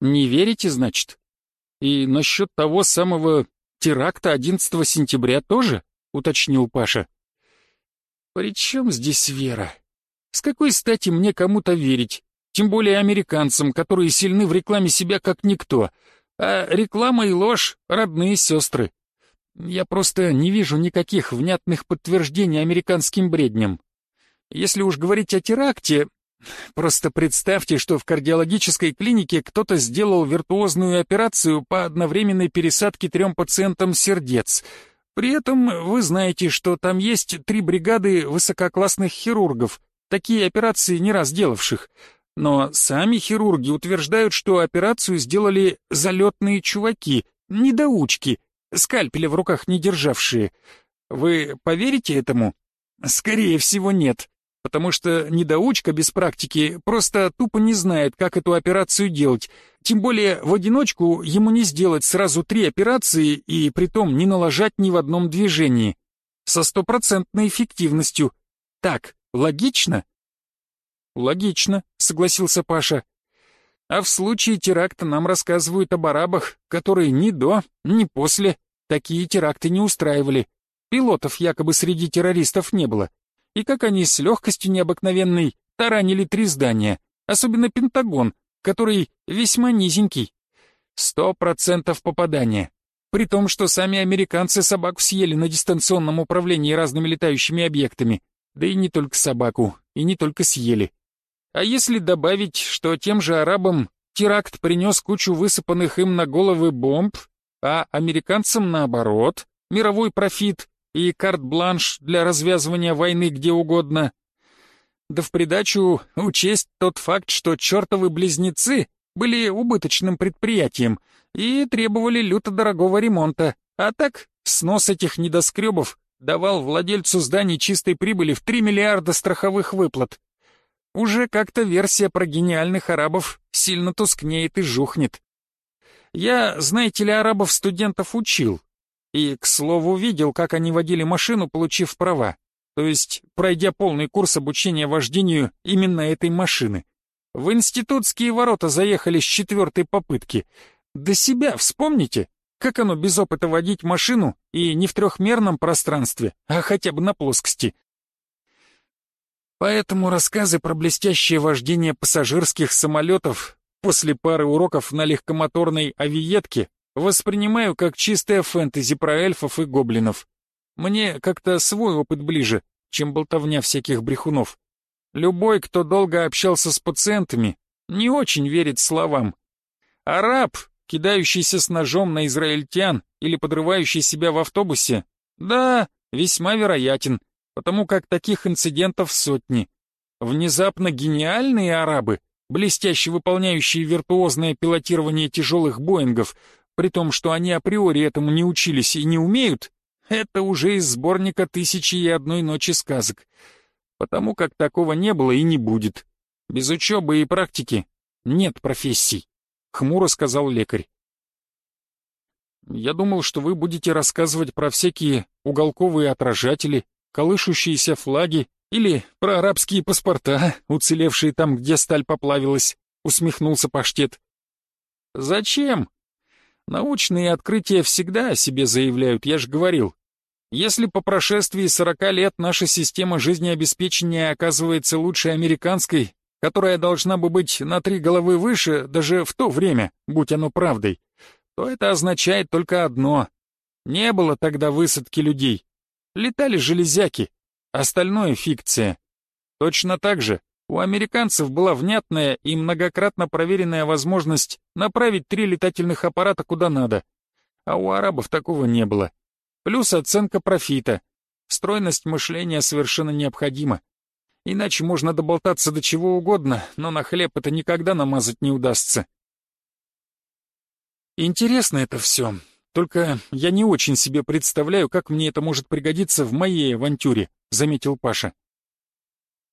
Не верите, значит? И насчет того самого теракта 11 сентября тоже? Уточнил Паша. При чем здесь вера? С какой стати мне кому-то верить? Тем более американцам, которые сильны в рекламе себя как никто. А реклама и ложь — родные сестры. Я просто не вижу никаких внятных подтверждений американским бредням. Если уж говорить о теракте, просто представьте, что в кардиологической клинике кто-то сделал виртуозную операцию по одновременной пересадке трем пациентам сердец. При этом вы знаете, что там есть три бригады высококлассных хирургов, такие операции не раз делавших. Но сами хирурги утверждают, что операцию сделали залетные чуваки, недоучки, скальпеля в руках не державшие. Вы поверите этому? Скорее всего, нет. Потому что недоучка без практики просто тупо не знает, как эту операцию делать. Тем более в одиночку ему не сделать сразу три операции и притом не налажать ни в одном движении. Со стопроцентной эффективностью. Так, логично? Логично, согласился Паша. А в случае теракта нам рассказывают об арабах, которые ни до, ни после такие теракты не устраивали. Пилотов якобы среди террористов не было. И как они с легкостью необыкновенной таранили три здания, особенно Пентагон, который весьма низенький. Сто процентов попадания. При том, что сами американцы собаку съели на дистанционном управлении разными летающими объектами. Да и не только собаку, и не только съели. А если добавить, что тем же арабам теракт принес кучу высыпанных им на головы бомб, а американцам наоборот, мировой профит и карт-бланш для развязывания войны где угодно. Да в придачу учесть тот факт, что чертовы близнецы были убыточным предприятием и требовали люто дорогого ремонта, а так снос этих недоскребов давал владельцу зданий чистой прибыли в 3 миллиарда страховых выплат. Уже как-то версия про гениальных арабов сильно тускнеет и жухнет. Я, знаете ли, арабов-студентов учил. И, к слову, видел, как они водили машину, получив права. То есть, пройдя полный курс обучения вождению именно этой машины. В институтские ворота заехали с четвертой попытки. До себя вспомните, как оно без опыта водить машину и не в трехмерном пространстве, а хотя бы на плоскости. Поэтому рассказы про блестящее вождение пассажирских самолетов после пары уроков на легкомоторной авиетке воспринимаю как чистое фэнтези про эльфов и гоблинов. Мне как-то свой опыт ближе, чем болтовня всяких брехунов. Любой, кто долго общался с пациентами, не очень верит словам. Араб, кидающийся с ножом на израильтян или подрывающий себя в автобусе, да, весьма вероятен, потому как таких инцидентов сотни. Внезапно гениальные арабы, блестяще выполняющие виртуозное пилотирование тяжелых Боингов, при том, что они априори этому не учились и не умеют, это уже из сборника «Тысячи и одной ночи сказок». Потому как такого не было и не будет. Без учебы и практики нет профессий, — хмуро сказал лекарь. Я думал, что вы будете рассказывать про всякие уголковые отражатели, колышущиеся флаги или про арабские паспорта, уцелевшие там, где сталь поплавилась, усмехнулся Паштет. Зачем? Научные открытия всегда о себе заявляют, я же говорил. Если по прошествии сорока лет наша система жизнеобеспечения оказывается лучше американской, которая должна бы быть на три головы выше даже в то время, будь оно правдой, то это означает только одно. Не было тогда высадки людей, Летали железяки, остальное — фикция. Точно так же у американцев была внятная и многократно проверенная возможность направить три летательных аппарата куда надо, а у арабов такого не было. Плюс оценка профита. Стройность мышления совершенно необходима. Иначе можно доболтаться до чего угодно, но на хлеб это никогда намазать не удастся. Интересно это все. Только я не очень себе представляю, как мне это может пригодиться в моей авантюре», — заметил Паша.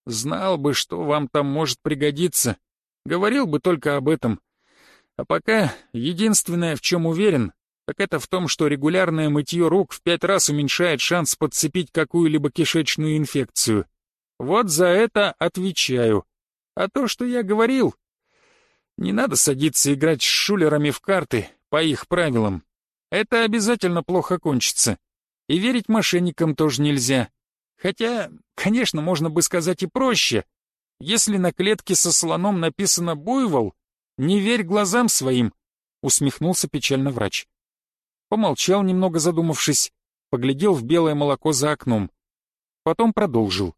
«Знал бы, что вам там может пригодиться. Говорил бы только об этом. А пока единственное, в чем уверен, так это в том, что регулярное мытье рук в пять раз уменьшает шанс подцепить какую-либо кишечную инфекцию. Вот за это отвечаю. А то, что я говорил... Не надо садиться играть с шулерами в карты по их правилам. Это обязательно плохо кончится. И верить мошенникам тоже нельзя. Хотя, конечно, можно бы сказать и проще. Если на клетке со слоном написано «буйвол», не верь глазам своим, усмехнулся печально врач. Помолчал немного задумавшись, поглядел в белое молоко за окном. Потом продолжил.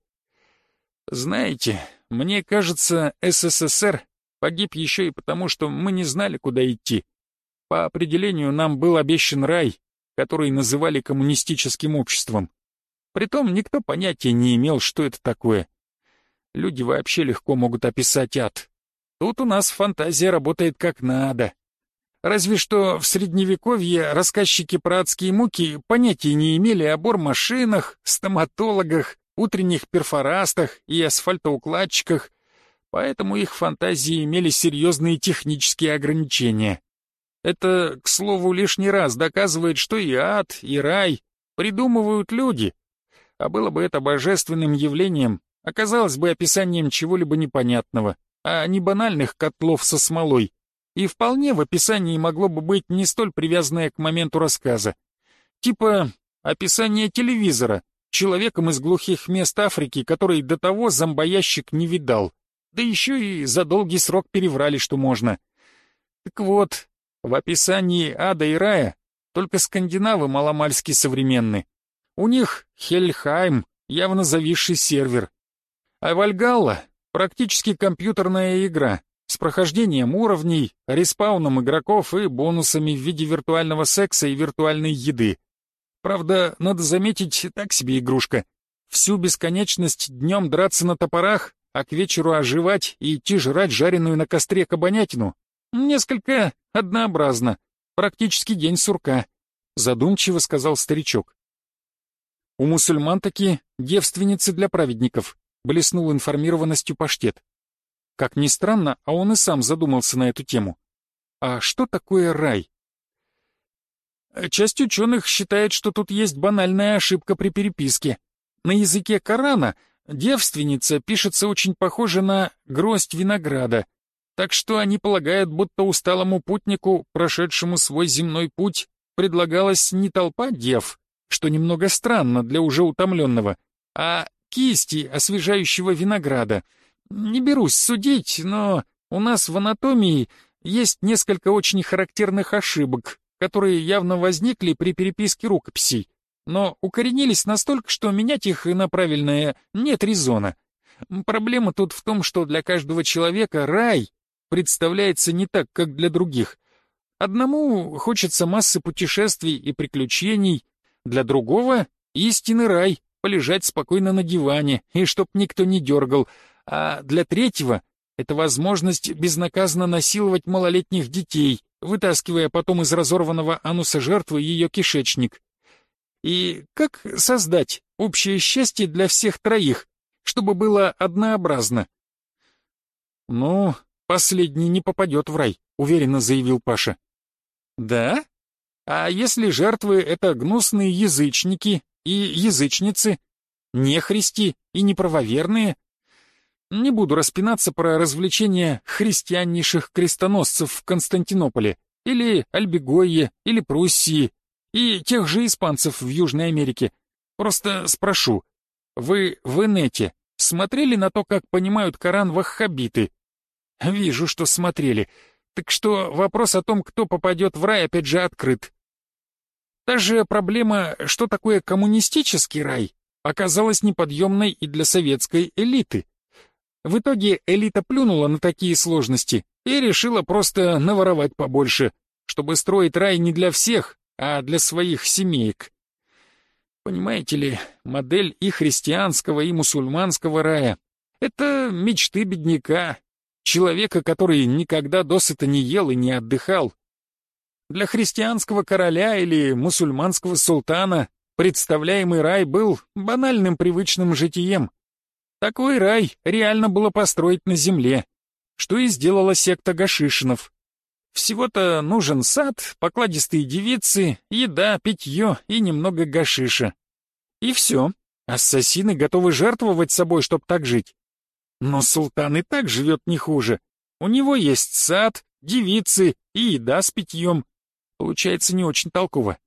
Знаете, мне кажется, СССР погиб еще и потому, что мы не знали, куда идти. По определению нам был обещан рай, который называли коммунистическим обществом. Притом никто понятия не имел, что это такое. Люди вообще легко могут описать ад. Тут у нас фантазия работает как надо. Разве что в средневековье рассказчики про адские муки понятия не имели о бормашинах, стоматологах, утренних перфорастах и асфальтоукладчиках, поэтому их фантазии имели серьезные технические ограничения. Это, к слову, лишний раз доказывает, что и ад, и рай придумывают люди. А было бы это божественным явлением, оказалось бы описанием чего-либо непонятного, а не банальных котлов со смолой. И вполне в описании могло бы быть не столь привязанное к моменту рассказа. Типа описание телевизора, человеком из глухих мест Африки, который до того зомбоящик не видал. Да еще и за долгий срок переврали, что можно. Так вот, в описании ада и рая только скандинавы маломальски современны. У них Хельхайм, явно зависший сервер. А Вальгалла — практически компьютерная игра с прохождением уровней, респауном игроков и бонусами в виде виртуального секса и виртуальной еды. Правда, надо заметить, так себе игрушка. Всю бесконечность днем драться на топорах, а к вечеру оживать и идти жрать жареную на костре кабанятину. Несколько однообразно. Практически день сурка», — задумчиво сказал старичок. «У мусульман таки девственницы для праведников», — блеснул информированностью паштет. Как ни странно, а он и сам задумался на эту тему. А что такое рай? Часть ученых считает, что тут есть банальная ошибка при переписке. На языке Корана девственница пишется очень похоже на гроздь винограда, так что они полагают, будто усталому путнику, прошедшему свой земной путь, предлагалась не толпа дев, что немного странно для уже утомленного, а кисти освежающего винограда. Не берусь судить, но у нас в анатомии есть несколько очень характерных ошибок, которые явно возникли при переписке рукописей, но укоренились настолько, что менять их на правильное нет резона. Проблема тут в том, что для каждого человека рай представляется не так, как для других. Одному хочется массы путешествий и приключений, для другого — истинный рай, полежать спокойно на диване, и чтоб никто не дергал, а для третьего — это возможность безнаказанно насиловать малолетних детей, вытаскивая потом из разорванного ануса жертвы ее кишечник. И как создать общее счастье для всех троих, чтобы было однообразно? Ну, «Последний не попадет в рай», — уверенно заявил Паша. «Да? А если жертвы — это гнусные язычники и язычницы, нехристи и неправоверные?» Не буду распинаться про развлечения христианнейших крестоносцев в Константинополе, или Альбегойе, или Пруссии, и тех же испанцев в Южной Америке. Просто спрошу, вы в инете смотрели на то, как понимают Коран ваххабиты Вижу, что смотрели. Так что вопрос о том, кто попадет в рай, опять же открыт. Та же проблема, что такое коммунистический рай, оказалась неподъемной и для советской элиты. В итоге элита плюнула на такие сложности и решила просто наворовать побольше, чтобы строить рай не для всех, а для своих семеек. Понимаете ли, модель и христианского, и мусульманского рая — это мечты бедняка, Человека, который никогда досыта не ел и не отдыхал. Для христианского короля или мусульманского султана представляемый рай был банальным привычным житием. Такой рай реально было построить на земле, что и сделала секта Гашишинов. Всего-то нужен сад, покладистые девицы, еда, питье и немного гашиша. И все. Ассасины готовы жертвовать собой, чтобы так жить. Но султан и так живет не хуже. У него есть сад, девицы и еда с питьем. Получается не очень толково.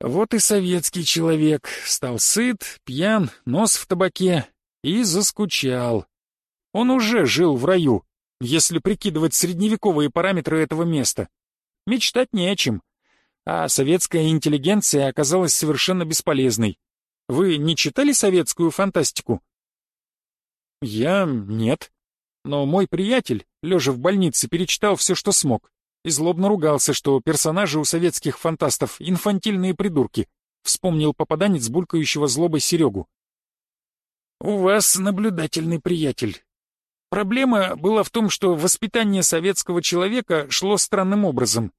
Вот и советский человек стал сыт, пьян, нос в табаке и заскучал. Он уже жил в раю, если прикидывать средневековые параметры этого места. Мечтать не о чем. А советская интеллигенция оказалась совершенно бесполезной. Вы не читали советскую фантастику? Я нет. Но мой приятель, лежа в больнице, перечитал все, что смог и злобно ругался, что персонажи у советских фантастов — инфантильные придурки, вспомнил попаданец булькающего злобой Серегу. «У вас наблюдательный приятель. Проблема была в том, что воспитание советского человека шло странным образом.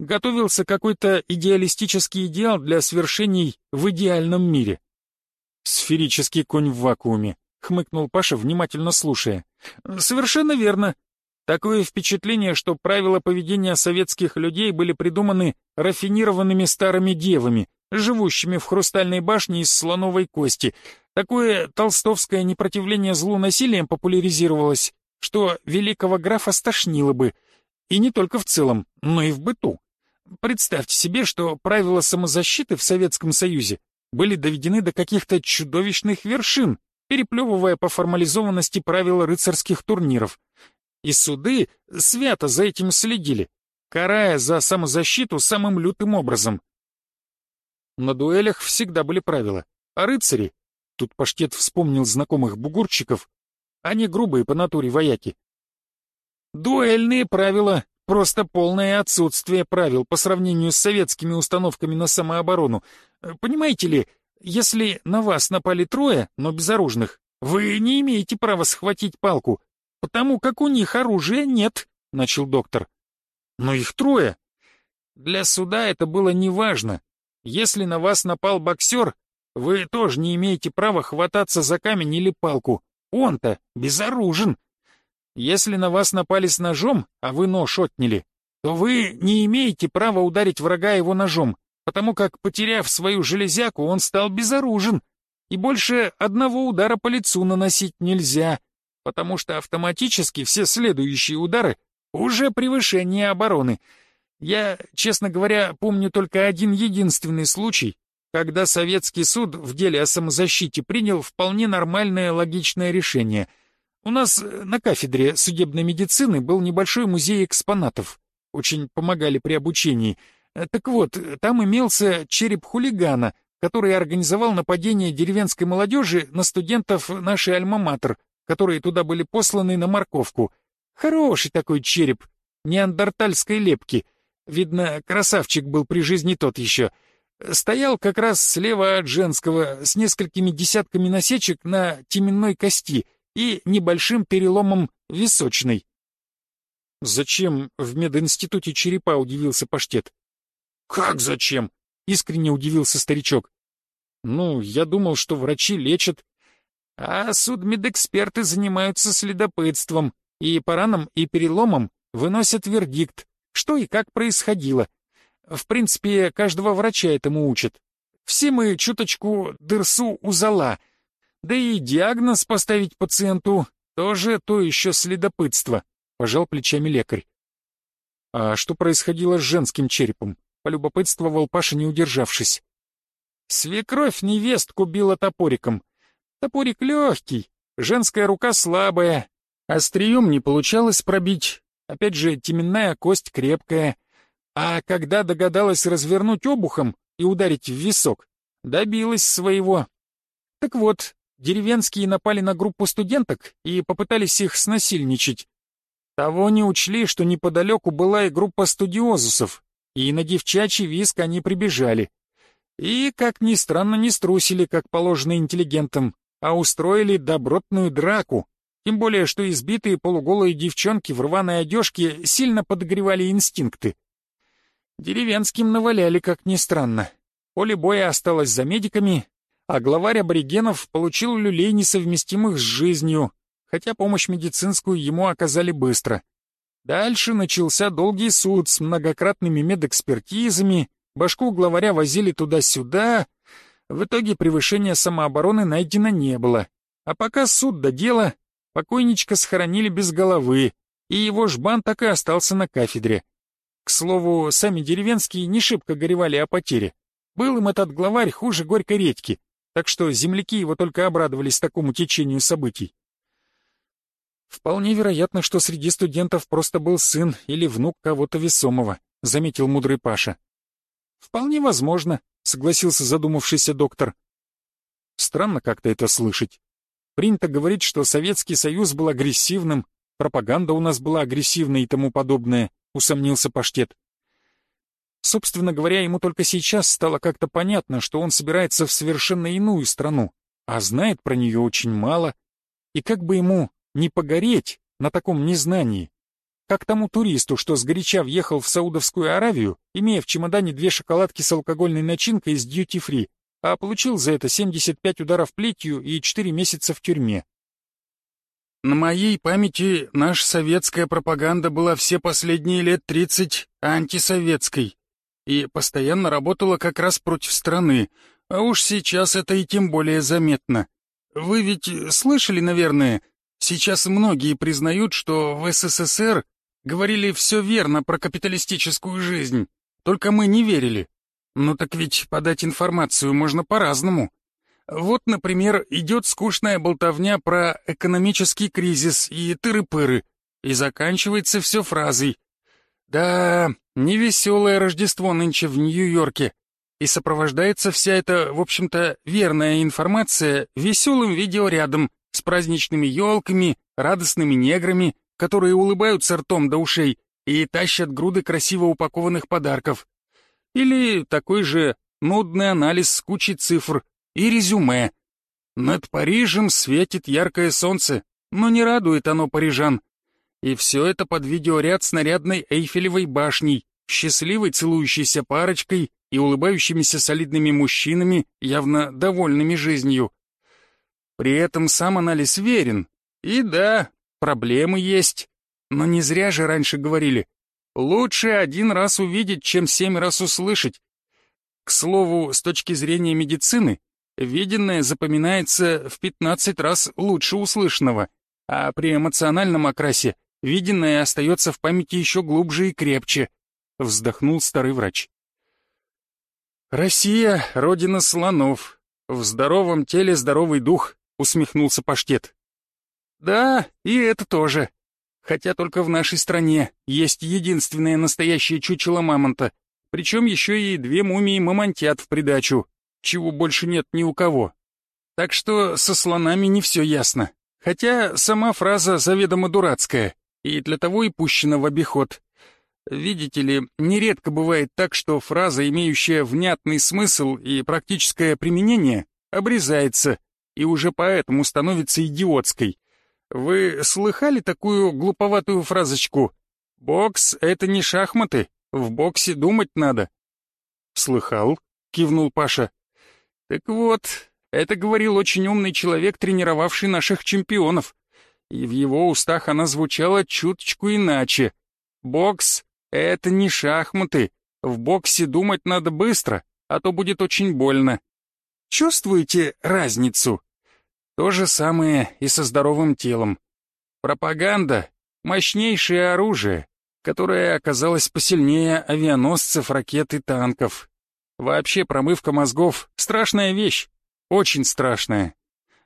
Готовился какой-то идеалистический идеал для свершений в идеальном мире. Сферический конь в вакууме», — хмыкнул Паша, внимательно слушая. «Совершенно верно. Такое впечатление, что правила поведения советских людей были придуманы рафинированными старыми девами, живущими в хрустальной башне из слоновой кости. Такое толстовское непротивление злу насилием популяризировалось, что великого графа стошнило бы. И не только в целом, но и в быту. Представьте себе, что правила самозащиты в Советском Союзе были доведены до каких-то чудовищных вершин, переплевывая по формализованности правила рыцарских турниров и суды свято за этим следили, карая за самозащиту самым лютым образом. На дуэлях всегда были правила, а рыцари, тут паштет вспомнил знакомых бугурчиков, они грубые по натуре вояки. Дуэльные правила — просто полное отсутствие правил по сравнению с советскими установками на самооборону. Понимаете ли, если на вас напали трое, но безоружных, вы не имеете права схватить палку, «Потому как у них оружия нет», — начал доктор. «Но их трое. Для суда это было неважно. Если на вас напал боксер, вы тоже не имеете права хвататься за камень или палку. Он-то безоружен. Если на вас напали с ножом, а вы нож отняли, то вы не имеете права ударить врага его ножом, потому как, потеряв свою железяку, он стал безоружен, и больше одного удара по лицу наносить нельзя потому что автоматически все следующие удары уже превышение обороны. Я, честно говоря, помню только один единственный случай, когда советский суд в деле о самозащите принял вполне нормальное логичное решение. У нас на кафедре судебной медицины был небольшой музей экспонатов. Очень помогали при обучении. Так вот, там имелся череп хулигана, который организовал нападение деревенской молодежи на студентов нашей альма-матер — которые туда были посланы на морковку. Хороший такой череп, неандертальской лепки. Видно, красавчик был при жизни тот еще. Стоял как раз слева от женского, с несколькими десятками насечек на теменной кости и небольшим переломом височной. «Зачем в мединституте черепа?» — удивился Паштет. «Как зачем?» — искренне удивился старичок. «Ну, я думал, что врачи лечат, а судмедэксперты занимаются следопытством и по ранам и переломам выносят вердикт, что и как происходило. В принципе, каждого врача этому учат. Все мы чуточку дырсу узала. Да и диагноз поставить пациенту тоже то еще следопытство, пожал плечами лекарь. А что происходило с женским черепом? Полюбопытствовал Паша, не удержавшись. Свекровь невестку била топориком. Топорик легкий, женская рука слабая, острием не получалось пробить. Опять же, теменная кость крепкая. А когда догадалась развернуть обухом и ударить в висок, добилась своего. Так вот, деревенские напали на группу студенток и попытались их снасильничать. Того не учли, что неподалеку была и группа студиозусов, и на девчачий виск они прибежали. И, как ни странно, не струсили, как положено интеллигентам, а устроили добротную драку, тем более что избитые полуголые девчонки в рваной одежке сильно подогревали инстинкты. Деревенским наваляли, как ни странно. Поле боя осталось за медиками, а главарь аборигенов получил люлей, несовместимых с жизнью, хотя помощь медицинскую ему оказали быстро. Дальше начался долгий суд с многократными медэкспертизами, башку главаря возили туда-сюда. В итоге превышения самообороны найдено не было. А пока суд до дела, покойничка схоронили без головы, и его жбан так и остался на кафедре. К слову, сами деревенские не шибко горевали о потере. Был им этот главарь хуже горькой редьки, так что земляки его только обрадовались такому течению событий. «Вполне вероятно, что среди студентов просто был сын или внук кого-то весомого», — заметил мудрый Паша. «Вполне возможно», — согласился задумавшийся доктор. «Странно как-то это слышать. Принято говорить, что Советский Союз был агрессивным, пропаганда у нас была агрессивной и тому подобное», — усомнился Паштет. Собственно говоря, ему только сейчас стало как-то понятно, что он собирается в совершенно иную страну, а знает про нее очень мало, и как бы ему не погореть на таком незнании, как тому туристу, что сгоряча въехал в Саудовскую Аравию, имея в чемодане две шоколадки с алкогольной начинкой из дьюти-фри, а получил за это 75 ударов плетью и 4 месяца в тюрьме. На моей памяти наша советская пропаганда была все последние лет 30 антисоветской, и постоянно работала как раз против страны, а уж сейчас это и тем более заметно. Вы ведь слышали, наверное, сейчас многие признают, что в СССР говорили все верно про капиталистическую жизнь, только мы не верили. Ну так ведь подать информацию можно по-разному. Вот, например, идет скучная болтовня про экономический кризис и тыры-пыры, и заканчивается все фразой «Да, невеселое Рождество нынче в Нью-Йорке, и сопровождается вся эта, в общем-то, верная информация веселым видеорядом с праздничными елками, радостными неграми, которые улыбаются ртом до ушей и тащат груды красиво упакованных подарков. Или такой же нудный анализ с кучей цифр и резюме. Над Парижем светит яркое солнце, но не радует оно парижан. И все это под видеоряд с нарядной Эйфелевой башней, счастливой целующейся парочкой и улыбающимися солидными мужчинами, явно довольными жизнью. При этом сам анализ верен. И да, проблемы есть. Но не зря же раньше говорили, лучше один раз увидеть, чем семь раз услышать. К слову, с точки зрения медицины, виденное запоминается в 15 раз лучше услышанного, а при эмоциональном окрасе виденное остается в памяти еще глубже и крепче, вздохнул старый врач. «Россия — родина слонов. В здоровом теле здоровый дух», — усмехнулся Паштет. «Да, и это тоже. Хотя только в нашей стране есть единственное настоящее чучело мамонта, причем еще и две мумии мамонтят в придачу, чего больше нет ни у кого. Так что со слонами не все ясно. Хотя сама фраза заведомо дурацкая, и для того и пущена в обиход. Видите ли, нередко бывает так, что фраза, имеющая внятный смысл и практическое применение, обрезается и уже поэтому становится идиотской. Вы слыхали такую глуповатую фразочку «Бокс — это не шахматы, в боксе думать надо»? «Слыхал», — кивнул Паша. «Так вот, это говорил очень умный человек, тренировавший наших чемпионов и в его устах она звучала чуточку иначе. «Бокс — это не шахматы. В боксе думать надо быстро, а то будет очень больно. Чувствуете разницу?» То же самое и со здоровым телом. Пропаганда — мощнейшее оружие, которое оказалось посильнее авианосцев, ракет и танков. Вообще промывка мозгов — страшная вещь, очень страшная.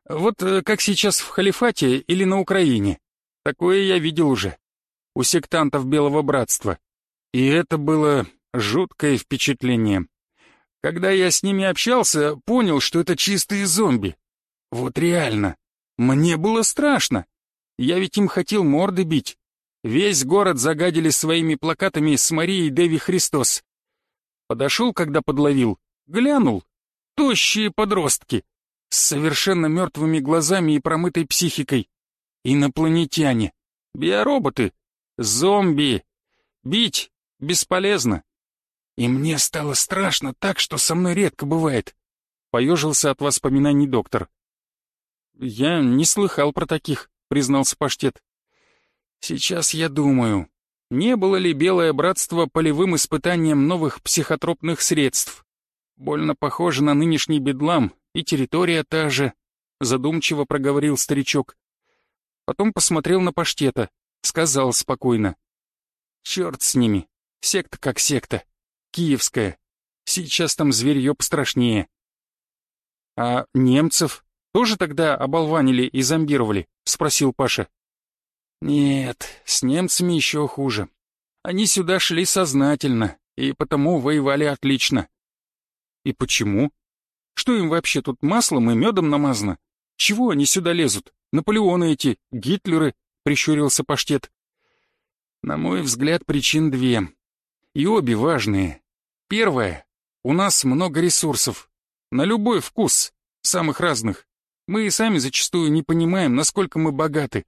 Вот э, как сейчас в Халифате или на Украине. Такое я видел уже. У сектантов Белого Братства. И это было жуткое впечатление. Когда я с ними общался, понял, что это чистые зомби. Вот реально. Мне было страшно. Я ведь им хотел морды бить. Весь город загадили своими плакатами с Марией Деви Христос. Подошел, когда подловил, глянул. Тощие подростки с совершенно мертвыми глазами и промытой психикой. Инопланетяне, биороботы, зомби. Бить бесполезно. и мне стало страшно так, что со мной редко бывает. Поежился от воспоминаний доктор. Я не слыхал про таких, признался Паштет. Сейчас я думаю, не было ли Белое Братство полевым испытанием новых психотропных средств? Больно похоже на нынешний бедлам, и территория та же, задумчиво проговорил старичок. Потом посмотрел на Паштета, сказал спокойно. Черт с ними, секта как секта, киевская. Сейчас там зверье пострашнее. А немцев тоже тогда оболванили и зомбировали? Спросил Паша. Нет, с немцами еще хуже. Они сюда шли сознательно, и потому воевали отлично. И почему? Что им вообще тут маслом и медом намазано? Чего они сюда лезут? Наполеоны эти, Гитлеры, прищурился паштет. На мой взгляд, причин две. И обе важные. Первое. У нас много ресурсов. На любой вкус, самых разных. Мы и сами зачастую не понимаем, насколько мы богаты.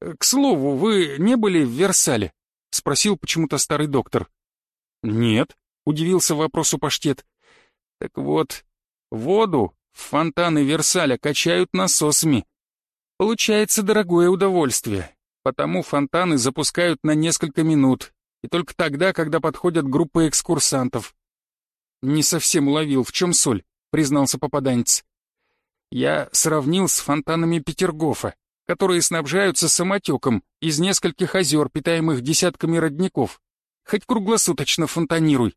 «К слову, вы не были в Версале?» — спросил почему-то старый доктор. «Нет», — удивился вопросу паштет. «Так вот, воду в фонтаны Версаля качают насосами. Получается дорогое удовольствие, потому фонтаны запускают на несколько минут, и только тогда, когда подходят группы экскурсантов». «Не совсем уловил, в чем соль», — признался попаданец. «Я сравнил с фонтанами Петергофа которые снабжаются самотеком из нескольких озер, питаемых десятками родников. Хоть круглосуточно фонтанируй.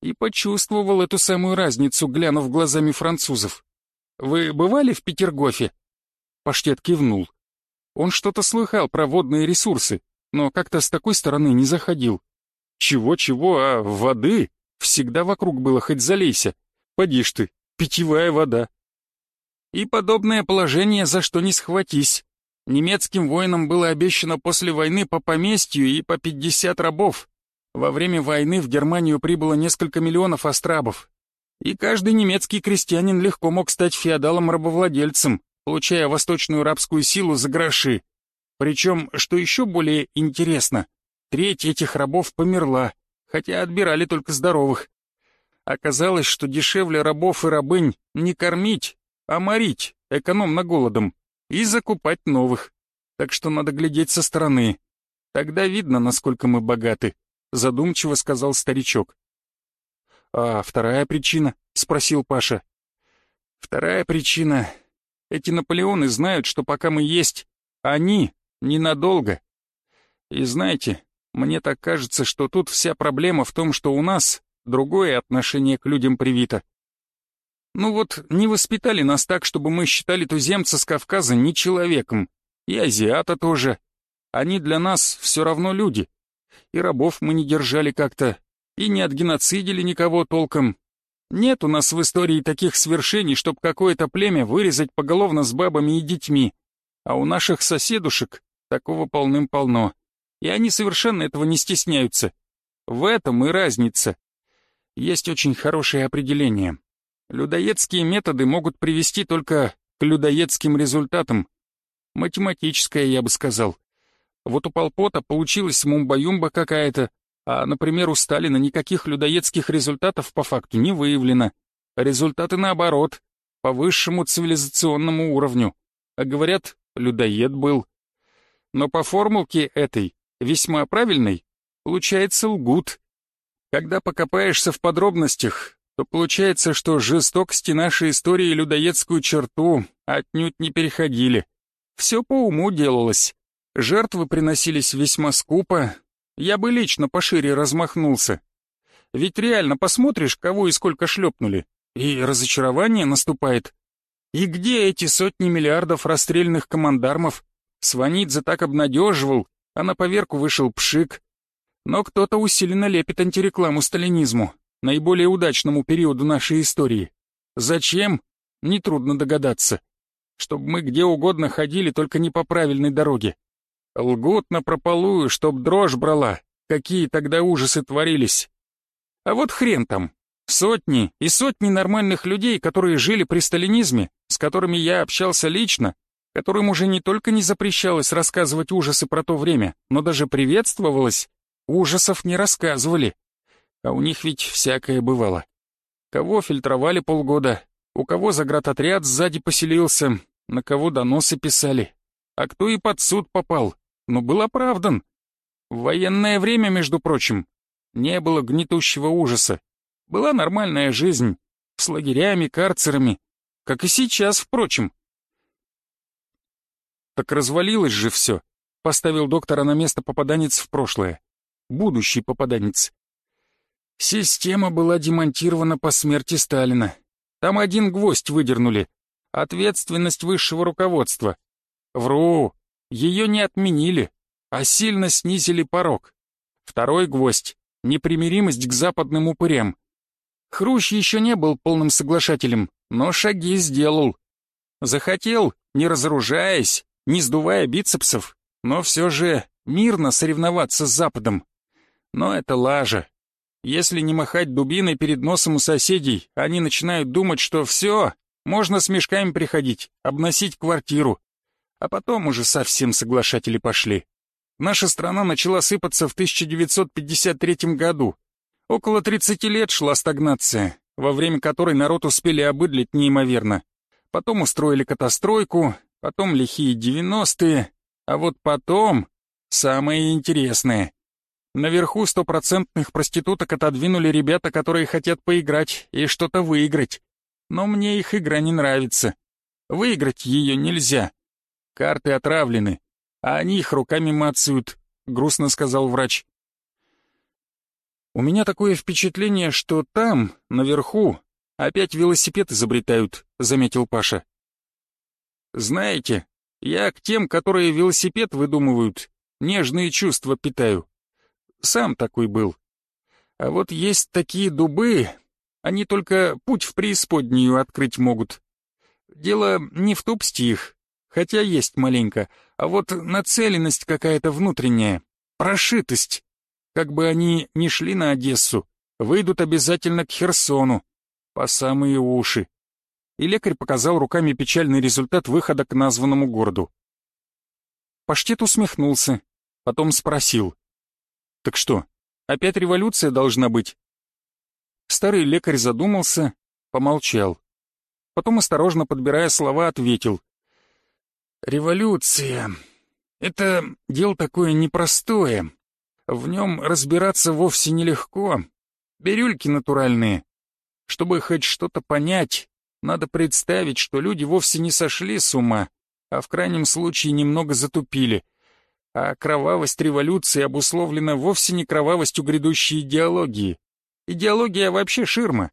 И почувствовал эту самую разницу, глянув глазами французов. «Вы бывали в Петергофе?» Паштет кивнул. Он что-то слыхал про водные ресурсы, но как-то с такой стороны не заходил. Чего-чего, а воды всегда вокруг было, хоть залейся. Поди ж ты, питьевая вода. И подобное положение за что не схватись. Немецким воинам было обещано после войны по поместью и по 50 рабов. Во время войны в Германию прибыло несколько миллионов астрабов. И каждый немецкий крестьянин легко мог стать феодалом-рабовладельцем, получая восточную рабскую силу за гроши. Причем, что еще более интересно, треть этих рабов померла, хотя отбирали только здоровых. Оказалось, что дешевле рабов и рабынь не кормить, а морить, экономно голодом и закупать новых. Так что надо глядеть со стороны. Тогда видно, насколько мы богаты», — задумчиво сказал старичок. «А вторая причина?» — спросил Паша. «Вторая причина. Эти Наполеоны знают, что пока мы есть, они ненадолго. И знаете, мне так кажется, что тут вся проблема в том, что у нас другое отношение к людям привито. Ну вот, не воспитали нас так, чтобы мы считали туземца с Кавказа не человеком. И азиата тоже. Они для нас все равно люди. И рабов мы не держали как-то, и не отгеноцидили никого толком. Нет у нас в истории таких свершений, чтоб какое-то племя вырезать поголовно с бабами и детьми. А у наших соседушек такого полным-полно. И они совершенно этого не стесняются. В этом и разница. Есть очень хорошее определение. Людоедские методы могут привести только к людоедским результатам. Математическое, я бы сказал. Вот у Полпота получилась мумба-юмба какая-то, а, например, у Сталина никаких людоедских результатов по факту не выявлено. Результаты наоборот, по высшему цивилизационному уровню. А говорят, людоед был. Но по формулке этой, весьма правильной, получается лгут. Когда покопаешься в подробностях, то получается, что жестокости нашей истории людоедскую черту отнюдь не переходили. Все по уму делалось. Жертвы приносились весьма скупо. Я бы лично пошире размахнулся. Ведь реально посмотришь, кого и сколько шлепнули, и разочарование наступает. И где эти сотни миллиардов расстрельных командармов? Сванидзе так обнадеживал, а на поверку вышел пшик. Но кто-то усиленно лепит антирекламу сталинизму наиболее удачному периоду нашей истории. Зачем? Нетрудно догадаться. Чтобы мы где угодно ходили, только не по правильной дороге. Лгут напропалую, чтоб дрожь брала. Какие тогда ужасы творились. А вот хрен там. Сотни и сотни нормальных людей, которые жили при сталинизме, с которыми я общался лично, которым уже не только не запрещалось рассказывать ужасы про то время, но даже приветствовалось, ужасов не рассказывали. А у них ведь всякое бывало. Кого фильтровали полгода, у кого заградотряд сзади поселился, на кого доносы писали, а кто и под суд попал, но был оправдан. В военное время, между прочим, не было гнетущего ужаса. Была нормальная жизнь, с лагерями, карцерами, как и сейчас, впрочем. Так развалилось же все, поставил доктора на место попаданец в прошлое. Будущий попаданец. Система была демонтирована по смерти Сталина. Там один гвоздь выдернули. Ответственность высшего руководства. Вру, ее не отменили, а сильно снизили порог. Второй гвоздь — непримиримость к западным упырям. Хрущ еще не был полным соглашателем, но шаги сделал. Захотел, не разоружаясь, не сдувая бицепсов, но все же мирно соревноваться с Западом. Но это лажа. Если не махать дубиной перед носом у соседей, они начинают думать, что все, можно с мешками приходить, обносить квартиру. А потом уже совсем соглашатели пошли. Наша страна начала сыпаться в 1953 году. Около 30 лет шла стагнация, во время которой народ успели обыдлить неимоверно. Потом устроили катастройку, потом лихие 90-е, а вот потом самое интересное. Наверху стопроцентных проституток отодвинули ребята, которые хотят поиграть и что-то выиграть. Но мне их игра не нравится. Выиграть ее нельзя. Карты отравлены, а они их руками мацают, грустно сказал врач. У меня такое впечатление, что там, наверху, опять велосипед изобретают, заметил Паша. Знаете, я к тем, которые велосипед выдумывают, нежные чувства питаю. Сам такой был. А вот есть такие дубы, они только путь в преисподнюю открыть могут. Дело не в тупости их, хотя есть маленько, а вот нацеленность какая-то внутренняя, прошитость. Как бы они ни шли на Одессу, выйдут обязательно к Херсону, по самые уши. И лекарь показал руками печальный результат выхода к названному городу. Паштет усмехнулся, потом спросил. Так что, опять революция должна быть? Старый лекарь задумался, помолчал. Потом, осторожно подбирая слова, ответил. «Революция — это дело такое непростое. В нем разбираться вовсе нелегко. Бирюльки натуральные. Чтобы хоть что-то понять, надо представить, что люди вовсе не сошли с ума, а в крайнем случае немного затупили. А кровавость революции обусловлена вовсе не кровавостью грядущей идеологии. Идеология вообще ширма.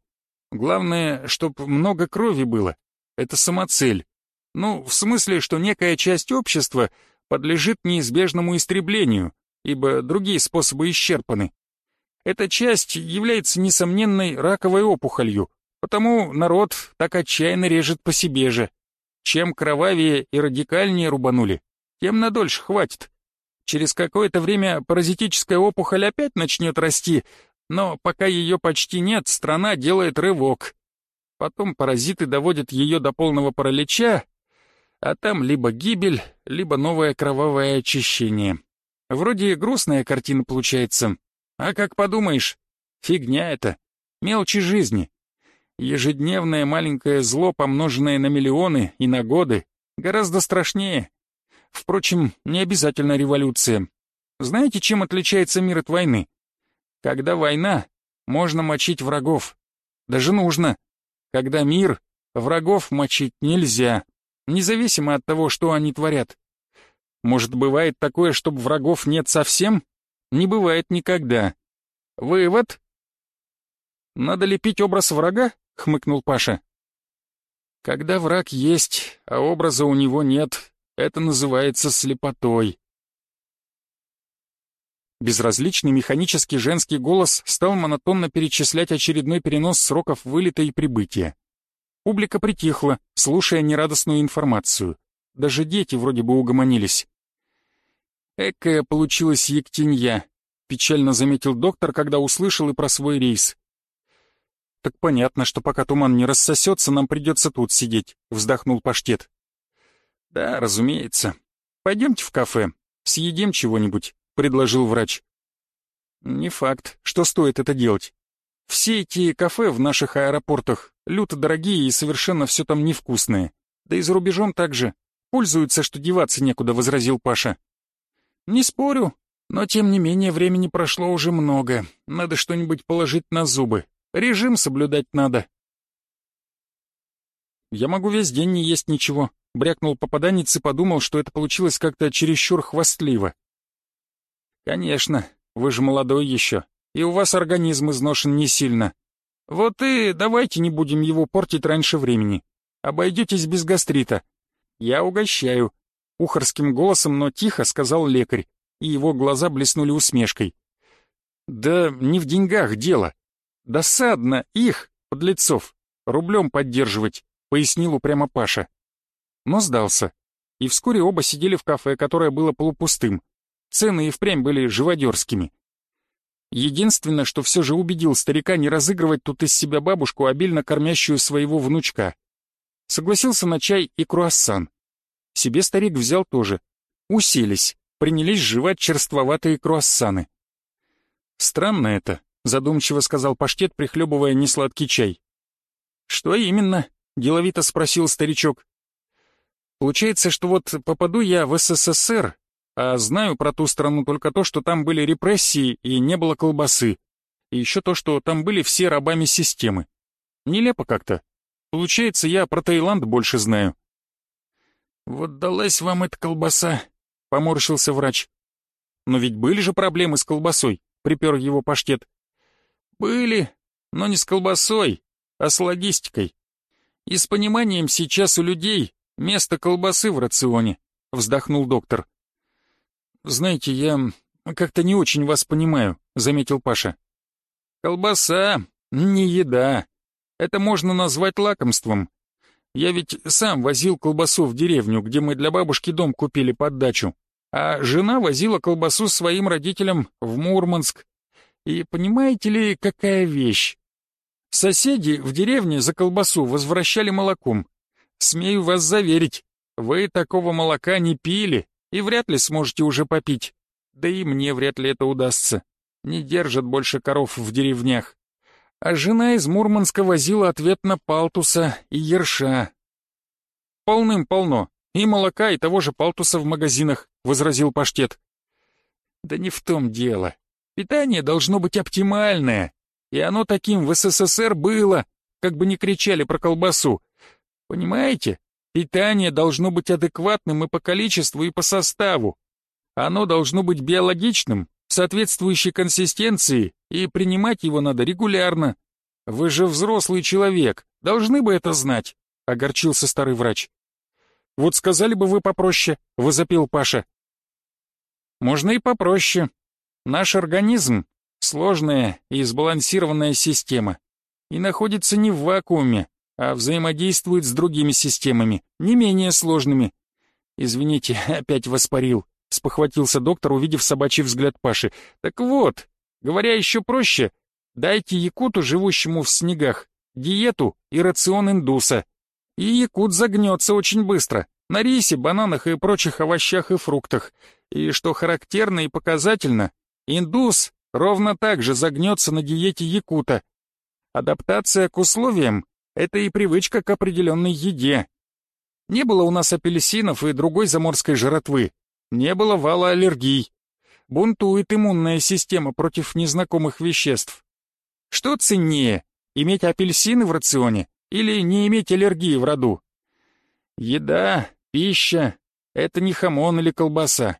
Главное, чтоб много крови было. Это самоцель. Ну, в смысле, что некая часть общества подлежит неизбежному истреблению, ибо другие способы исчерпаны. Эта часть является несомненной раковой опухолью, потому народ так отчаянно режет по себе же. Чем кровавее и радикальнее рубанули, тем надольше хватит. Через какое-то время паразитическая опухоль опять начнет расти, но пока ее почти нет, страна делает рывок. Потом паразиты доводят ее до полного паралича, а там либо гибель, либо новое кровавое очищение. Вроде грустная картина получается, а как подумаешь, фигня это, мелочи жизни. Ежедневное маленькое зло, помноженное на миллионы и на годы, гораздо страшнее. Впрочем, не обязательно революция. Знаете, чем отличается мир от войны? Когда война, можно мочить врагов. Даже нужно. Когда мир, врагов мочить нельзя, независимо от того, что они творят. Может, бывает такое, чтобы врагов нет совсем? Не бывает никогда. Вывод? Надо лепить образ врага? Хмыкнул Паша. Когда враг есть, а образа у него нет, это называется слепотой. Безразличный механический женский голос стал монотонно перечислять очередной перенос сроков вылета и прибытия. Публика притихла, слушая нерадостную информацию. Даже дети вроде бы угомонились. «Экая получилась ектенья», — печально заметил доктор, когда услышал и про свой рейс. «Так понятно, что пока туман не рассосется, нам придется тут сидеть», — вздохнул паштет. «Да, разумеется. Пойдемте в кафе, съедим чего-нибудь», — предложил врач. «Не факт, что стоит это делать», Все эти кафе в наших аэропортах люто дорогие и совершенно все там невкусное. Да и за рубежом также. Пользуются, что деваться некуда», — возразил Паша. «Не спорю, но тем не менее времени прошло уже много. Надо что-нибудь положить на зубы. Режим соблюдать надо». «Я могу весь день не есть ничего», — брякнул попаданец и подумал, что это получилось как-то чересчур хвастливо. «Конечно, вы же молодой еще, и у вас организм изношен не сильно. Вот и давайте не будем его портить раньше времени. Обойдетесь без гастрита. Я угощаю», — ухарским голосом, но тихо сказал лекарь, и его глаза блеснули усмешкой. «Да не в деньгах дело. Досадно их, подлецов, рублем поддерживать пояснил упрямо Паша. Но сдался. И вскоре оба сидели в кафе, которое было полупустым. Цены и впрямь были живодерскими. Единственное, что все же убедил старика не разыгрывать тут из себя бабушку, обильно кормящую своего внучка. Согласился на чай и круассан. Себе старик взял тоже. Уселись, принялись жевать черствоватые круассаны. «Странно это», — задумчиво сказал паштет, прихлебывая несладкий чай. «Что именно?» — деловито спросил старичок. «Получается, что вот попаду я в СССР, а знаю про ту страну только то, что там были репрессии и не было колбасы, и еще то, что там были все рабами системы. Нелепо как-то. Получается, я про Таиланд больше знаю». «Вот далась вам эта колбаса», — поморщился врач. «Но ведь были же проблемы с колбасой», — припер его паштет. «Были, но не с колбасой, а с логистикой. И с пониманием сейчас у людей место колбасы в рационе», — вздохнул доктор. «Знаете, я как-то не очень вас понимаю», — заметил Паша. «Колбаса — не еда. Это можно назвать лакомством. Я ведь сам возил колбасу в деревню, где мы для бабушки дом купили под дачу, а жена возила колбасу своим родителям в Мурманск. И понимаете ли, какая вещь? Соседи в деревне за колбасу возвращали молоком. Смею вас заверить, вы такого молока не пили и вряд ли сможете уже попить. Да и мне вряд ли это удастся. Не держат больше коров в деревнях. А жена из Мурманска возила ответ на палтуса и ерша. «Полным-полно. И молока, и того же палтуса в магазинах», — возразил паштет. «Да не в том дело. Питание должно быть оптимальное, и оно таким в СССР было, как бы не кричали про колбасу. Понимаете? Питание должно быть адекватным и по количеству, и по составу. Оно должно быть биологичным, соответствующей консистенции, и принимать его надо регулярно. Вы же взрослый человек, должны бы это знать, — огорчился старый врач. «Вот сказали бы вы попроще», — возопил Паша. «Можно и попроще. Наш организм Сложная и сбалансированная система. И находится не в вакууме, а взаимодействует с другими системами, не менее сложными. Извините, опять воспарил, спохватился доктор, увидев собачий взгляд Паши. Так вот, говоря еще проще, дайте якуту, живущему в снегах, диету и рацион индуса. И якут загнется очень быстро, на рисе, бананах и прочих овощах и фруктах. И что характерно и показательно, индус ровно так же загнется на диете якута. Адаптация к условиям — это и привычка к определенной еде. Не было у нас апельсинов и другой заморской жратвы, не было вала аллергий. Бунтует иммунная система против незнакомых веществ. Что ценнее, иметь апельсины в рационе или не иметь аллергии в роду? Еда, пища — это не хамон или колбаса.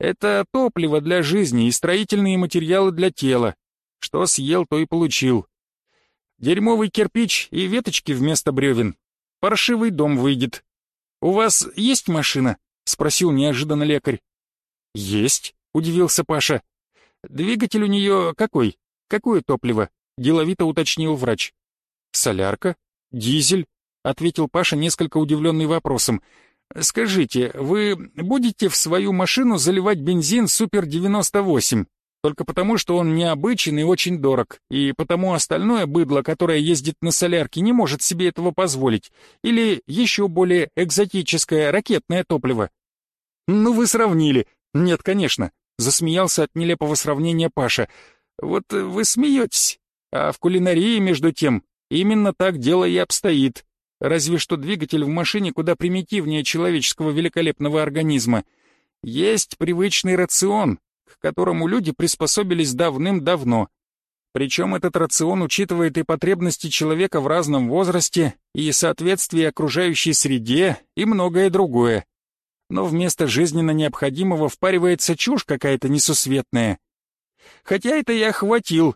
Это топливо для жизни и строительные материалы для тела. Что съел, то и получил. Дерьмовый кирпич и веточки вместо бревен. Паршивый дом выйдет. «У вас есть машина?» — спросил неожиданно лекарь. «Есть», — удивился Паша. «Двигатель у нее какой? Какое топливо?» — деловито уточнил врач. «Солярка? Дизель?» — ответил Паша, несколько удивленный вопросом. «Скажите, вы будете в свою машину заливать бензин Супер-98, только потому, что он необычен и очень дорог, и потому остальное быдло, которое ездит на солярке, не может себе этого позволить, или еще более экзотическое ракетное топливо?» «Ну вы сравнили. Нет, конечно», — засмеялся от нелепого сравнения Паша. «Вот вы смеетесь, А в кулинарии, между тем, именно так дело и обстоит. Разве что двигатель в машине куда примитивнее человеческого великолепного организма. Есть привычный рацион, к которому люди приспособились давным-давно. Причем этот рацион учитывает и потребности человека в разном возрасте, и соответствие окружающей среде, и многое другое. Но вместо жизненно необходимого впаривается чушь какая-то несусветная. Хотя это я охватил.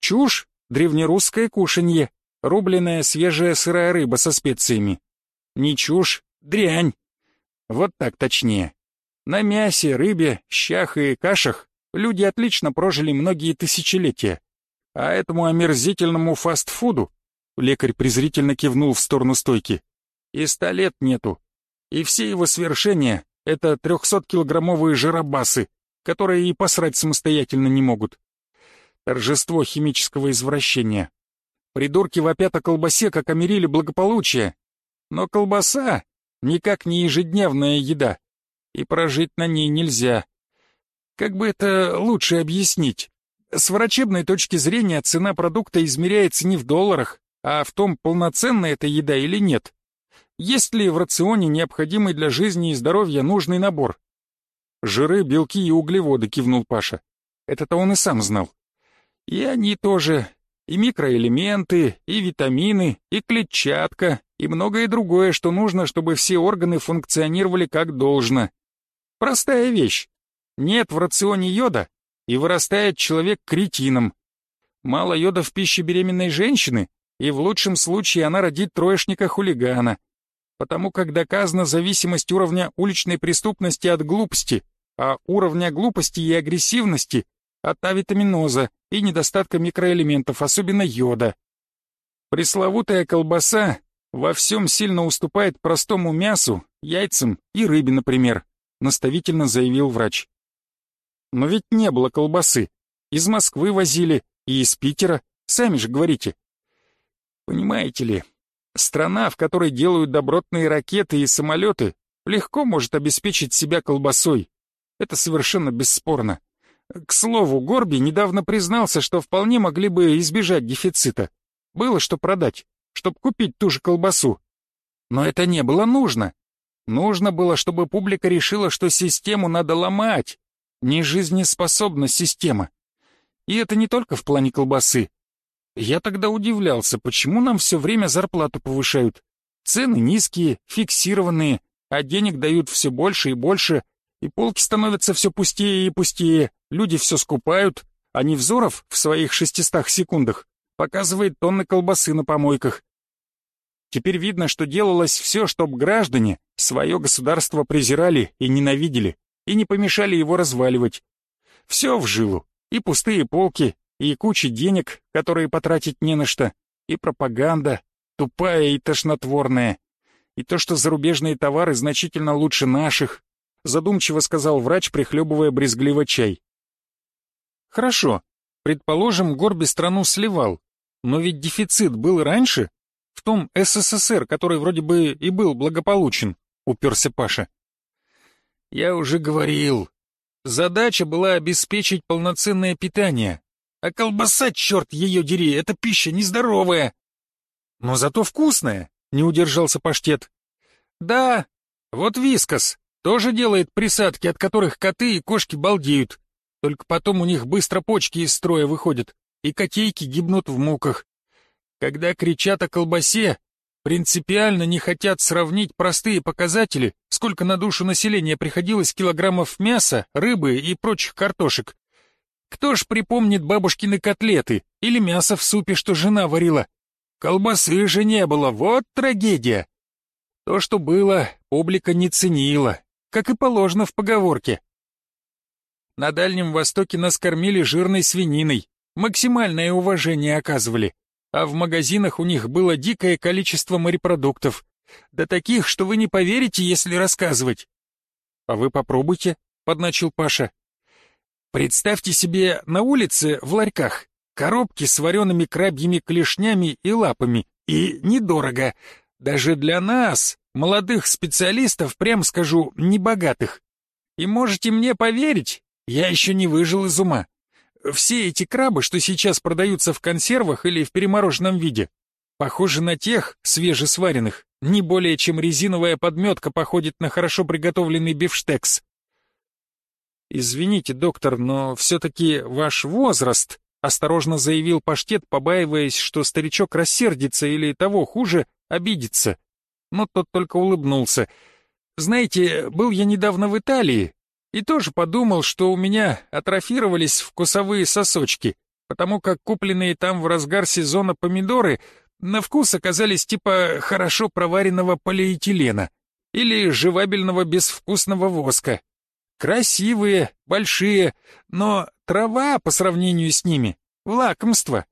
Чушь — древнерусское кушанье, рубленная свежая сырая рыба со специями. Не чушь, дрянь. Вот так точнее. На мясе, рыбе, щах и кашах люди отлично прожили многие тысячелетия. А этому омерзительному фастфуду лекарь презрительно кивнул в сторону стойки. И ста лет нету. И все его свершения — это 300-килограммовые жиробасы, которые и посрать самостоятельно не могут. Торжество химического извращения. Придурки вопят о колбасе, как о мериле благополучия. Но колбаса никак не ежедневная еда и прожить на ней нельзя. Как бы это лучше объяснить? С врачебной точки зрения цена продукта измеряется не в долларах, а в том, полноценная эта еда или нет. Есть ли в рационе необходимый для жизни и здоровья нужный набор? Жиры, белки и углеводы, кивнул Паша. Это-то он и сам знал. И они тоже, и микроэлементы, и витамины, и клетчатка, и многое другое, что нужно, чтобы все органы функционировали как должно. Простая вещь. Нет в рационе йода, и вырастает человек кретином. Мало йода в пище беременной женщины, и в лучшем случае она родит троечника-хулигана. Потому как доказана зависимость уровня уличной преступности от глупости, а уровня глупости и агрессивности от авитаминоза и недостатка микроэлементов, особенно йода. Пресловутая колбаса во всем сильно уступает простому мясу, яйцам и рыбе, например. — наставительно заявил врач. «Но ведь не было колбасы. Из Москвы возили и из Питера, сами же говорите». «Понимаете ли, страна, в которой делают добротные ракеты и самолеты, легко может обеспечить себя колбасой. Это совершенно бесспорно. К слову, Горби недавно признался, что вполне могли бы избежать дефицита. Было что продать, чтобы купить ту же колбасу. Но это не было нужно. Нужно было, чтобы публика решила, что систему надо ломать. Не жизнеспособна система. И это не только в плане колбасы. Я тогда удивлялся, почему нам все время зарплату повышают. Цены низкие, фиксированные, а денег дают все больше и больше, и полки становятся все пустее и пустее, люди все скупают, а Невзоров в своих шестистах секундах показывает тонны колбасы на помойках. Теперь видно, что делалось все, чтобы граждане свое государство презирали и ненавидели, и не помешали его разваливать. Все в жилу, и пустые полки, и куча денег, которые потратить не на что, и пропаганда, тупая и тошнотворная, и то, что зарубежные товары значительно лучше наших, задумчиво сказал врач, прихлебывая брезгливо чай. Хорошо, предположим, Горби страну сливал, но ведь дефицит был раньше, в том СССР, который вроде бы и был благополучен, уперся Паша. Я уже говорил, задача была обеспечить полноценное питание, а колбаса, черт ее дери, это пища нездоровая. Но зато вкусная, не удержался паштет. Да, вот вискас тоже делает присадки, от которых коты и кошки балдеют. Только потом у них быстро почки из строя выходят, и котейки гибнут в муках. Когда кричат о колбасе, принципиально не хотят сравнить простые показатели, сколько на душу населения приходилось килограммов мяса, рыбы и прочих картошек. Кто ж припомнит бабушкины котлеты или мясо в супе, что жена варила? Колбасы же не было, вот трагедия. То, что было, публика не ценила, как и положено в поговорке. На Дальнем Востоке нас кормили жирной свининой, максимальное уважение оказывали а в магазинах у них было дикое количество морепродуктов. Да таких, что вы не поверите, если рассказывать. А вы попробуйте, подначил Паша. Представьте себе на улице в ларьках коробки с вареными крабьими клешнями и лапами, и недорого. Даже для нас, молодых специалистов, прям скажу, небогатых. И можете мне поверить, я еще не выжил из ума. Все эти крабы, что сейчас продаются в консервах или в перемороженном виде, похожи на тех, свежесваренных, не более чем резиновая подметка походит на хорошо приготовленный бифштекс. «Извините, доктор, но все-таки ваш возраст», — осторожно заявил паштет, побаиваясь, что старичок рассердится или того хуже, обидится. Но тот только улыбнулся. «Знаете, был я недавно в Италии и тоже подумал, что у меня атрофировались вкусовые сосочки, потому как купленные там в разгар сезона помидоры на вкус оказались типа хорошо проваренного полиэтилена или жевабельного безвкусного воска. Красивые, большие, но трава по сравнению с ними — лакомство.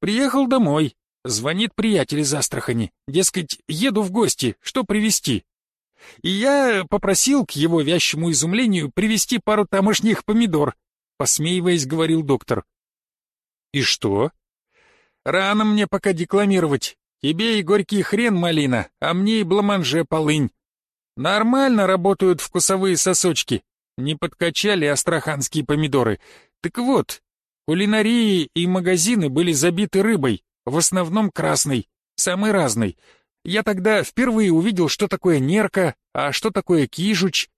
Приехал домой, звонит приятель из Астрахани, дескать, еду в гости, что привезти? И я попросил к его вящему изумлению привезти пару тамошних помидор, посмеиваясь, говорил доктор. И что? Рано мне пока декламировать. Тебе и горький хрен малина, а мне и бламанже полынь. Нормально работают вкусовые сосочки. Не подкачали астраханские помидоры. Так вот, кулинарии и магазины были забиты рыбой, в основном красной, самой разной. Я тогда впервые увидел, что такое нерка, а что такое кижуч.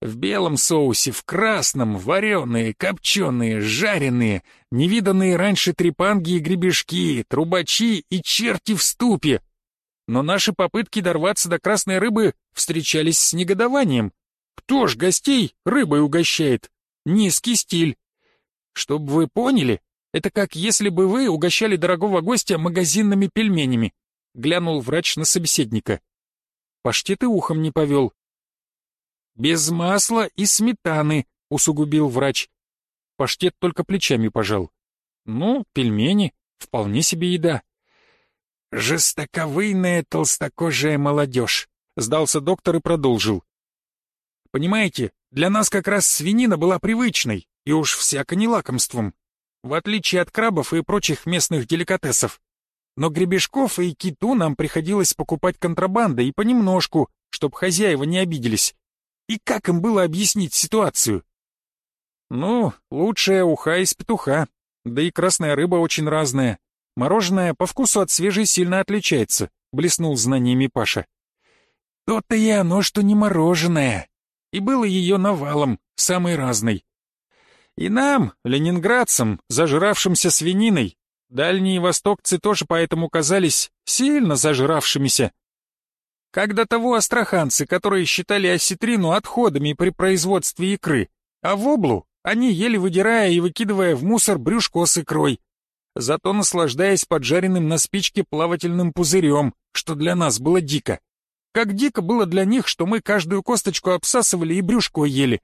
В белом соусе, в красном, вареные, копченые, жареные, невиданные раньше трепанги и гребешки, трубачи и черти в ступе. Но наши попытки дорваться до красной рыбы встречались с негодованием. Кто ж гостей рыбой угощает? Низкий стиль. Чтоб вы поняли, это как если бы вы угощали дорогого гостя магазинными пельменями. Глянул врач на собеседника. Паштет и ухом не повел. «Без масла и сметаны», — усугубил врач. Паштет только плечами пожал. «Ну, пельмени, вполне себе еда». «Жестоковыйная толстокожая молодежь», — сдался доктор и продолжил. «Понимаете, для нас как раз свинина была привычной, и уж всяко не лакомством, в отличие от крабов и прочих местных деликатесов. Но гребешков и киту нам приходилось покупать контрабандой и понемножку, чтоб хозяева не обиделись. И как им было объяснить ситуацию? Ну, лучшая уха из петуха. Да и красная рыба очень разная. Мороженое по вкусу от свежей сильно отличается, блеснул знаниями Паша. То-то и оно, что не мороженое. И было ее навалом, самой разной. И нам, ленинградцам, зажравшимся свининой, дальние востокцы тоже поэтому казались сильно зажравшимися. Как до того астраханцы, которые считали осетрину отходами при производстве икры, а воблу они ели выдирая и выкидывая в мусор брюшко с икрой, зато наслаждаясь поджаренным на спичке плавательным пузырем, что для нас было дико. Как дико было для них, что мы каждую косточку обсасывали и брюшко ели.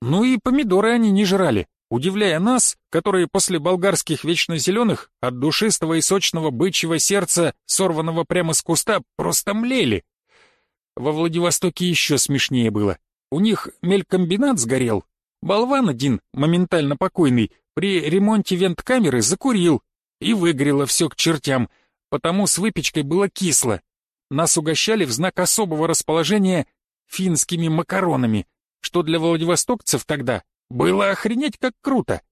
Ну и помидоры они не жрали, удивляя нас, которые после болгарских вечно зеленых от душистого и сочного бычьего сердца, сорванного прямо с куста, просто млели. Во Владивостоке еще смешнее было. У них мелькомбинат сгорел. Болван один, моментально покойный, при ремонте вент-камеры закурил, и выгорело все к чертям, потому с выпечкой было кисло. Нас угощали в знак особого расположения финскими макаронами, что для владивостокцев тогда было охренеть как круто.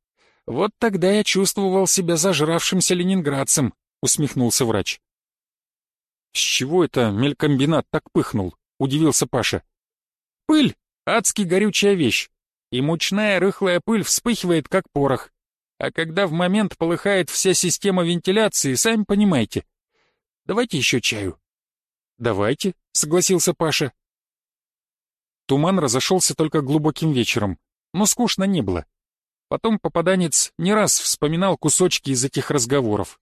Вот тогда я чувствовал себя зажравшимся ленинградцем, усмехнулся врач. С чего это мелькомбинат так пыхнул? Удивился Паша. Пыль — адски горючая вещь, и мучная рыхлая пыль вспыхивает как порох. А когда в момент полыхает вся система вентиляции, сами понимаете. Давайте еще чаю. Давайте, согласился Паша. Туман разошелся только глубоким вечером, но скучно не было. Потом попаданец не раз вспоминал кусочки из этих разговоров.